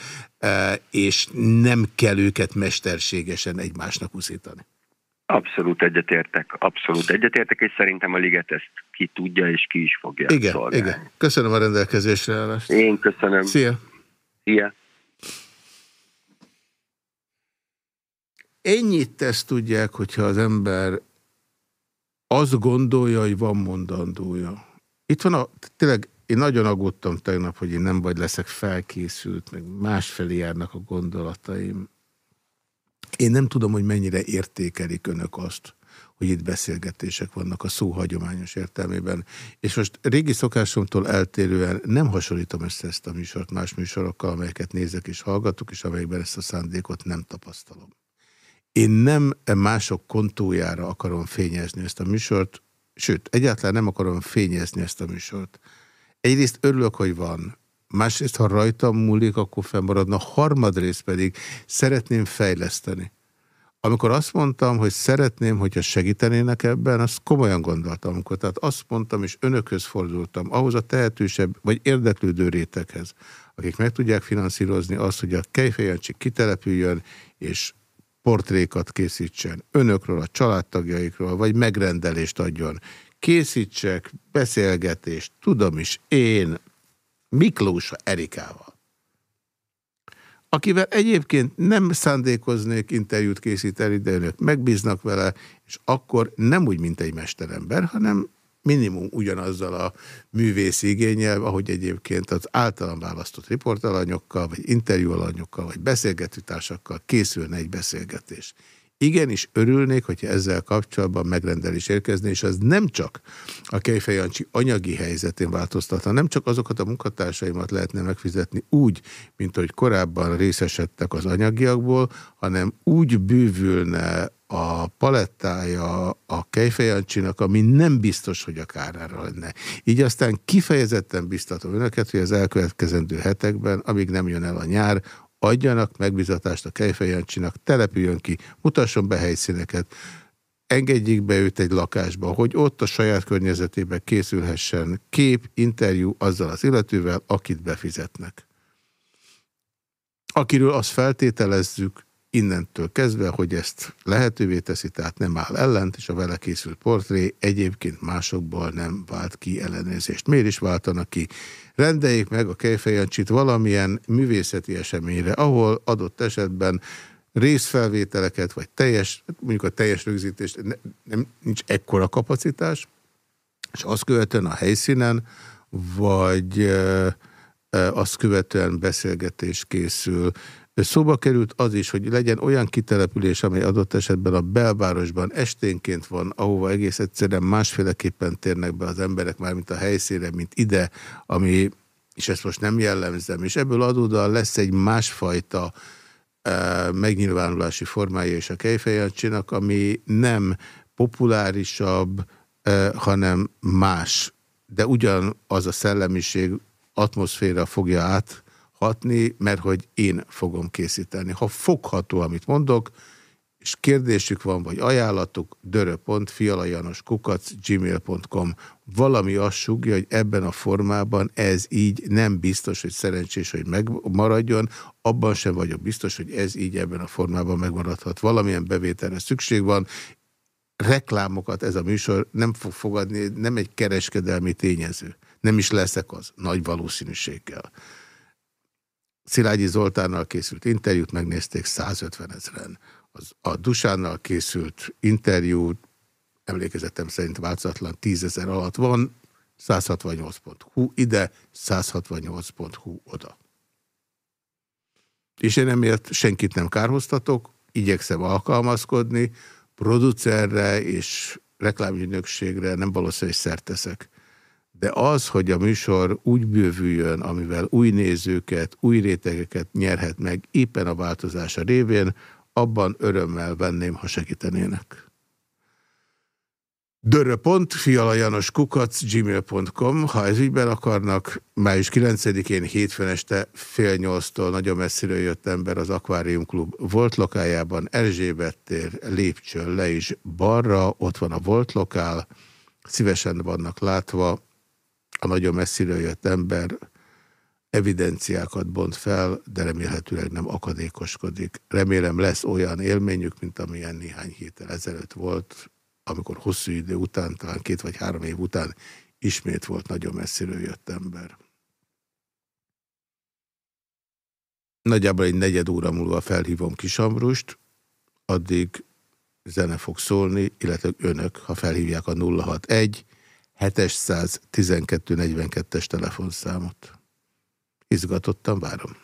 S1: és nem kell őket mesterségesen egymásnak uszítani.
S8: Abszolút egyetértek, abszolút egyetértek, és szerintem a liget ezt ki tudja, és ki is fogja
S1: igen, szolgálni. Igen, köszönöm a rendelkezésre állást.
S8: Én köszönöm.
S1: Szia!
S8: Szia!
S1: Ennyit tesz tudják, hogyha az ember azt gondolja, hogy van mondandója. Itt van a, tényleg én nagyon aggódtam tegnap, hogy én nem vagy leszek felkészült, meg másfelé járnak a gondolataim. Én nem tudom, hogy mennyire értékelik önök azt, hogy itt beszélgetések vannak a szó hagyományos értelmében. És most régi szokásomtól eltérően nem hasonlítom össze ezt a műsort más műsorokkal, amelyeket nézek és hallgatok, és amelyekben ezt a szándékot nem tapasztalom. Én nem mások kontójára akarom fényezni ezt a műsort, sőt, egyáltalán nem akarom fényezni ezt a műsort. Egyrészt örülök, hogy van. Másrészt, ha rajtam múlik, akkor fennmaradna. Harmadrészt pedig szeretném fejleszteni. Amikor azt mondtam, hogy szeretném, hogyha segítenének ebben, azt komolyan gondoltam. Amikor, tehát azt mondtam, és önökhöz fordultam, ahhoz a tehetősebb, vagy érdeklődő réteghez, akik meg tudják finanszírozni azt, hogy a Kejfejancsi kitelepüljön, és portrékat készítsen önökről, a családtagjaikról, vagy megrendelést adjon készítsek beszélgetést, tudom is, én Miklós Erikával, akivel egyébként nem szándékoznék interjút készíteni, de önök megbíznak vele, és akkor nem úgy, mint egy mesterember, hanem minimum ugyanazzal a művész igényel, ahogy egyébként az általam választott riportalanyokkal, vagy interjúalanyokkal, vagy beszélgetőtársakkal készülne egy beszélgetés. Igenis örülnék, hogyha ezzel kapcsolatban megrendelés érkezni, és az nem csak a Kejfej Jancsi anyagi helyzetén változtatna, nem csak azokat a munkatársaimat lehetne megfizetni úgy, mint hogy korábban részesedtek az anyagiakból, hanem úgy bűvülne a palettája a Kejfejancsinak, ami nem biztos, hogy a kárára lenne. Így aztán kifejezetten biztatom önöket, hogy az elkövetkezendő hetekben, amíg nem jön el a nyár, adjanak megbizatást a Kejfejancsinak, települjön ki, mutasson be helyszíneket, engedjék be őt egy lakásba, hogy ott a saját környezetében készülhessen kép, interjú azzal az illetővel, akit befizetnek. Akiről azt feltételezzük, innentől kezdve, hogy ezt lehetővé teszi, tehát nem áll ellent, és a vele készült portré egyébként másokból nem vált ki ellenőrzést. Miért is váltanak ki? Rendeljék meg a Kejfejancsit valamilyen művészeti eseményre, ahol adott esetben részfelvételeket, vagy teljes, mondjuk a teljes rögzítést, ne, nem, nincs ekkora kapacitás, és azt követően a helyszínen, vagy e, e, azt követően beszélgetés készül. Szóba került az is, hogy legyen olyan kitelepülés, amely adott esetben a belvárosban esténként van, ahova egész egyszerűen másféleképpen térnek be az emberek, már mint a helyszínre, mint ide, ami, és ezt most nem jellemzem, és ebből adódóan lesz egy másfajta megnyilvánulási formája és a Kejfejancsinak, ami nem populárisabb, hanem más. De ugyanaz a szellemiség, atmoszféra fogja áthatni, mert hogy én fogom készíteni. Ha fogható, amit mondok, és kérdésük van, vagy ajánlatuk, dörö.fialajanoskukac gmail.com. Valami azt sugja, hogy ebben a formában ez így nem biztos, hogy szerencsés, hogy megmaradjon, abban sem vagyok biztos, hogy ez így ebben a formában megmaradhat. Valamilyen bevételre szükség van, reklámokat ez a műsor nem fog fogadni, nem egy kereskedelmi tényező. Nem is leszek az, nagy valószínűséggel. Szilágyi Zoltánnal készült interjút megnézték 150 ezeren az, a Dusánnal készült interjú, emlékezetem szerint változatlan tízezer alatt van, 168.hu ide, 168.hu oda. És én emiatt senkit nem kárhoztatok, igyekszem alkalmazkodni, producerre és reklámügynökségre nem valószínűleg szert teszek. De az, hogy a műsor úgy bővüljön, amivel új nézőket, új rétegeket nyerhet meg éppen a változása révén, abban örömmel venném, ha segítenének. fél nyolctól nagyon messziről jött ember az Akvárium Klub volt lokájában, Erzsébet tér le is balra, ott van a volt lokál, szívesen vannak látva, a nagyon messziről jött ember evidenciákat bont fel, de remélhetőleg nem akadékoskodik. Remélem lesz olyan élményük, mint amilyen néhány héttel ezelőtt volt, amikor hosszú idő után, talán két vagy három év után ismét volt nagyon messziről jött ember. Nagyjából egy negyed óra múlva felhívom Kisambrust, addig zene fog szólni, illetve önök, ha felhívják a 061 712 42-es telefonszámot. Izgatottan várom.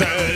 S5: Listen.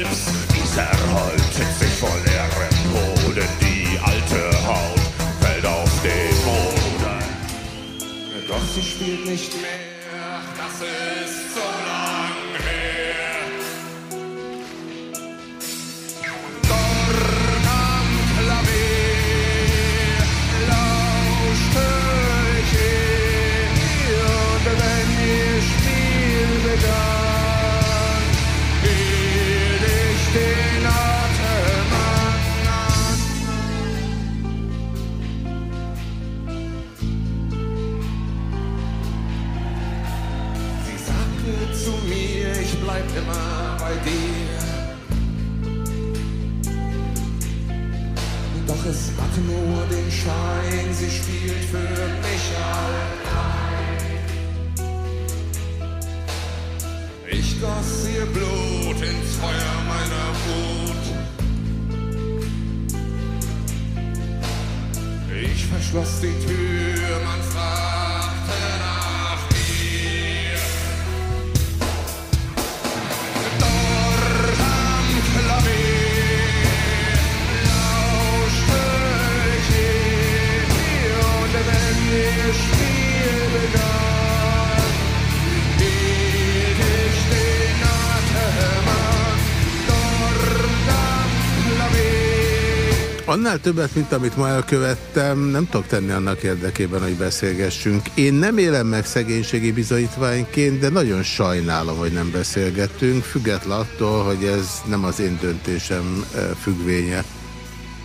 S1: Annál többet, mint amit ma elkövettem, nem tudok tenni annak érdekében, hogy beszélgessünk. Én nem élem meg szegénységi bizonyítványként, de nagyon sajnálom, hogy nem beszélgettünk, független attól, hogy ez nem az én döntésem eh, függvénye.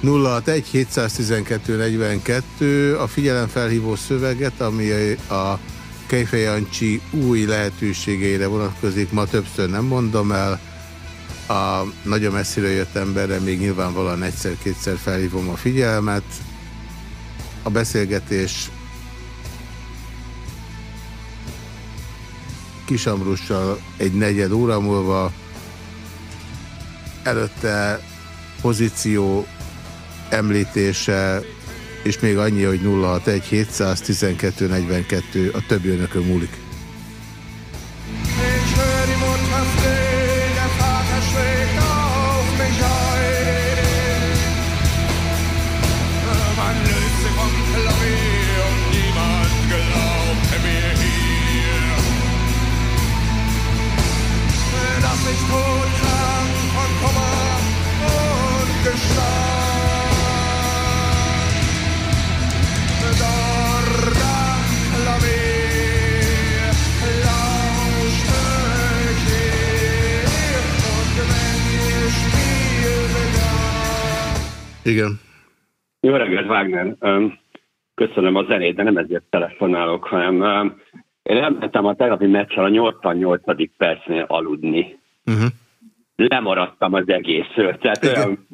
S1: 061 712 42 a figyelemfelhívó szöveget, ami a Kejfej Jancsi új lehetőségeire vonatkozik, ma többször nem mondom el, a nagyon messziről jött emberre még nyilvánvalóan egyszer-kétszer felhívom a figyelmet. A beszélgetés Kisamrussal egy negyed óra múlva, előtte pozíció említése, és még annyi, hogy 061 712 42, a többi önökön múlik. Igen.
S9: Jó reggelt, Wagner. Öm, Köszönöm a zenét, de nem ezért telefonálok, hanem én elmentem a tegnapi meccsel a 88. percnél aludni.
S1: Uh -huh.
S9: Lemaradtam az egészről. Tehát olyan,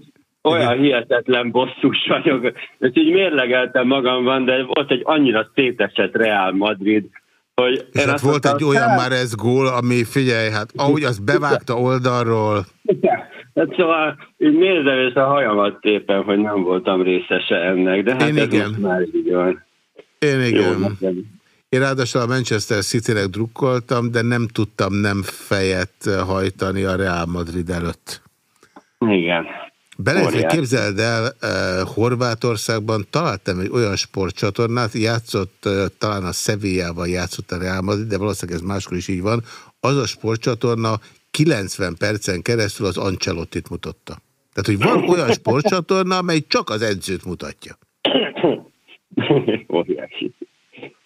S9: olyan hihetetlen bosszus vagyok. És így mérlegeltem magamban, de volt egy annyira szétesett Real Madrid, hogy
S1: És hát
S9: azt
S1: volt egy
S9: mondtam,
S1: olyan
S9: "Hát,
S1: már ez gól, ami figyelj, hát ahogy az bevágta oldalról,
S9: Hát szóval így nézem, és a hajamat tépen, hogy nem voltam részese ennek, de hát
S1: Én
S9: ez
S1: igen.
S9: már így van.
S1: én
S9: Jó,
S1: igen.
S9: nekem.
S1: Én ráadásul a Manchester City-nek drukkoltam, de nem tudtam nem fejet hajtani a Real Madrid előtt.
S9: Igen. Óriási.
S1: képzeld el, eh, Horvátországban találtam egy olyan sportcsatornát, játszott, eh, talán a Sevillával játszott a Real Madrid, de valószínűleg ez máskor is így van. Az a sportcsatorna 90 percen keresztül az Ancelottit mutatta. Tehát, hogy van olyan sportcsatorna, amely csak az edzőt mutatja.
S9: Óriási.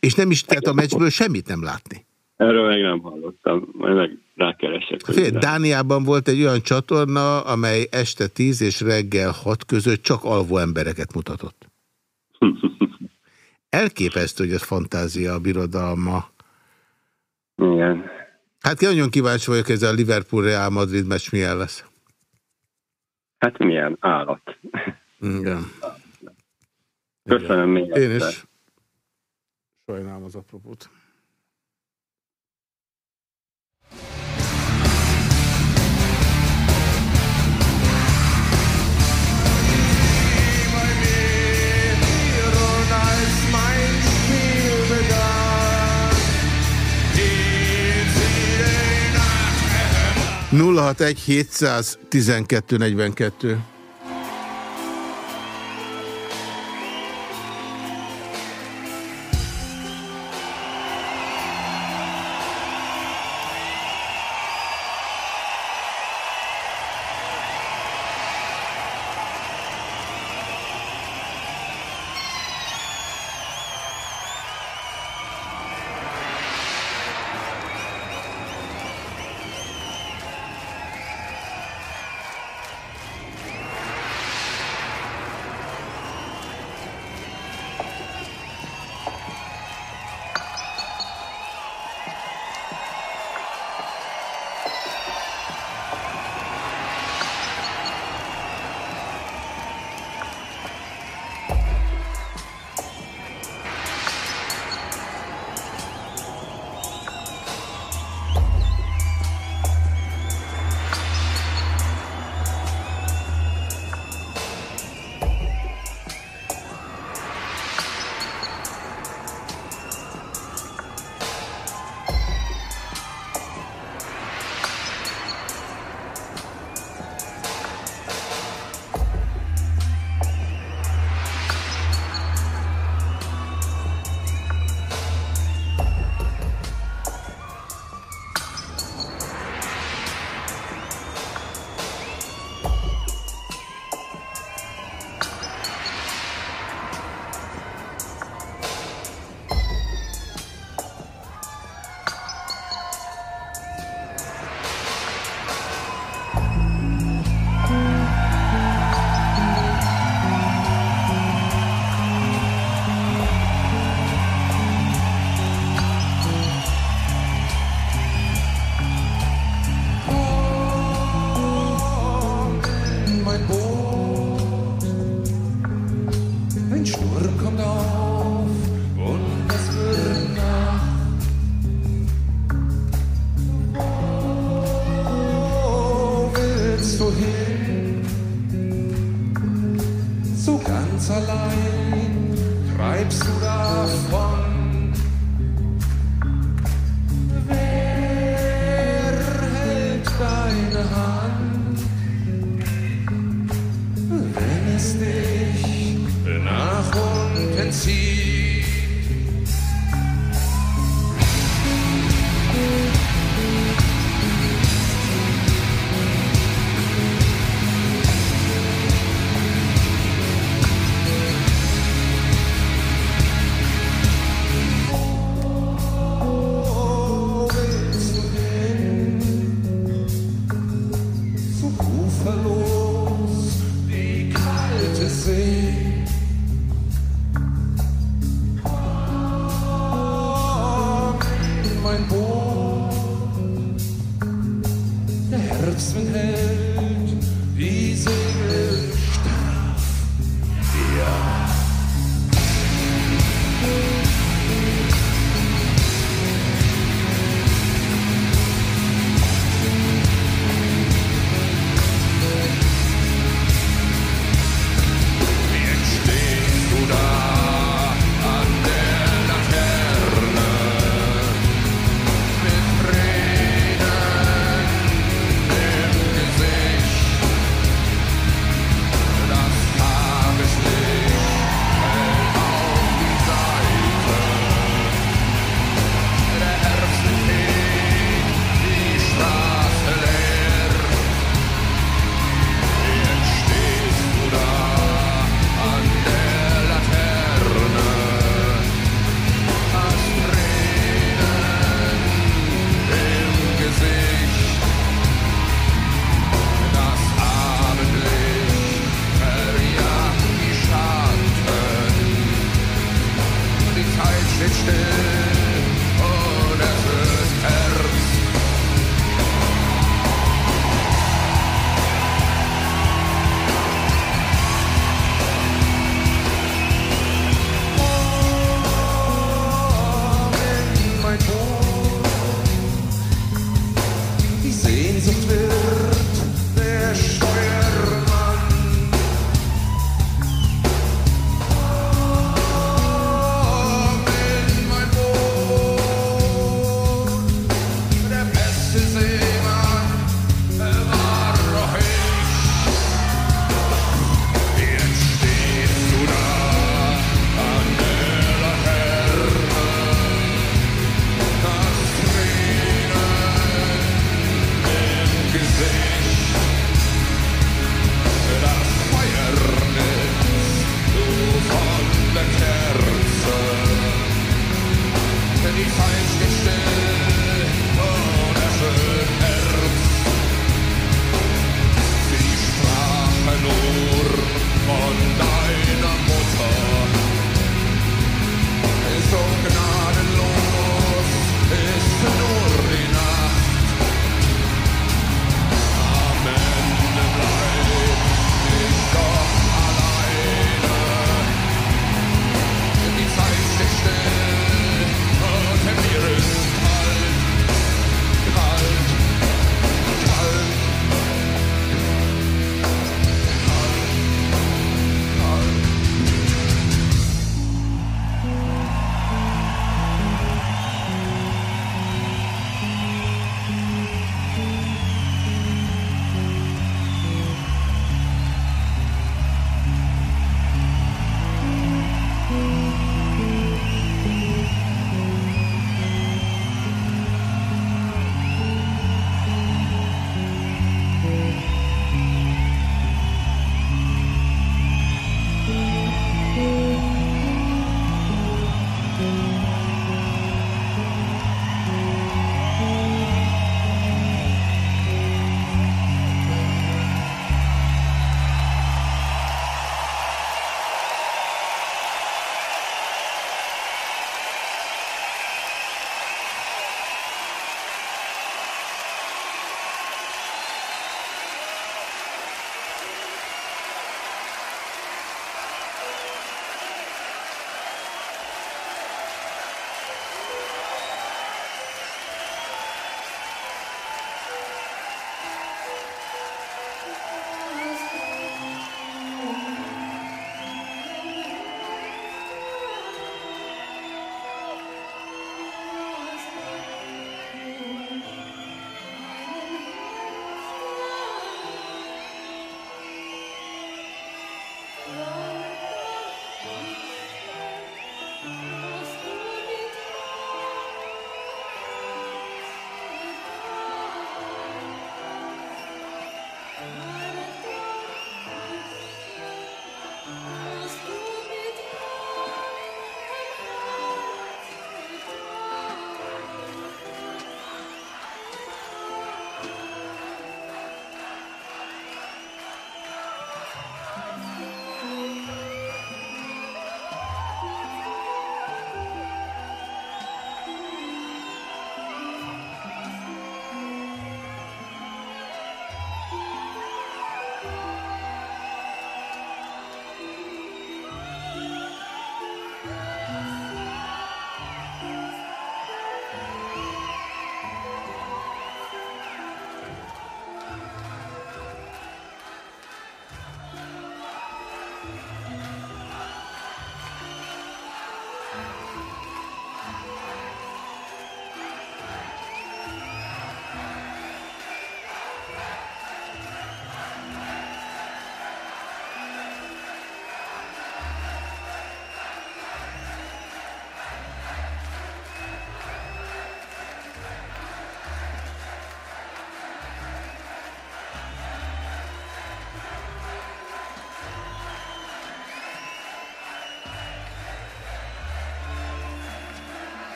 S1: És nem is, tehát a meccsből semmit nem látni.
S9: Erről meg nem hallottam, majd meg rákeresek.
S1: Fél, Dániában volt egy olyan csatorna, amely este 10 és reggel 6 között csak alvó embereket mutatott. Elképesztő, hogy ez fantázia a birodalma.
S9: Igen.
S1: Hát nagyon kíváncsi vagyok, ez a Liverpool-Real Madrid meccs milyen lesz.
S9: Hát milyen állat.
S1: Igen.
S9: Köszönöm még
S1: Én is. Sajnálom az apropót. 061 712 42.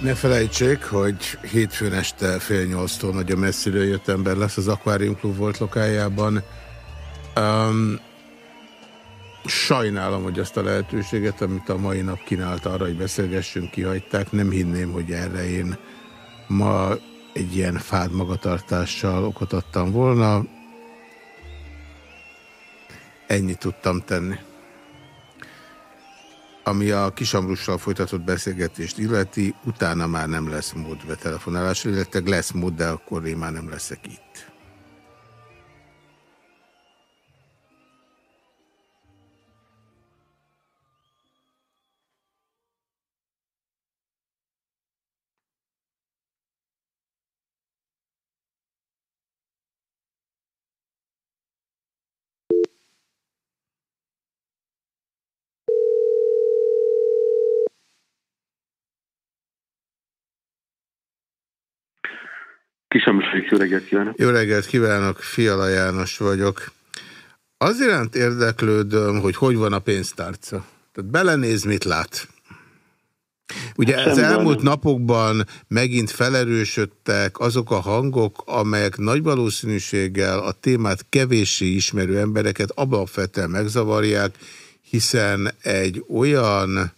S1: Ne felejtsék, hogy hétfőn este fél nyolctól nagyon messziről jött ember lesz az Aquarium Club volt lokájában. Um, sajnálom, hogy azt a lehetőséget, amit a mai nap kínált arra, hogy beszélgessünk, kihagyták. Nem hinném, hogy erre én ma egy ilyen fád magatartással okot adtam volna. Ennyit tudtam tenni. Ami a Kisamrussal folytatott beszélgetést illeti, utána már nem lesz mód betelefonálásra, illetve lesz mód, de akkor én már nem leszek itt.
S10: Kisamosik, jó reggelt kívánok!
S1: Jó reggelt kívánok, Fiala János vagyok. Az iránt érdeklődöm, hogy hogy van a pénztárca. Tehát belenéz, mit lát. Ugye hát az elmúlt napokban megint felerősödtek azok a hangok, amelyek nagy valószínűséggel a témát kevéssé ismerő embereket alapvetően megzavarják, hiszen egy olyan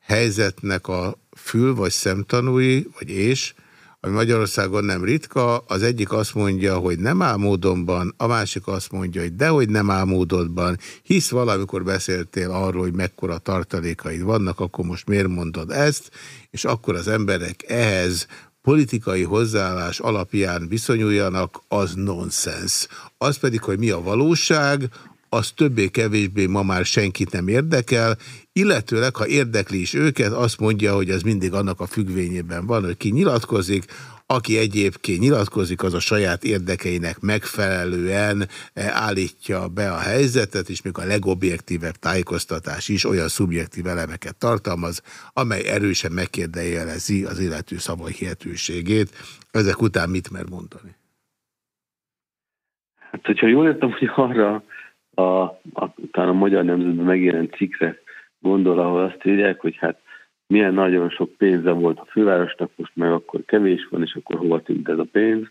S1: helyzetnek a fül vagy szemtanúi, vagy és, ami Magyarországon nem ritka, az egyik azt mondja, hogy nem álmódomban, a másik azt mondja, hogy dehogy nem álmódodban, hisz valamikor beszéltél arról, hogy mekkora tartalékaid vannak, akkor most miért mondod ezt, és akkor az emberek ehhez politikai hozzáállás alapján viszonyuljanak, az nonsens. Az pedig, hogy mi a valóság, az többé-kevésbé ma már senkit nem érdekel, illetőleg, ha érdekli is őket, azt mondja, hogy ez mindig annak a függvényében van, hogy ki nyilatkozik, aki egyébként nyilatkozik, az a saját érdekeinek megfelelően eh, állítja be a helyzetet, és még a legobjektívebb tájékoztatás is olyan szubjektív elemeket tartalmaz, amely erősen megkérdejelezi az illető szavai hihetőségét. Ezek után mit mer mondani?
S10: Hát, hogyha jól értem, hogy arra a, a, a Magyar Nemzetben megjelent cikkre gondol, ahol azt írják, hogy hát milyen nagyon sok pénze volt a fővárosnak, most meg akkor kevés van, és akkor hova tűnt ez a pénz.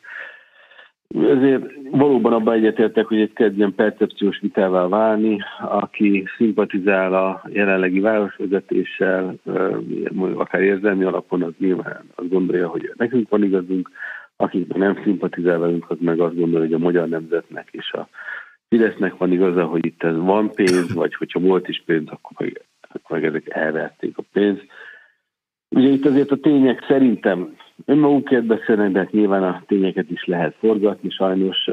S10: Ezért valóban abban egyetértek, hogy egy kezd ilyen percepciós vitává válni, aki szimpatizál a jelenlegi városvezetéssel, akár érzelmi alapon, az nyilván azt gondolja, hogy nekünk van igazunk, akik nem szimpatizál velünk, az meg azt gondolja, hogy a magyar nemzetnek és a Fidesznek van igaza, hogy itt ez van pénz, vagy hogyha volt is pénz, akkor meg, akkor meg ezek elverték a pénzt. Ugye itt azért a tények szerintem önmagukért beszélnek, de hát nyilván a tényeket is lehet forgatni. Sajnos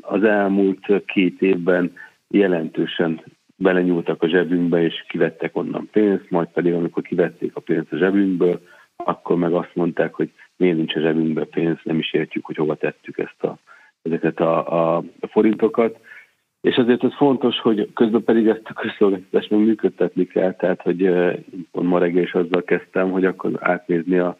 S10: az elmúlt két évben jelentősen belenyúltak a zsebünkbe, és kivettek onnan pénzt, majd pedig amikor kivették a pénzt a zsebünkből, akkor meg azt mondták, hogy miért nincs a zsebünkbe pénz, nem is értjük, hogy hova tettük ezt a, ezeket a, a forintokat. És azért ez fontos, hogy közben pedig ezt a közszolgáltatást még működtetni kell, tehát hogy pont ma reggel is azzal kezdtem, hogy akkor átnézni a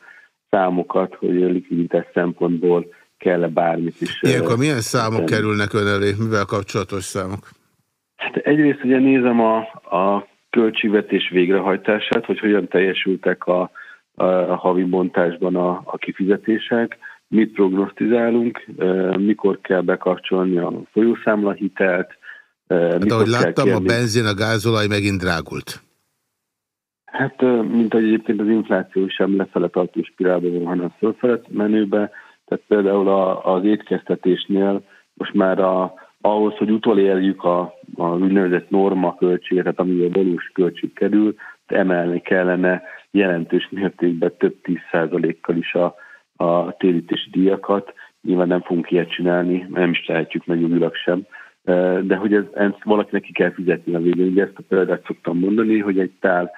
S10: számokat, hogy a likviditás szempontból kell-e bármit is.
S1: Ilyenkor milyen számok tenni. kerülnek ön elé, mivel kapcsolatos számok?
S10: Hát egyrészt ugye nézem a, a költségvetés végrehajtását, hogy hogyan teljesültek a, a, havi bontásban a, a kifizetések, mit prognosztizálunk, mikor kell bekapcsolni a folyószámla hitelt.
S1: Hát ahogy láttam, kérni. a benzin, a gázolaj megint drágult.
S10: Hát, mint ahogy egyébként az infláció sem lefele tartó spirálban van, hanem fölfelett menőbe. Tehát például az étkeztetésnél most már a, ahhoz, hogy utolérjük a, a úgynevezett norma költséget, tehát ami a valós költség kerül, emelni kellene jelentős mértékben több tíz százalékkal is a, a térítési díjakat. Nyilván nem fogunk ilyet csinálni, nem is tehetjük meg jogilag sem, de hogy ez, ezt valakinek ki kell fizetni a végén. Ugye ezt a példát szoktam mondani, hogy egy tál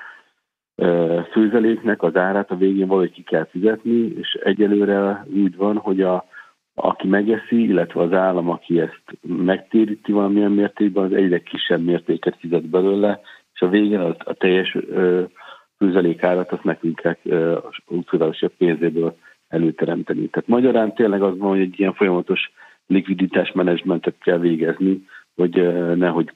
S10: főzeléknek az árát a végén valahogy ki kell fizetni, és egyelőre úgy van, hogy a, aki megeszi, illetve az állam, aki ezt megtéríti valamilyen mértékben, az egyre kisebb mértéket fizet belőle, és a végén a, a teljes főzelékárat azt nekünk kell a pénzéből előteremteni. Tehát magyarán tényleg az van, hogy egy ilyen folyamatos likviditás menedzsmentet kell végezni, hogy nehogy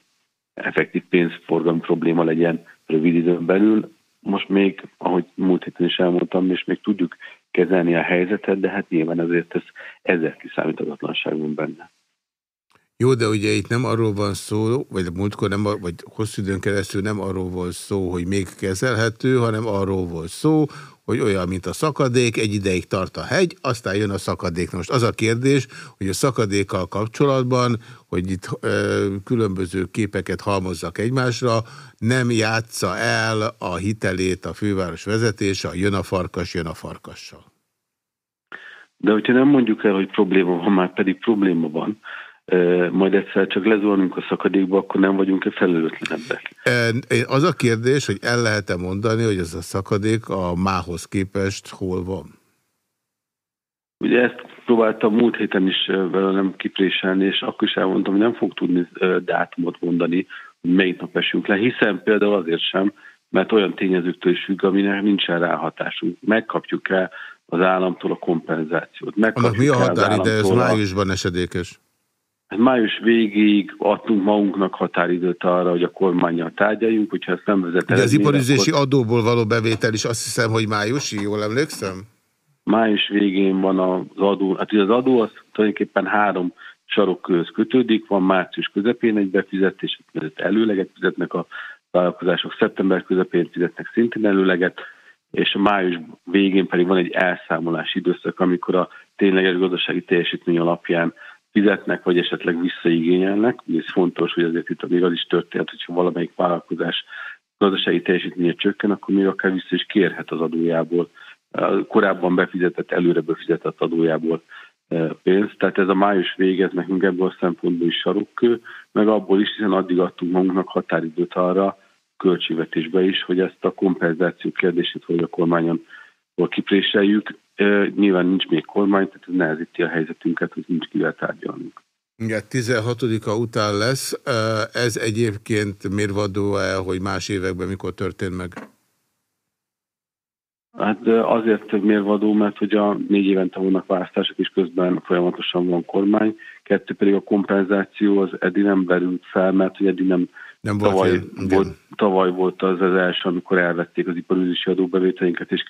S10: effektív pénzforgalmi probléma legyen rövid időn belül. most még, ahogy múlt héten is elmondtam, és még tudjuk kezelni a helyzetet, de hát nyilván azért ez ezer kiszámíthatatlanság van benne.
S1: Jó, de ugye itt nem arról van szó, vagy múltkor nem, vagy hosszú időn keresztül nem arról volt szó, hogy még kezelhető, hanem arról volt szó, hogy olyan, mint a szakadék, egy ideig tart a hegy, aztán jön a szakadék. Most az a kérdés, hogy a szakadékkal kapcsolatban, hogy itt ö, különböző képeket halmozzak egymásra, nem játsza el a hitelét a főváros vezetése, a jön a farkas, jön a farkassal.
S10: De hogyha nem mondjuk el, hogy probléma van, már pedig probléma van, majd egyszer csak lezuhanunk a szakadékba, akkor nem vagyunk-e felelőtlenebbek?
S1: Az a kérdés, hogy el lehet-e mondani, hogy ez a szakadék a mához képest hol van?
S10: Ugye ezt próbáltam múlt héten is velem kipréselni, és akkor is elmondtam, hogy nem fog tudni dátumot mondani, hogy melyik nap esünk le, hiszen például azért sem, mert olyan tényezőktől is függ, aminek nincsen ráhatásunk. Megkapjuk el az államtól a kompenzációt.
S1: Annak mi a határide, ez májusban esedékes?
S10: Hát május végéig adtunk magunknak határidőt arra, hogy a kormányjal tárgyaljunk, hogyha ezt nem vezet
S1: De az iparizési akkor... adóból való bevétel is azt hiszem, hogy májusi, jól emlékszem?
S10: Május végén van az adó, hát az adó az tulajdonképpen három sarokkörhöz kötődik, van március közepén egy befizetés, előleget fizetnek a vállalkozások, szeptember közepén fizetnek szintén előleget, és a május végén pedig van egy elszámolási időszak, amikor a tényleges gazdasági teljesítmény alapján fizetnek, vagy esetleg visszaigényelnek. Ez fontos, hogy azért itt még az is történt, hogyha valamelyik vállalkozás gazdasági teljesítménye csökken, akkor még akár vissza is kérhet az adójából, korábban befizetett, előre befizetett adójából e, pénzt. Tehát ez a május vége, ez nekünk ebből a szempontból is sarokkő, meg abból is, hiszen addig adtunk magunknak határidőt arra, költségvetésbe is, hogy ezt a kompenzáció kérdését, hogy a kormányon kipréseljük. Nyilván nincs még kormány, tehát ez nehezíti a helyzetünket, hogy nincs kivel tárgyalnunk.
S1: Igen, 16-a után lesz. Ez egyébként mérvadó-e, hogy más években mikor történt meg?
S10: Hát azért mérvadó, mert hogy a négy évente vannak választások, és közben folyamatosan van kormány. Kettő pedig a kompenzáció az eddig nem verült fel, mert hogy eddig nem, nem tavaly, volt, tavaly volt az az első, amikor elvették az iparűzési adóbevételinket, és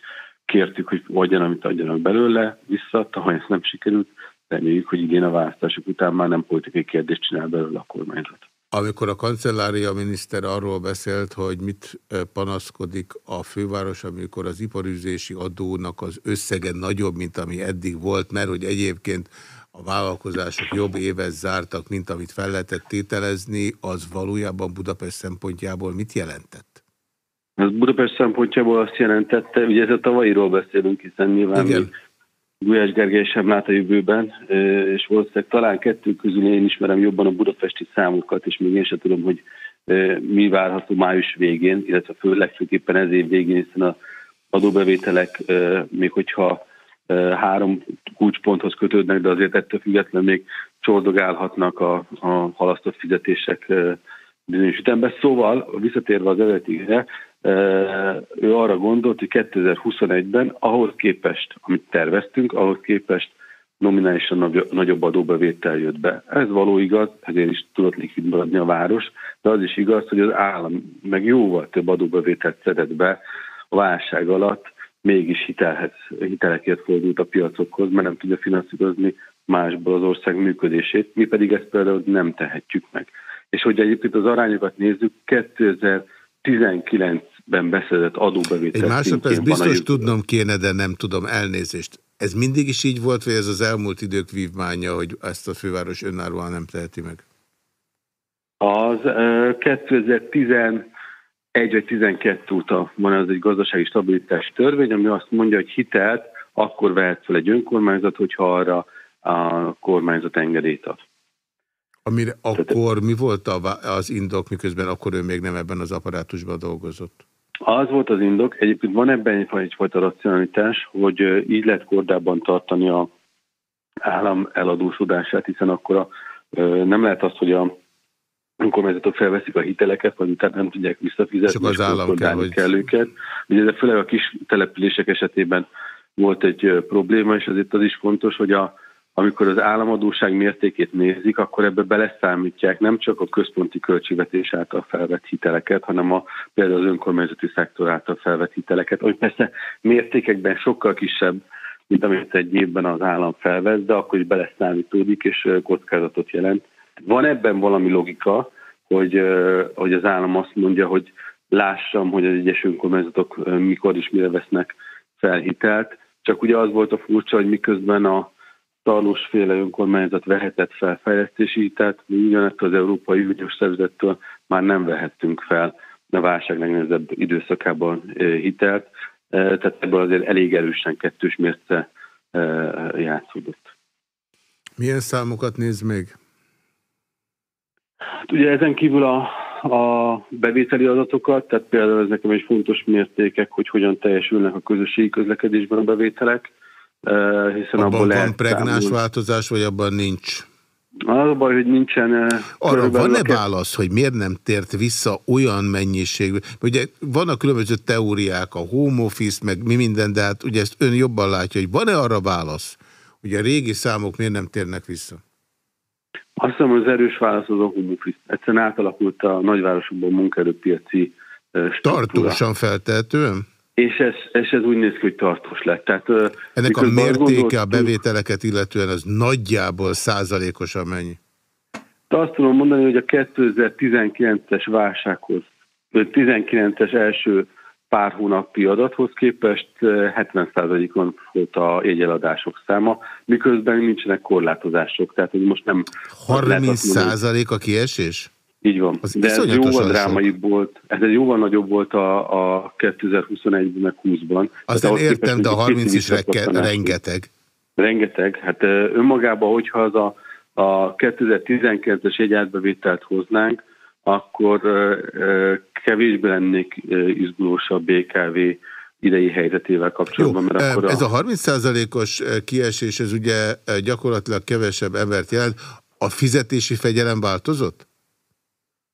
S10: kértük, hogy adjan, amit adjanak belőle, visszaadta, ha ezt nem sikerült, reméljük, hogy idén a választások után már nem politikai kérdést csinál belőle a kormányzat.
S1: Amikor a kancellária miniszter arról beszélt, hogy mit panaszkodik a főváros, amikor az iparüzési adónak az összege nagyobb, mint ami eddig volt, mert hogy egyébként a vállalkozások jobb évet zártak, mint amit fel lehetett tételezni, az valójában Budapest szempontjából mit jelentett?
S10: Ez Budapest szempontjából azt jelentette, ugye ez a tavalyiról beszélünk, hiszen nyilván Igen. Gulyás Gergely sem lát a jövőben, és valószínűleg talán kettő közül én ismerem jobban a budapesti számokat, és még én sem tudom, hogy mi várható május végén, illetve fő, legfőképpen ez év végén, hiszen a adóbevételek, még hogyha három kulcsponthoz kötődnek, de azért ettől függetlenül még csordogálhatnak a, a halasztott fizetések bizonyos ütemben. Szóval, visszatérve az eredetére, ő arra gondolt, hogy 2021-ben ahhoz képest, amit terveztünk, ahhoz képest nominálisan nagyobb adóbevétel jött be. Ez való igaz, ezért is tudott likvid maradni a város, de az is igaz, hogy az állam meg jóval több adóbevételt szedett be a válság alatt, mégis hitelhez, hitelekért fordult a piacokhoz, mert nem tudja finanszírozni másból az ország működését, mi pedig ezt például nem tehetjük meg. És hogy egyébként az arányokat nézzük, 2019-ben beszedett adóbevétel.
S1: Egy másodperc biztos tudnom kéne, de nem tudom elnézést. Ez mindig is így volt, vagy ez az elmúlt idők vívmánya, hogy ezt a főváros önállóan nem teheti meg?
S10: Az uh, 2011 vagy 12 óta van ez egy gazdasági stabilitási törvény, ami azt mondja, hogy hitelt akkor vehet fel egy önkormányzat, hogyha arra a kormányzat engedélyt ad.
S1: Amire akkor mi volt az indok, miközben akkor ő még nem ebben az apparátusban dolgozott?
S10: Az volt az indok. Egyébként van ebben egyfajta racionalitás, hogy így lehet kordában tartani a állam eladósodását, hiszen akkor a, nem lehet azt, hogy a önkormányzatok felveszik a hiteleket, vagy utána nem tudják visszafizetni,
S1: Csak az állam kell,
S10: hogy... kell őket. Ugye de főleg a kis települések esetében volt egy probléma, és azért az is fontos, hogy a amikor az államadóság mértékét nézik, akkor ebbe beleszámítják nem csak a központi költségvetés által felvett hiteleket, hanem a, például az önkormányzati szektor által felvett hiteleket, ami persze mértékekben sokkal kisebb, mint amit egy évben az állam felvesz, de akkor is beleszámítódik, és kockázatot jelent. Van ebben valami logika, hogy, hogy az állam azt mondja, hogy lássam, hogy az egyes önkormányzatok mikor is mire vesznek felhitelt, csak ugye az volt a furcsa, hogy miközben a Tarlós féle önkormányzat vehetett fel fejlesztési hitelt, mi ugyanettől az Európai Uniós Szervezettől már nem vehettünk fel a válság legnehezebb időszakában hitelt, tehát ebből azért elég erősen kettős mérce játszódott.
S1: Milyen számokat néz még?
S10: Hát ugye ezen kívül a, a bevételi adatokat, tehát például ez nekem egy fontos mértékek, hogy hogyan teljesülnek a közösségi közlekedésben a bevételek, hiszen
S1: abban
S10: abból
S1: van pregnás számolni. változás, vagy abban nincs?
S10: Az a baj, hogy nincsen...
S1: Arra van-e válasz, hogy miért nem tért vissza olyan mennyiségű? Ugye vannak különböző teóriák, a home office, meg mi minden, de hát ugye ezt ön jobban látja, hogy van-e arra válasz, hogy a régi számok miért nem térnek vissza?
S10: Azt hiszem, az erős válasz az a home office. Egyszerűen átalakult a nagyvárosokban munkaerőpiaci
S1: struktúra. Tartósan feltehetően?
S10: És ez, és ez úgy néz ki, hogy tartós lett. Tehát,
S1: Ennek a mértéke a bevételeket illetően az nagyjából százalékosan mennyi?
S10: De azt tudom mondani, hogy a 2019-es válsághoz, 19-es első pár hónapi adathoz képest 70%-on volt a jegyeladások száma, miközben nincsenek korlátozások. Tehát, hogy most nem...
S1: 30% a kiesés?
S10: Így van. Az De ez jóval drámaibb volt. Ez egy jóval nagyobb volt a, a 2021-ben, meg 20-ban.
S1: Azt én értem, de a 30 is rengeteg.
S10: Rengeteg. Hát önmagában, hogyha az a, a 2019-es jegyátbevételt hoznánk, akkor kevésbé lennék izgulós a BKV idei helyzetével kapcsolatban. Jó,
S1: mert akkor ez a, a 30%-os kiesés, ez ugye gyakorlatilag kevesebb embert jelent. A fizetési fegyelem változott?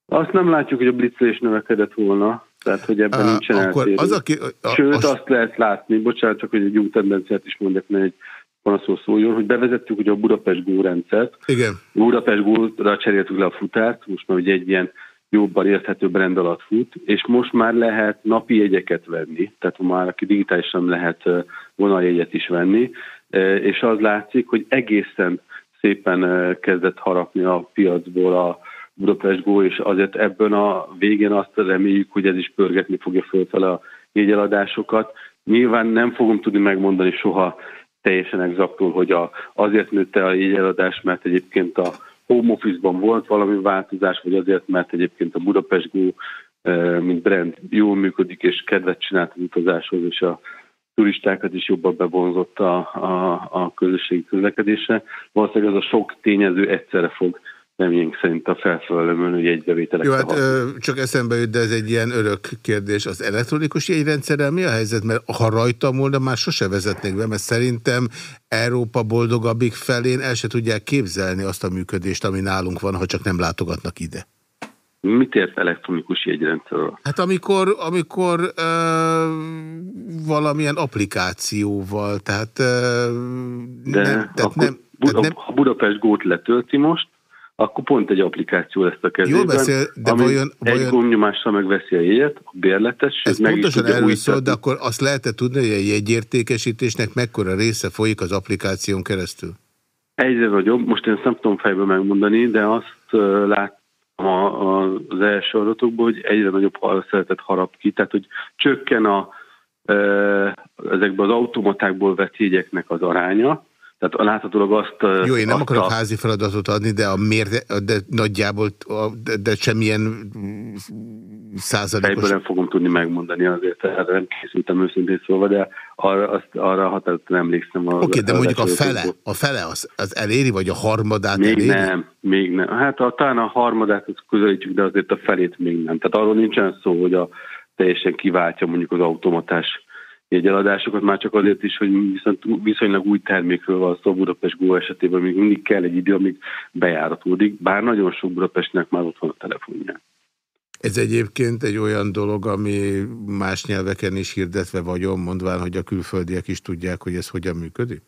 S10: Azt nem látjuk, hogy a blitzlés növekedett volna, tehát hogy ebben nincsen akkor az, aki, a, Sőt, az... azt lehet látni, bocsánat, csak hogy egy új tendenciát is mondjak, mert egy panaszó szóljon, hogy bevezettük ugye a Budapest Go rendszert.
S1: Igen.
S10: Budapest Go-ra cseréltük le a futárt, most már ugye egy ilyen jobban érthető brand alatt fut, és most már lehet napi jegyeket venni, tehát már aki digitálisan lehet vonaljegyet is venni, és az látszik, hogy egészen szépen kezdett harapni a piacból a Budapest Go, és azért ebben a végén azt reméljük, hogy ez is pörgetni fogja fölfele a jegyeladásokat. Nyilván nem fogom tudni megmondani soha teljesen exaktul, hogy a, azért nőtte a jegyeladás, mert egyébként a home office-ban volt valami változás, vagy azért, mert egyébként a Budapest Go, eh, mint brand jól működik, és kedvet csinált az utazáshoz, és a turistákat is jobban bevonzott a, a, a közösségi közlekedésre. Valószínűleg ez a sok tényező egyszerre fog reményénk szerint a felfelelő jegybevételek.
S1: Jó, hát ö, csak eszembe jut, de ez egy ilyen örök kérdés. Az elektronikus jegyrendszerrel mi a helyzet? Mert ha rajtam volna, már sose vezetnék be, mert szerintem Európa boldogabbik felén el se tudják képzelni azt a működést, ami nálunk van, ha csak nem látogatnak ide.
S10: Mit ért elektronikus jegyrendszerről?
S1: Hát amikor, amikor ö, valamilyen applikációval, tehát, ö,
S10: De nem, tehát nem, tehát nem... Ha Budapest gót letölti most, akkor pont egy applikáció lesz a kezében, Jól beszél, de vajon, vajon... egy gombnyomással megveszi a jegyet, a bérletes,
S1: Ez meg pontosan erről szól, de akkor azt lehet tudni, hogy a jegyértékesítésnek mekkora része folyik az applikáción keresztül?
S10: Egyre nagyobb, most én ezt nem tudom fejben megmondani, de azt uh, láttam az első adatokból, hogy egyre nagyobb szeretet harap ki, tehát hogy csökken a, ezekben az automatákból vett jegyeknek az aránya, tehát láthatólag azt...
S1: Jó, én nem akarok a... házi feladatot adni, de, a mérte, de nagyjából, de, de semmilyen százalékos...
S10: Fejből nem fogom tudni megmondani azért, erre nem készültem őszintén szólva, de arra, azt, arra határozottan emlékszem.
S1: Oké, okay, de mondjuk a fele, a fele az, az eléri, vagy a harmadát
S10: még
S1: eléri?
S10: nem, még nem. Hát a, talán a harmadát közelítjük, de azért a felét még nem. Tehát arról nincsen szó, hogy a teljesen kiváltja mondjuk az automatás jegyeladásokat, már csak azért is, hogy viszont viszonylag új termékről van szó Budapest Go esetében, még mindig kell egy idő, amíg bejáratódik, bár nagyon sok Budapestnek már ott van a telefonja.
S1: Ez egyébként egy olyan dolog, ami más nyelveken is hirdetve vagyon, mondván, hogy a külföldiek is tudják, hogy ez hogyan működik?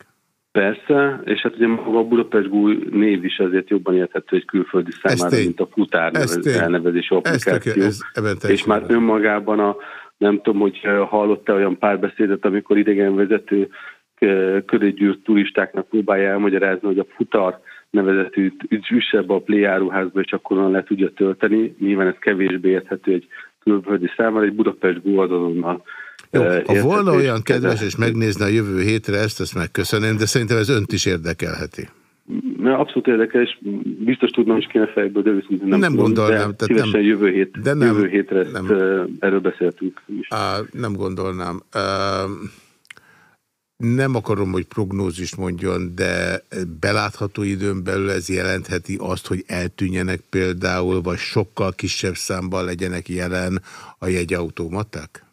S10: Persze, és hát ugye maga a Budapest Gúj név is azért jobban érthető egy külföldi számára, mint a futár elnevezési applikáció. Ez, ez, és már önmagában a, nem tudom, hogy hallott-e olyan párbeszédet, amikor idegenvezető körülgyűrt turistáknak próbálja elmagyarázni, hogy a futar nevezetű üssebb a play áruházba, és akkor le tudja tölteni. Nyilván ez kevésbé érthető egy külföldi számára, egy Budapest azonnal
S1: jó, ha volna olyan kedves, és megnézne a jövő hétre ezt, ezt megköszönöm, de szerintem ez önt is érdekelheti.
S10: Abszolút érdekel, és biztos tudnom is kéne fejből, de őszintén nem,
S1: nem tudom, gondolnám.
S10: De nem, jövő, hét, de nem, jövő hétre nem, erről beszéltünk is.
S1: Á, nem gondolnám. Nem akarom, hogy prognózis mondjon, de belátható időn belül ez jelentheti azt, hogy eltűnjenek például, vagy sokkal kisebb számban legyenek jelen a jegyautomaták?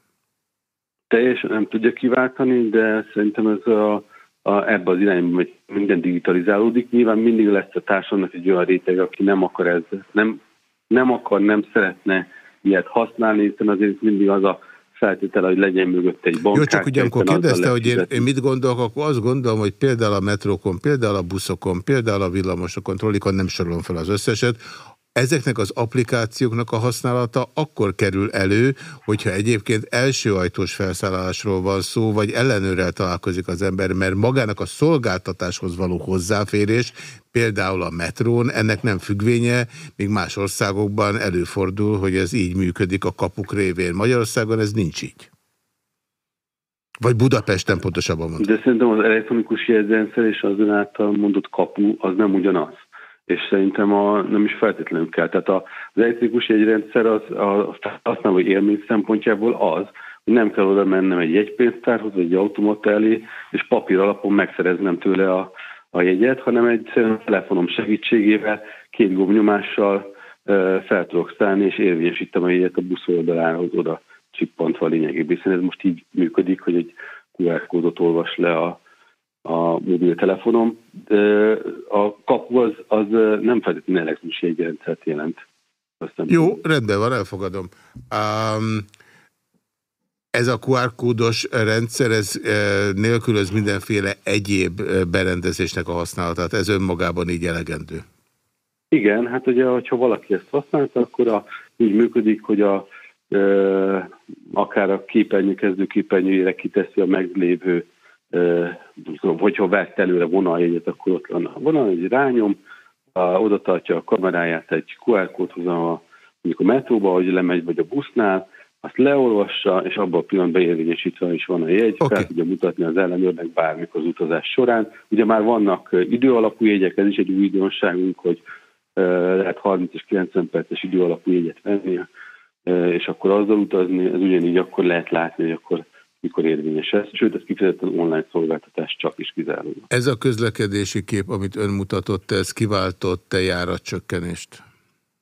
S10: Teljesen nem tudja kiváltani, de szerintem ez a, a, ebbe az irányba, hogy minden digitalizálódik. Nyilván mindig lesz a társadalomnak egy olyan réteg, aki nem akar ez, nem, nem akar, nem szeretne ilyet használni, hiszen azért mindig az a feltétele, hogy legyen mögött egy bank.
S1: Jó, csak ugye amikor kérdezte, hogy én, én mit gondolok, akkor azt gondolom, hogy például a metrókon, például a buszokon, például a villamosokon, trollikon nem sorolom fel az összeset, Ezeknek az applikációknak a használata akkor kerül elő, hogyha egyébként elsőajtós felszállásról van szó, vagy ellenőrrel találkozik az ember, mert magának a szolgáltatáshoz való hozzáférés, például a metrón, ennek nem függvénye, míg más országokban előfordul, hogy ez így működik a kapuk révén. Magyarországon ez nincs így. Vagy Budapesten pontosabban mondom.
S10: De szerintem az elektronikus jegyzőrendszer és az ön által mondott kapu az nem ugyanaz és szerintem a, nem is feltétlenül kell. Tehát az elektrikus jegyrendszer az a használó élmény szempontjából az, hogy nem kell oda mennem egy jegypénztárhoz, vagy egy automata elé, és papír alapon megszereznem tőle a, a jegyet, hanem egy telefonom segítségével két gombnyomással fel tudok szállni, és érvényesítem a jegyet a busz oldalához oda csippantva lényegében, hiszen ez most így működik, hogy egy QR kódot olvas le a, a mobiltelefonom. A kapu az, az nem feltétlenül elektronikus jegyrendszert jelent.
S1: Aztán Jó, rendben van, elfogadom. Um, ez a QR kódos rendszer, ez nélkülöz mindenféle egyéb berendezésnek a használatát. Ez önmagában így elegendő.
S10: Igen, hát ugye, hogyha valaki ezt használta, akkor a, úgy működik, hogy a, e, akár a képernyő, kezdő képernyőjére kiteszi a meglévő hogyha vett előre vonaljegyet, akkor ott van a vonal, egy rányom, oda tartja a kameráját egy QR kódhoz, a, mondjuk a metróba, hogy lemegy, vagy a busznál, azt leolvassa, és abban a pillanatban érvényesítve is van a jegy, okay. fel tudja mutatni az ellenőrnek bármikor az utazás során. Ugye már vannak időalapú jegyek, ez is egy új újdonságunk, hogy lehet 30 és 90 perces időalapú jegyet venni, és akkor azzal utazni, ez ugyanígy akkor lehet látni, hogy akkor mikor érvényes ez, sőt, ez kifejezetten online szolgáltatás csak is kizárólag.
S1: Ez a közlekedési kép, amit ön mutatott, ez kiváltott-e járatcsökkenést?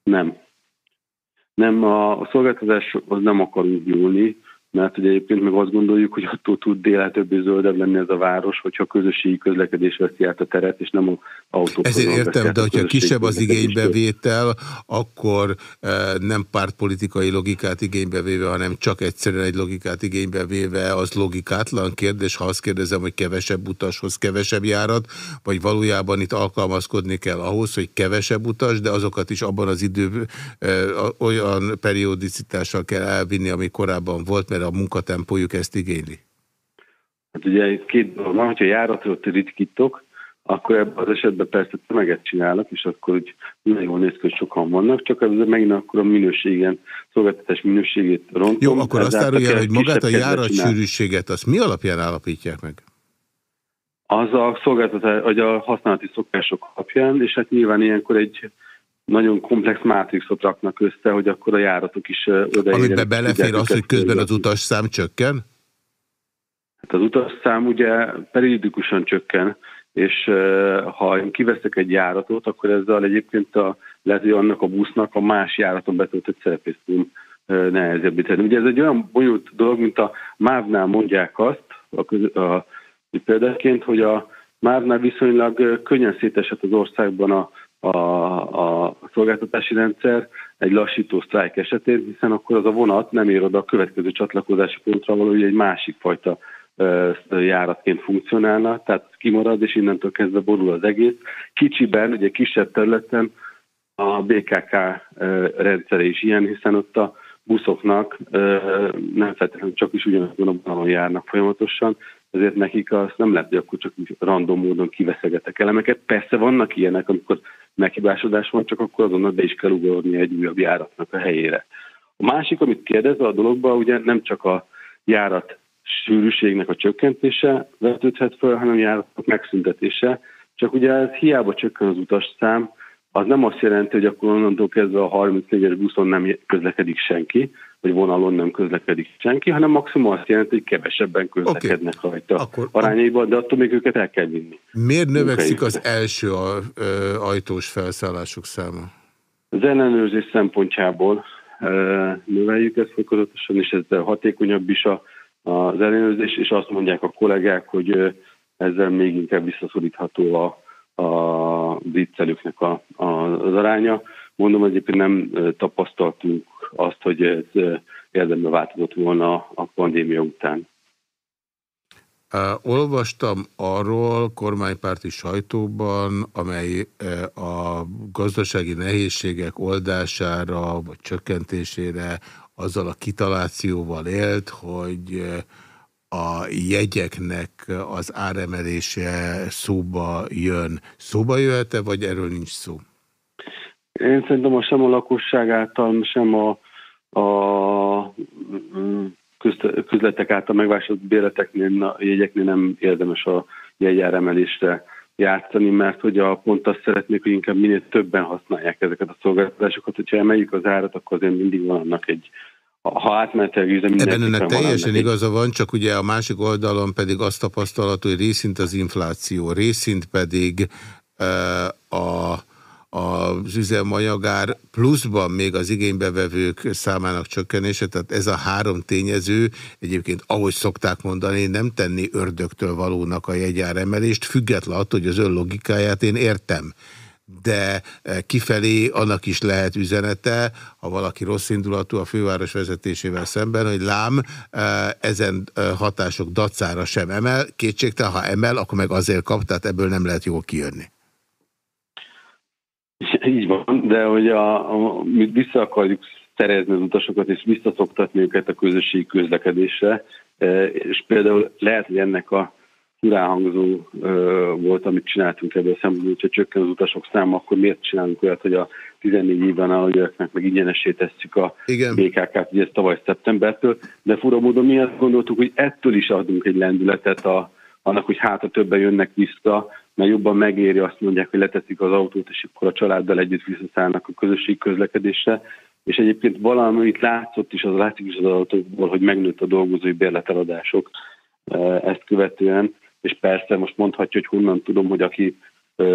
S10: Nem. Nem, a, a szolgáltatás az nem akar úgy nyúlni, mert ugye egyébként meg azt gondoljuk, hogy attól tud délel többé zöldebb lenni ez a város, hogyha a közösségi közlekedés veszi át a teret, és nem a autó.
S1: Ezért értem, de hogyha kisebb az igénybevétel, akkor e, nem pártpolitikai logikát igénybe véve, hanem csak egyszerűen egy logikát igénybe véve, az logikátlan kérdés, ha azt kérdezem, hogy kevesebb utashoz kevesebb járat, vagy valójában itt alkalmazkodni kell ahhoz, hogy kevesebb utas, de azokat is abban az idő e, olyan periodicitással kell elvinni, ami korábban volt, mert a munkatempójuk ezt igényli?
S10: Hát ugye két dolog van, hogyha járatról ritkítok, akkor ebben az esetben persze tömeget csinálnak, és akkor úgy nagyon jól néz ki, hogy sokan vannak, csak ez megint akkor a minőségen, szolgáltatás minőségét rontom.
S1: Jó, akkor azt árulja, hogy magát a járatsűrűséget, azt mi alapján állapítják meg?
S10: Az a szolgáltatás, vagy a használati szokások alapján, és hát nyilván ilyenkor egy nagyon komplex mátrixot raknak össze, hogy akkor a járatok is odaérjenek.
S1: Amiben belefér az, hogy közben az utasszám csökken?
S10: Hát az utasszám ugye periódikusan csökken, és ha én kiveszek egy járatot, akkor ezzel egyébként a, lehet, hogy annak a busznak a más járaton betöltött szerepét tudom nehezebbé tenni. Ugye ez egy olyan bonyolult dolog, mint a MÁV-nál mondják azt, a, köz, a, példaként, hogy a MÁV-nál viszonylag könnyen szétesett az országban a a, a szolgáltatási rendszer egy lassító sztrájk esetén, hiszen akkor az a vonat nem ér oda a következő csatlakozási pontra való, hogy egy másik fajta járatként funkcionálna, tehát kimarad, és innentől kezdve borul az egész. Kicsiben, ugye kisebb területen a BKK rendszere is ilyen, hiszen ott a buszoknak nem feltétlenül csak is ugyanazon a vonalon járnak folyamatosan, ezért nekik azt nem lehet, hogy akkor csak random módon kiveszegetek elemeket. Persze vannak ilyenek, amikor meghibásodás van, csak akkor azonnal be is kell ugorni egy újabb járatnak a helyére. A másik, amit kérdezve a dologban, ugye nem csak a járat sűrűségnek a csökkentése vetődhet fel, hanem járatok megszüntetése. Csak ugye ez hiába csökken az utas-szám, az nem azt jelenti, hogy akkor onnantól kezdve a 34-es buszon nem közlekedik senki, vagy vonalon nem közlekedik senki, hanem maximum azt jelenti, hogy kevesebben közlekednek okay. rajta akkor, arányaiban, de attól még őket el kell vinni.
S1: Miért növekszik az első ajtós felszállások száma?
S10: Az ellenőrzés szempontjából növeljük ezt fokozatosan, és ez hatékonyabb is az ellenőrzés, és azt mondják a kollégák, hogy ezzel még inkább visszaszorítható a, a viccelőknek a, a, az aránya. Mondom, egyébként nem tapasztaltunk azt, hogy ez érdemben változott volna a pandémia után.
S1: Olvastam arról kormánypárti sajtóban, amely a gazdasági nehézségek oldására vagy csökkentésére azzal a kitalációval élt, hogy a jegyeknek az áremelése szóba jön. Szóba jöhet-e, vagy erről nincs szó?
S10: Én szerintem a sem a lakosság által, sem a, a közletek által megvásárolt béleteknél, a jegyeknél nem érdemes a jegyáremelésre játszani, mert hogy a pont azt szeretnék, hogy inkább minél többen használják ezeket a szolgáltatásokat. Hogyha emeljük az árat, akkor azért mindig van annak egy ha átmenetileg üzem
S1: Ebben önnek teljesen igaza van, csak ugye a másik oldalon pedig azt tapasztalható, hogy részint az infláció, részint pedig uh, a az üzemanyagár pluszban még az igénybevevők számának csökkenése, tehát ez a három tényező egyébként, ahogy szokták mondani, nem tenni ördögtől valónak a jegyáremelést, független attól, hogy az ön logikáját én értem de eh, kifelé annak is lehet üzenete, ha valaki rossz indulatú a főváros vezetésével szemben, hogy lám, eh, ezen eh, hatások dacára sem emel, kétségtelen, ha emel, akkor meg azért kap, tehát ebből nem lehet jól kijönni.
S10: Így van, de hogy a, a, mi vissza akarjuk szerezni az utasokat, és visszaszoktatni őket a közösségi közlekedésre, és például lehet, hogy ennek a ráhangzó volt, amit csináltunk ebből a szempontból, hogyha csökken az utasok száma, akkor miért csinálunk olyat, hogy a 14 évben állógyaknak meg ingyenesé tesszük a BKK-t, ugye ez tavaly szeptembertől, de fura módon mi azt gondoltuk, hogy ettől is adunk egy lendületet a, annak, hogy hát a többen jönnek vissza, mert jobban megéri, azt mondják, hogy leteszik az autót, és akkor a családdal együtt visszaszállnak a közösség közlekedésre. És egyébként valami itt látszott is, az látszik is az autókból, hogy megnőtt a dolgozói bérleteladások ezt követően, és persze most mondhatja, hogy honnan tudom, hogy aki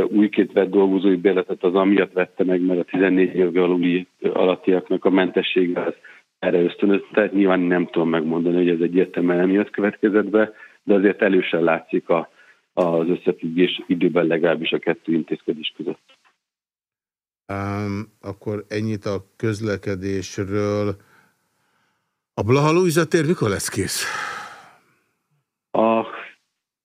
S10: újként vett dolgozói bérletet, az amiatt vette meg, mert a 14 év aluli alattiaknak a mentessége az erre ösztönözte. Nyilván nem tudom megmondani, hogy ez egyértelműen emiatt következett be, de azért elősen látszik a, az összefüggés időben legalábbis a kettő intézkedés között.
S1: Um, akkor ennyit a közlekedésről. A Blaha tér mikor lesz kész?
S10: A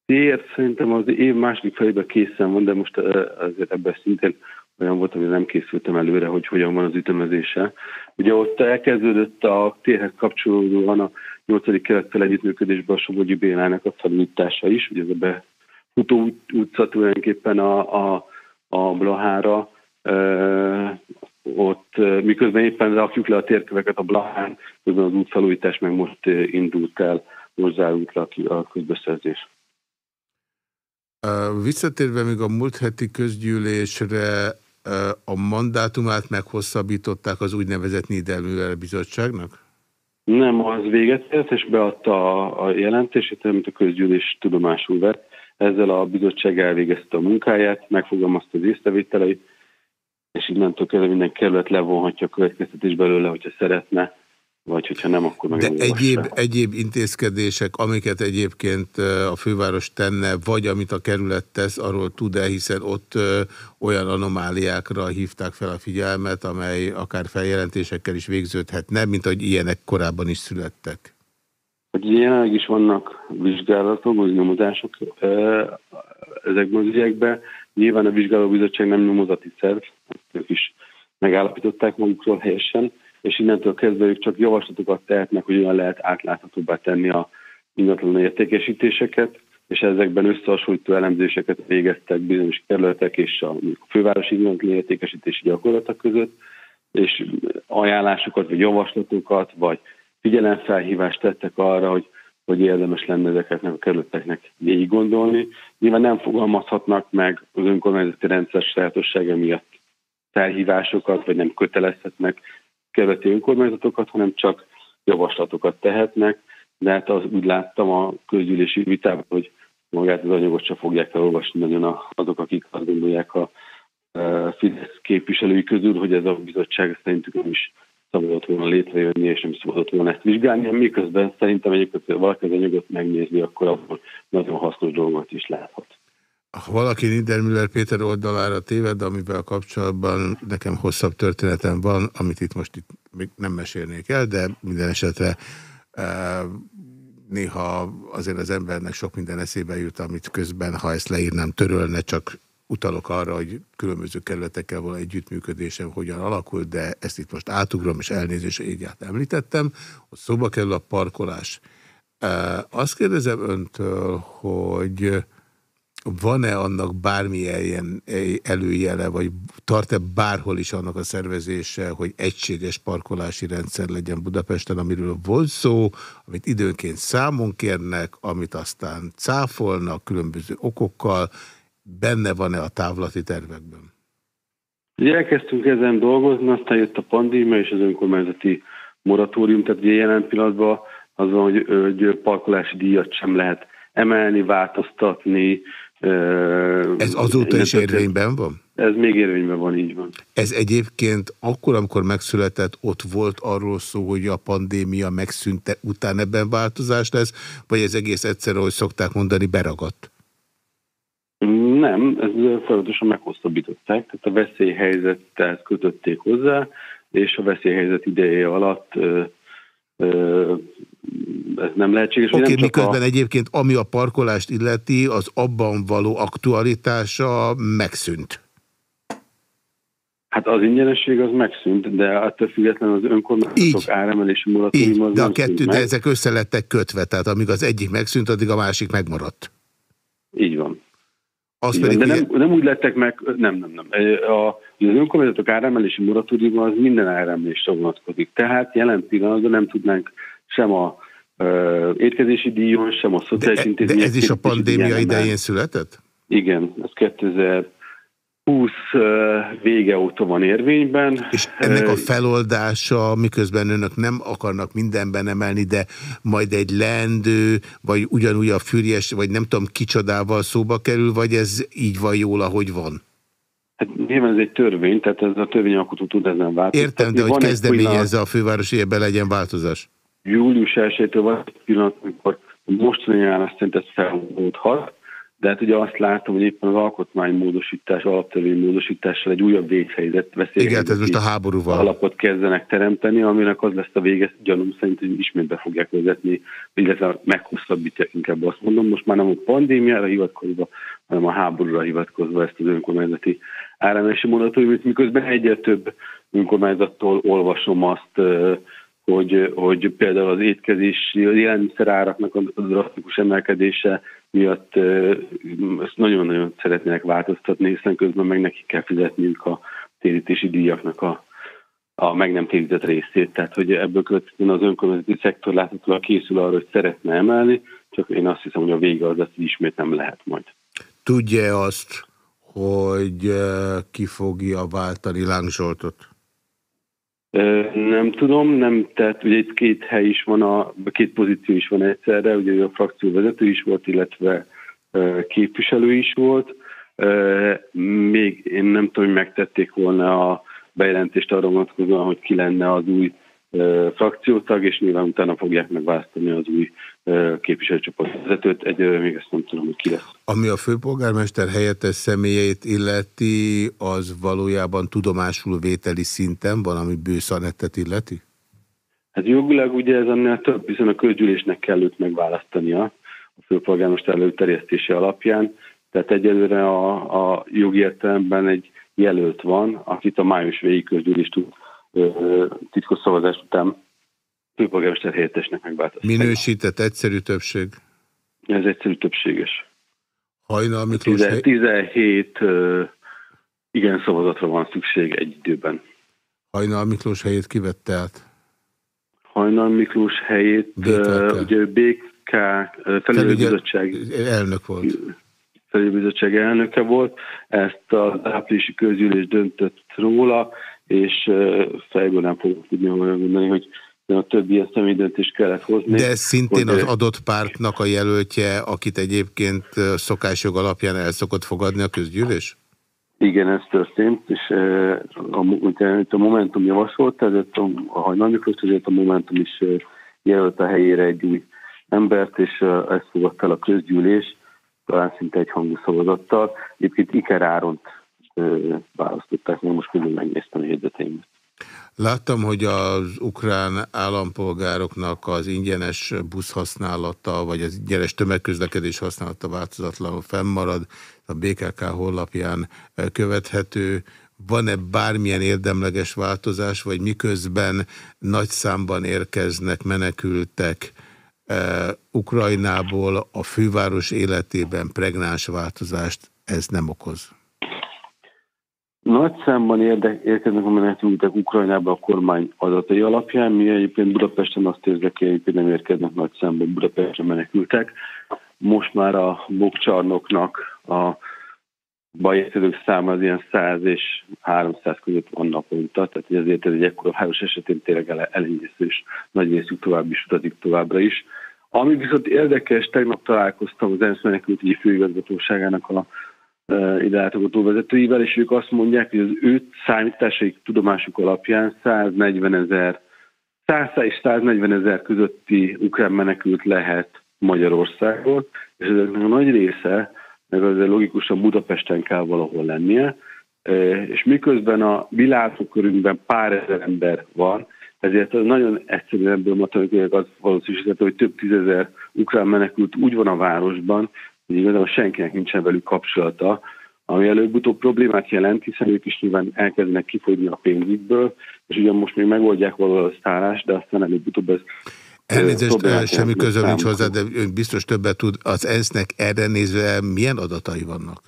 S10: tér szerintem az év második felében készen van, de most azért ebben szintén olyan volt, hogy nem készültem előre, hogy hogyan van az ütemezése. Ugye ott elkezdődött a térhez kapcsolódóan a 8. kelettel együttműködésben a Somogyi Bélának a felújítása is, ugye ez a befutó utca tulajdonképpen a, a, a Blahára, ott miközben éppen rakjuk le a térköveket a Blahán, közben az útfelújítás meg most indult el, most zárult le a közbeszerzés.
S1: Visszatérve még a múlt heti közgyűlésre, a mandátumát meghosszabbították az úgynevezett Niedermüller bizottságnak?
S10: Nem, az véget ért, és beadta a jelentését, amit a közgyűlés tudomásul vett. Ezzel a bizottság elvégezte a munkáját, megfogalmazta az észrevételeit, és innentől kezdve minden kerület levonhatja a következtetés belőle, hogyha szeretne vagy hogyha nem, akkor meg
S1: De egyéb, egyéb intézkedések, amiket egyébként a főváros tenne, vagy amit a kerület tesz, arról tud-e, hiszen ott olyan anomáliákra hívták fel a figyelmet, amely akár feljelentésekkel is végződhetne, mint ahogy ilyenek korábban is születtek?
S10: Hogy jelenleg is vannak vizsgálatok, vagy nyomozások ezekben az ügyekben. Nyilván a vizsgálóbizottság nem nyomozati szerv, ők is megállapították magukról helyesen, és innentől kezdve ők csak javaslatokat tehetnek, hogy olyan lehet átláthatóbbá tenni a ingatlan értékesítéseket, és ezekben összehasonlító elemzéseket végeztek bizonyos kerületek és a fővárosi ingatlan értékesítési gyakorlatok között, és ajánlásokat, vagy javaslatokat, vagy figyelemfelhívást tettek arra, hogy, hogy érdemes lenne ezeket a kerületeknek végig gondolni. Nyilván nem fogalmazhatnak meg az önkormányzati rendszer sajátossága miatt felhívásokat, vagy nem kötelezhetnek kerületi önkormányzatokat, hanem csak javaslatokat tehetnek, de hát az, úgy láttam a közgyűlési vitában, hogy magát az anyagot sem fogják elolvasni nagyon azok, akik azt gondolják a e, Fidesz képviselői közül, hogy ez a bizottság szerintük nem is szabadott volna létrejönni, és nem szabadott volna ezt vizsgálni, miközben szerintem egyébként, ha valaki az anyagot megnézi, akkor abból nagyon hasznos dolgot is láthat.
S1: Ha valaki Niedermüller Péter oldalára téved, amivel kapcsolatban nekem hosszabb történetem van, amit itt most itt még nem mesélnék el, de minden esetre e, néha azért az embernek sok minden eszébe jut, amit közben, ha ezt leírnám, törölne, csak utalok arra, hogy különböző kerületekkel való együttműködésem hogyan alakult, de ezt itt most átugrom, és elnézést, így át említettem, hogy szóba kerül a parkolás. Azt kérdezem öntől, hogy van-e annak bármilyen előjele, vagy tart-e bárhol is annak a szervezése, hogy egységes parkolási rendszer legyen Budapesten, amiről volt szó, amit időnként számon kérnek, amit aztán cáfolnak különböző okokkal, benne van-e a távlati tervekben?
S10: Ugye elkezdtünk ezen dolgozni, aztán jött a pandémia és az önkormányzati moratórium, tehát ugye jelen pillanatban az van, hogy, hogy parkolási díjat sem lehet emelni, változtatni,
S1: ez azóta is érvényben van?
S10: Ez még érvényben van, így van.
S1: Ez egyébként akkor, amikor megszületett, ott volt arról szó, hogy a pandémia megszűnte, után ebben változás lesz, vagy ez egész egyszer, ahogy szokták mondani, beragadt?
S10: Nem, ez folyamatosan meghosszabbították, tehát a veszélyhelyzettel kötötték hozzá, és a veszélyhelyzet ideje alatt ez nem lehetséges.
S1: Oké, okay, miközben a... egyébként ami a parkolást illeti, az abban való aktualitása megszűnt.
S10: Hát az ingyenesség az megszűnt, de attól függetlenül az önkormányzatok áremelési moratórium
S1: az De a kettő, de ezek össze lettek kötve, tehát amíg az egyik megszűnt, addig a másik megmaradt.
S10: Így van. Az Igen, pedig de nem, nem úgy lettek meg, nem, nem, nem. A, az önkormányzatok áremelési moratórium az minden áremelésre vonatkozik. Tehát jelen pillanatban nem tudnánk sem a uh, étkezési díjon, sem a szociális
S1: intézmények. De ez is a pandémia idején született?
S10: Igen, ez 2000 20 vége óta van érvényben.
S1: És ennek a feloldása, miközben önök nem akarnak mindenben emelni, de majd egy lendő, vagy ugyanúgy a fürjes, vagy nem tudom kicsodával szóba kerül, vagy ez így van jól, ahogy van?
S10: Hát nyilván ez egy törvény, tehát ez a törvényalkotó tud ezen változni.
S1: Értem, de hogy kezdeményezze a fővárosi, ebben legyen változás?
S10: Július 1-től van egy pillanat, amikor mostani nyár szerint ez feloldódhat, de hát ugye azt látom, hogy éppen az alkotmánymódosítás, alaptörvénymódosítással egy újabb véghelyzet veszélyhelyzet.
S1: Igen, ez most a háborúval.
S10: Alapot kezdenek teremteni, aminek az lesz a vége, gyanúm szerint, hogy ismét be fogják vezetni, illetve meghosszabbítják, inkább azt mondom, most már nem a pandémiára hivatkozva, hanem a háborúra hivatkozva ezt az önkormányzati áramelési monatóriumot, miközben egyre több önkormányzattól olvasom azt, hogy, hogy például az étkezés, az áraknak a drasztikus emelkedése miatt ezt nagyon-nagyon szeretnének változtatni, hiszen közben meg nekik kell fizetniük a térítési díjaknak a, a meg nem térített részét. Tehát, hogy ebből következően az önkormányzati szektor láthatóan készül arra, hogy szeretne emelni, csak én azt hiszem, hogy a vége az hogy ismét nem lehet majd.
S1: Tudja azt, hogy ki fogja váltani Láng Zsoltot?
S10: Nem tudom, nem, tehát ugye itt két hely is van, a, két pozíció is van egyszerre, ugye a frakció vezető is volt, illetve képviselő is volt. Még én nem tudom, hogy megtették volna a bejelentést arra vonatkozóan, hogy ki lenne az új frakciótag, és nyilván utána fogják megválasztani az új képviselőcsoport vezetőt. Egyelőre még ezt nem tudom, hogy ki lesz.
S1: Ami a főpolgármester helyettes személyeit illeti, az valójában tudomásul vételi szinten valami bőszanettet illeti?
S10: Hát jogilag ugye ez annál több, hiszen a közgyűlésnek kell őt megválasztania a főpolgármester előterjesztése alapján, tehát egyelőre a, a jogi értelemben egy jelölt van, akit a május végig közgyűlés tud titkos szavazás után főpolgármester helyettesnek megváltoztatni.
S1: Minősített egyszerű többség?
S10: Ez egyszerű többséges.
S1: Hajnal Miklós...
S10: 17 igen szavazatra van szükség egy időben.
S1: Hajnal Miklós helyét kivette át?
S10: Hajnal Miklós helyét, uh, ugye BK felügyelőbizottság
S1: elnök volt.
S10: Felügyelőbizottság elnöke volt, ezt az áprilisi közülés döntött róla, és uh, fejből nem fogok tudni mondani, hogy a többi ilyen személydöntést kellett hozni.
S1: De ez szintén az adott pártnak a jelöltje, akit egyébként szokásjog alapján el szokott fogadni a közgyűlés?
S10: Igen, ez történt, és a, a Momentum javasolt, ezért a, a Hajnal Miklós, ezért a Momentum is jelölt a helyére egy új embert, és ezt fogadta el a közgyűlés, talán szinte egy hangú szavazattal. Egyébként Iker Áront választották, még most mindig megnéztem a jegyzeteimet.
S1: Láttam, hogy az ukrán állampolgároknak az ingyenes busz használata, vagy az ingyenes tömegközlekedés használata változatlanul fennmarad, a BKK honlapján eh, követhető. Van-e bármilyen érdemleges változás, vagy miközben nagy számban érkeznek menekültek uh, Ukrajnából a főváros életében pregnáns változást ez nem okoz?
S10: Nagy számban érde, érkeznek a menekültek Ukrajnába a kormány adatai alapján. Mi egyébként Budapesten azt érzek, hogy nem érkeznek nagy számban Budapestre menekültek. Most már a bokcsarnoknak a bajérkezők száma az ilyen 100 és 300 között van naponta, tehát ezért ez egy ekkora város esetén tényleg elenyésző, és nagy részük tovább is utazik továbbra is. Ami viszont érdekes, tegnap találkoztam az ENSZ menekültügyi főigazgatóságának a ide látogató vezetőivel, és ők azt mondják, hogy az ő számításaik tudomásuk alapján 140 ezer 100 és 140 ezer közötti ukrán menekült lehet Magyarországon, és ezeknek a nagy része, meg azért logikusan Budapesten kell valahol lennie, és miközben a világkörünkben pár ezer ember van, ezért nagyon egyszerű ebből matematikailag az valószínűsíthető, hogy több tízezer ukrán menekült úgy van a városban, hogy igazából senkinek nincsen velük kapcsolata, ami előbb-utóbb problémát jelent, hiszen ők is nyilván elkezdenek kifogyni a pénzükből, és ugyan most még megoldják valahol a szállást, de aztán előbb-utóbb ez
S1: Elnézést, semmi közöm nincs hozzá, de ön biztos többet tud. Az ENSZ-nek erre nézve milyen adatai vannak?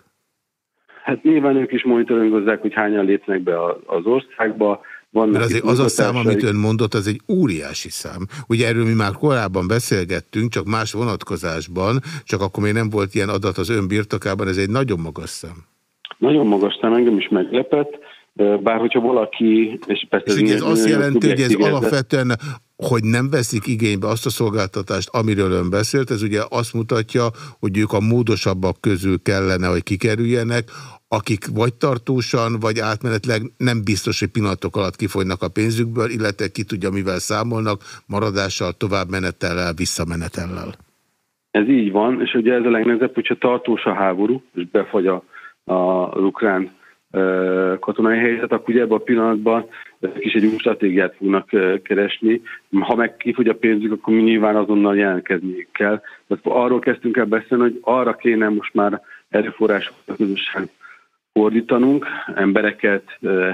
S10: Hát nyilván ők is monitorozzák, hogy hányan lépnek be az országba,
S1: vannak Mert azért az a szám, amit ön mondott, az egy óriási szám. Ugye erről mi már korábban beszélgettünk, csak más vonatkozásban, csak akkor még nem volt ilyen adat az ön birtokában, ez egy nagyon magas szám.
S10: Nagyon magas szám, engem is meglepett, bár hogyha valaki... És,
S1: persze és ez, ez azt jelenti, hogy ez alapvetően hogy nem veszik igénybe azt a szolgáltatást, amiről ön beszélt, ez ugye azt mutatja, hogy ők a módosabbak közül kellene, hogy kikerüljenek, akik vagy tartósan, vagy átmenetleg nem biztos, hogy pillanatok alatt kifogynak a pénzükből, illetve ki tudja, mivel számolnak, maradással, továbbmenetellel, visszamenetellel.
S10: Ez így van, és ugye ez a legnehezebb, hogyha tartós a háború, és befagy a, a, az ukrán e, katonai helyzet, akkor ugye ebben a pillanatban is egy új stratégiát fognak e, keresni. Ha meg kifogy a pénzük, akkor mi nyilván azonnal jelentkezni kell. Tehát arról kezdtünk el beszélni, hogy arra kéne most már erőforrásokat közösen fordítanunk, embereket,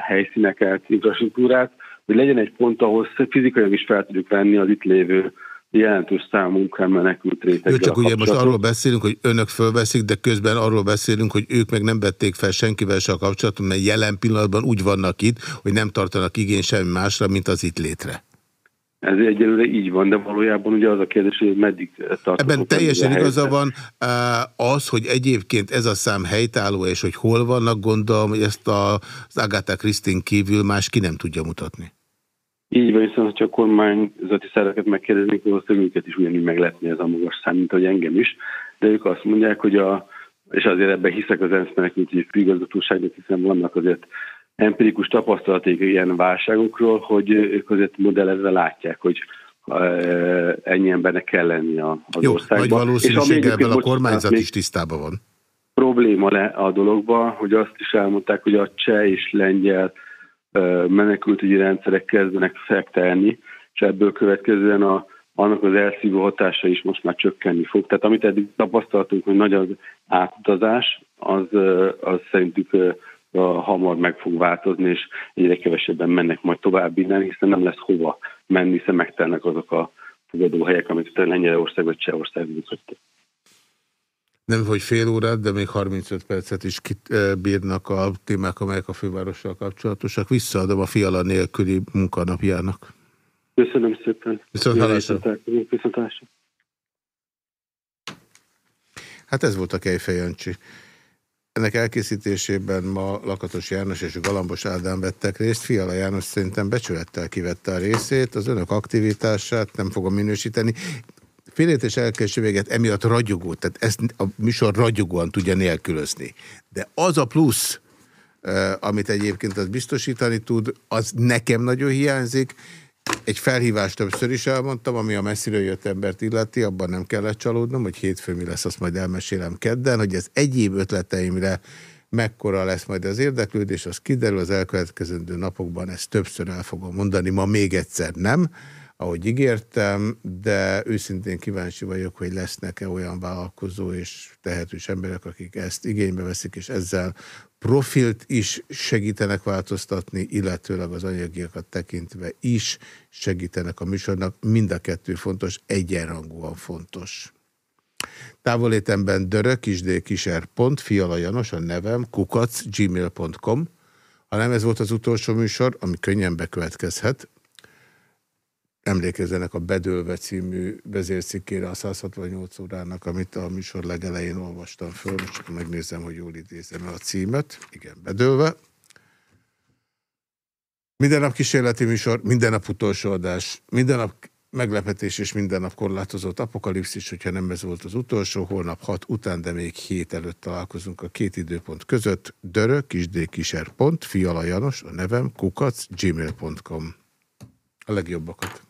S10: helyszíneket, infrastruktúrát, hogy legyen egy pont, ahol fizikailag is fel tudjuk venni az itt lévő jelentős számú ukrán menekült réteggel. Jó,
S1: csak ugye most arról beszélünk, hogy önök fölveszik, de közben arról beszélünk, hogy ők meg nem vették fel senkivel se a kapcsolatot, mert jelen pillanatban úgy vannak itt, hogy nem tartanak igény semmi másra, mint az itt létre.
S10: Ez egyelőre így van, de valójában ugye az a kérdés, hogy meddig tartunk.
S1: Ebben teljesen igaza van. Az, hogy egyébként ez a szám helytálló, és hogy hol vannak, gondolom, hogy ezt az Agatha Christine kívül más ki nem tudja mutatni.
S10: Így van, viszont ha a kormányzati szerveket megkérdeznék, valószínűleg őket is ugyanígy megletni ez a magas szám, mint ahogy engem is. De ők azt mondják, hogy a, és azért ebben hiszek az ENSZ menekültügyi főigazgatóságnak, hiszen vannak azért empirikus tapasztalaték ilyen válságokról, hogy ők azért modellezve látják, hogy ennyi embernek kell lenni az
S1: Jó,
S10: országban.
S1: nagy valószínűséggel a kormányzat is tisztában van.
S10: Probléma le a dologban, hogy azt is elmondták, hogy a cseh és lengyel menekültügyi rendszerek kezdenek fektelni, és ebből következően a, annak az elszívó hatása is most már csökkenni fog. Tehát amit eddig tapasztaltunk, hogy nagy az átutazás, az, az szerintük hamar meg fog változni, és egyre kevesebben mennek majd tovább innen, hiszen nem lesz hova menni, hiszen megtelnek azok a fogadóhelyek, amit Lengyelország vagy Csehország működtek.
S1: Nem, hogy fél órát, de még 35 percet is bírnak a témák, amelyek a fővárossal kapcsolatosak. Visszaadom a fiala nélküli munkanapjának.
S10: Köszönöm szépen.
S1: Viszont hallásra. Hát ez volt a Kejfej Jancsi. Ennek elkészítésében ma Lakatos János és Galambos Ádám vettek részt. Fiala János szerintem becsülettel kivette a részét. Az önök aktivitását nem fogom minősíteni. Félértés elkezdő véget emiatt ragyogó, tehát ezt a műsor ragyogóan tudja nélkülözni. De az a plusz, amit egyébként az biztosítani tud, az nekem nagyon hiányzik, egy felhívást többször is elmondtam, ami a messziről jött embert illeti, abban nem kellett csalódnom, hogy hétfő mi lesz, azt majd elmesélem kedden, hogy az egyéb ötleteimre mekkora lesz majd az érdeklődés, az kiderül az elkövetkezendő napokban, ezt többször el fogom mondani, ma még egyszer nem, ahogy ígértem, de őszintén kíváncsi vagyok, hogy lesznek-e olyan vállalkozó és tehetős emberek, akik ezt igénybe veszik, és ezzel profilt is segítenek változtatni, illetőleg az anyagiakat tekintve is segítenek a műsornak. Mind a kettő fontos, egyenrangúan fontos. Távolétemben fiala Janos, a nevem, kukac, gmail.com. Ha nem ez volt az utolsó műsor, ami könnyen bekövetkezhet, emlékezzenek a Bedölve című vezércikkére a 168 órának, amit a műsor legelején olvastam föl, most csak megnézem, hogy jól idézem el a címet. Igen, Bedölve. Minden nap kísérleti műsor, minden nap utolsó adás, minden nap meglepetés és minden nap korlátozott apokalipszis, hogyha nem ez volt az utolsó, holnap hat után, de még hét előtt találkozunk a két időpont között. Dörö, kisdékiser.pont, Fiala Janos, a nevem, kukac, gmail.com. A legjobbakat.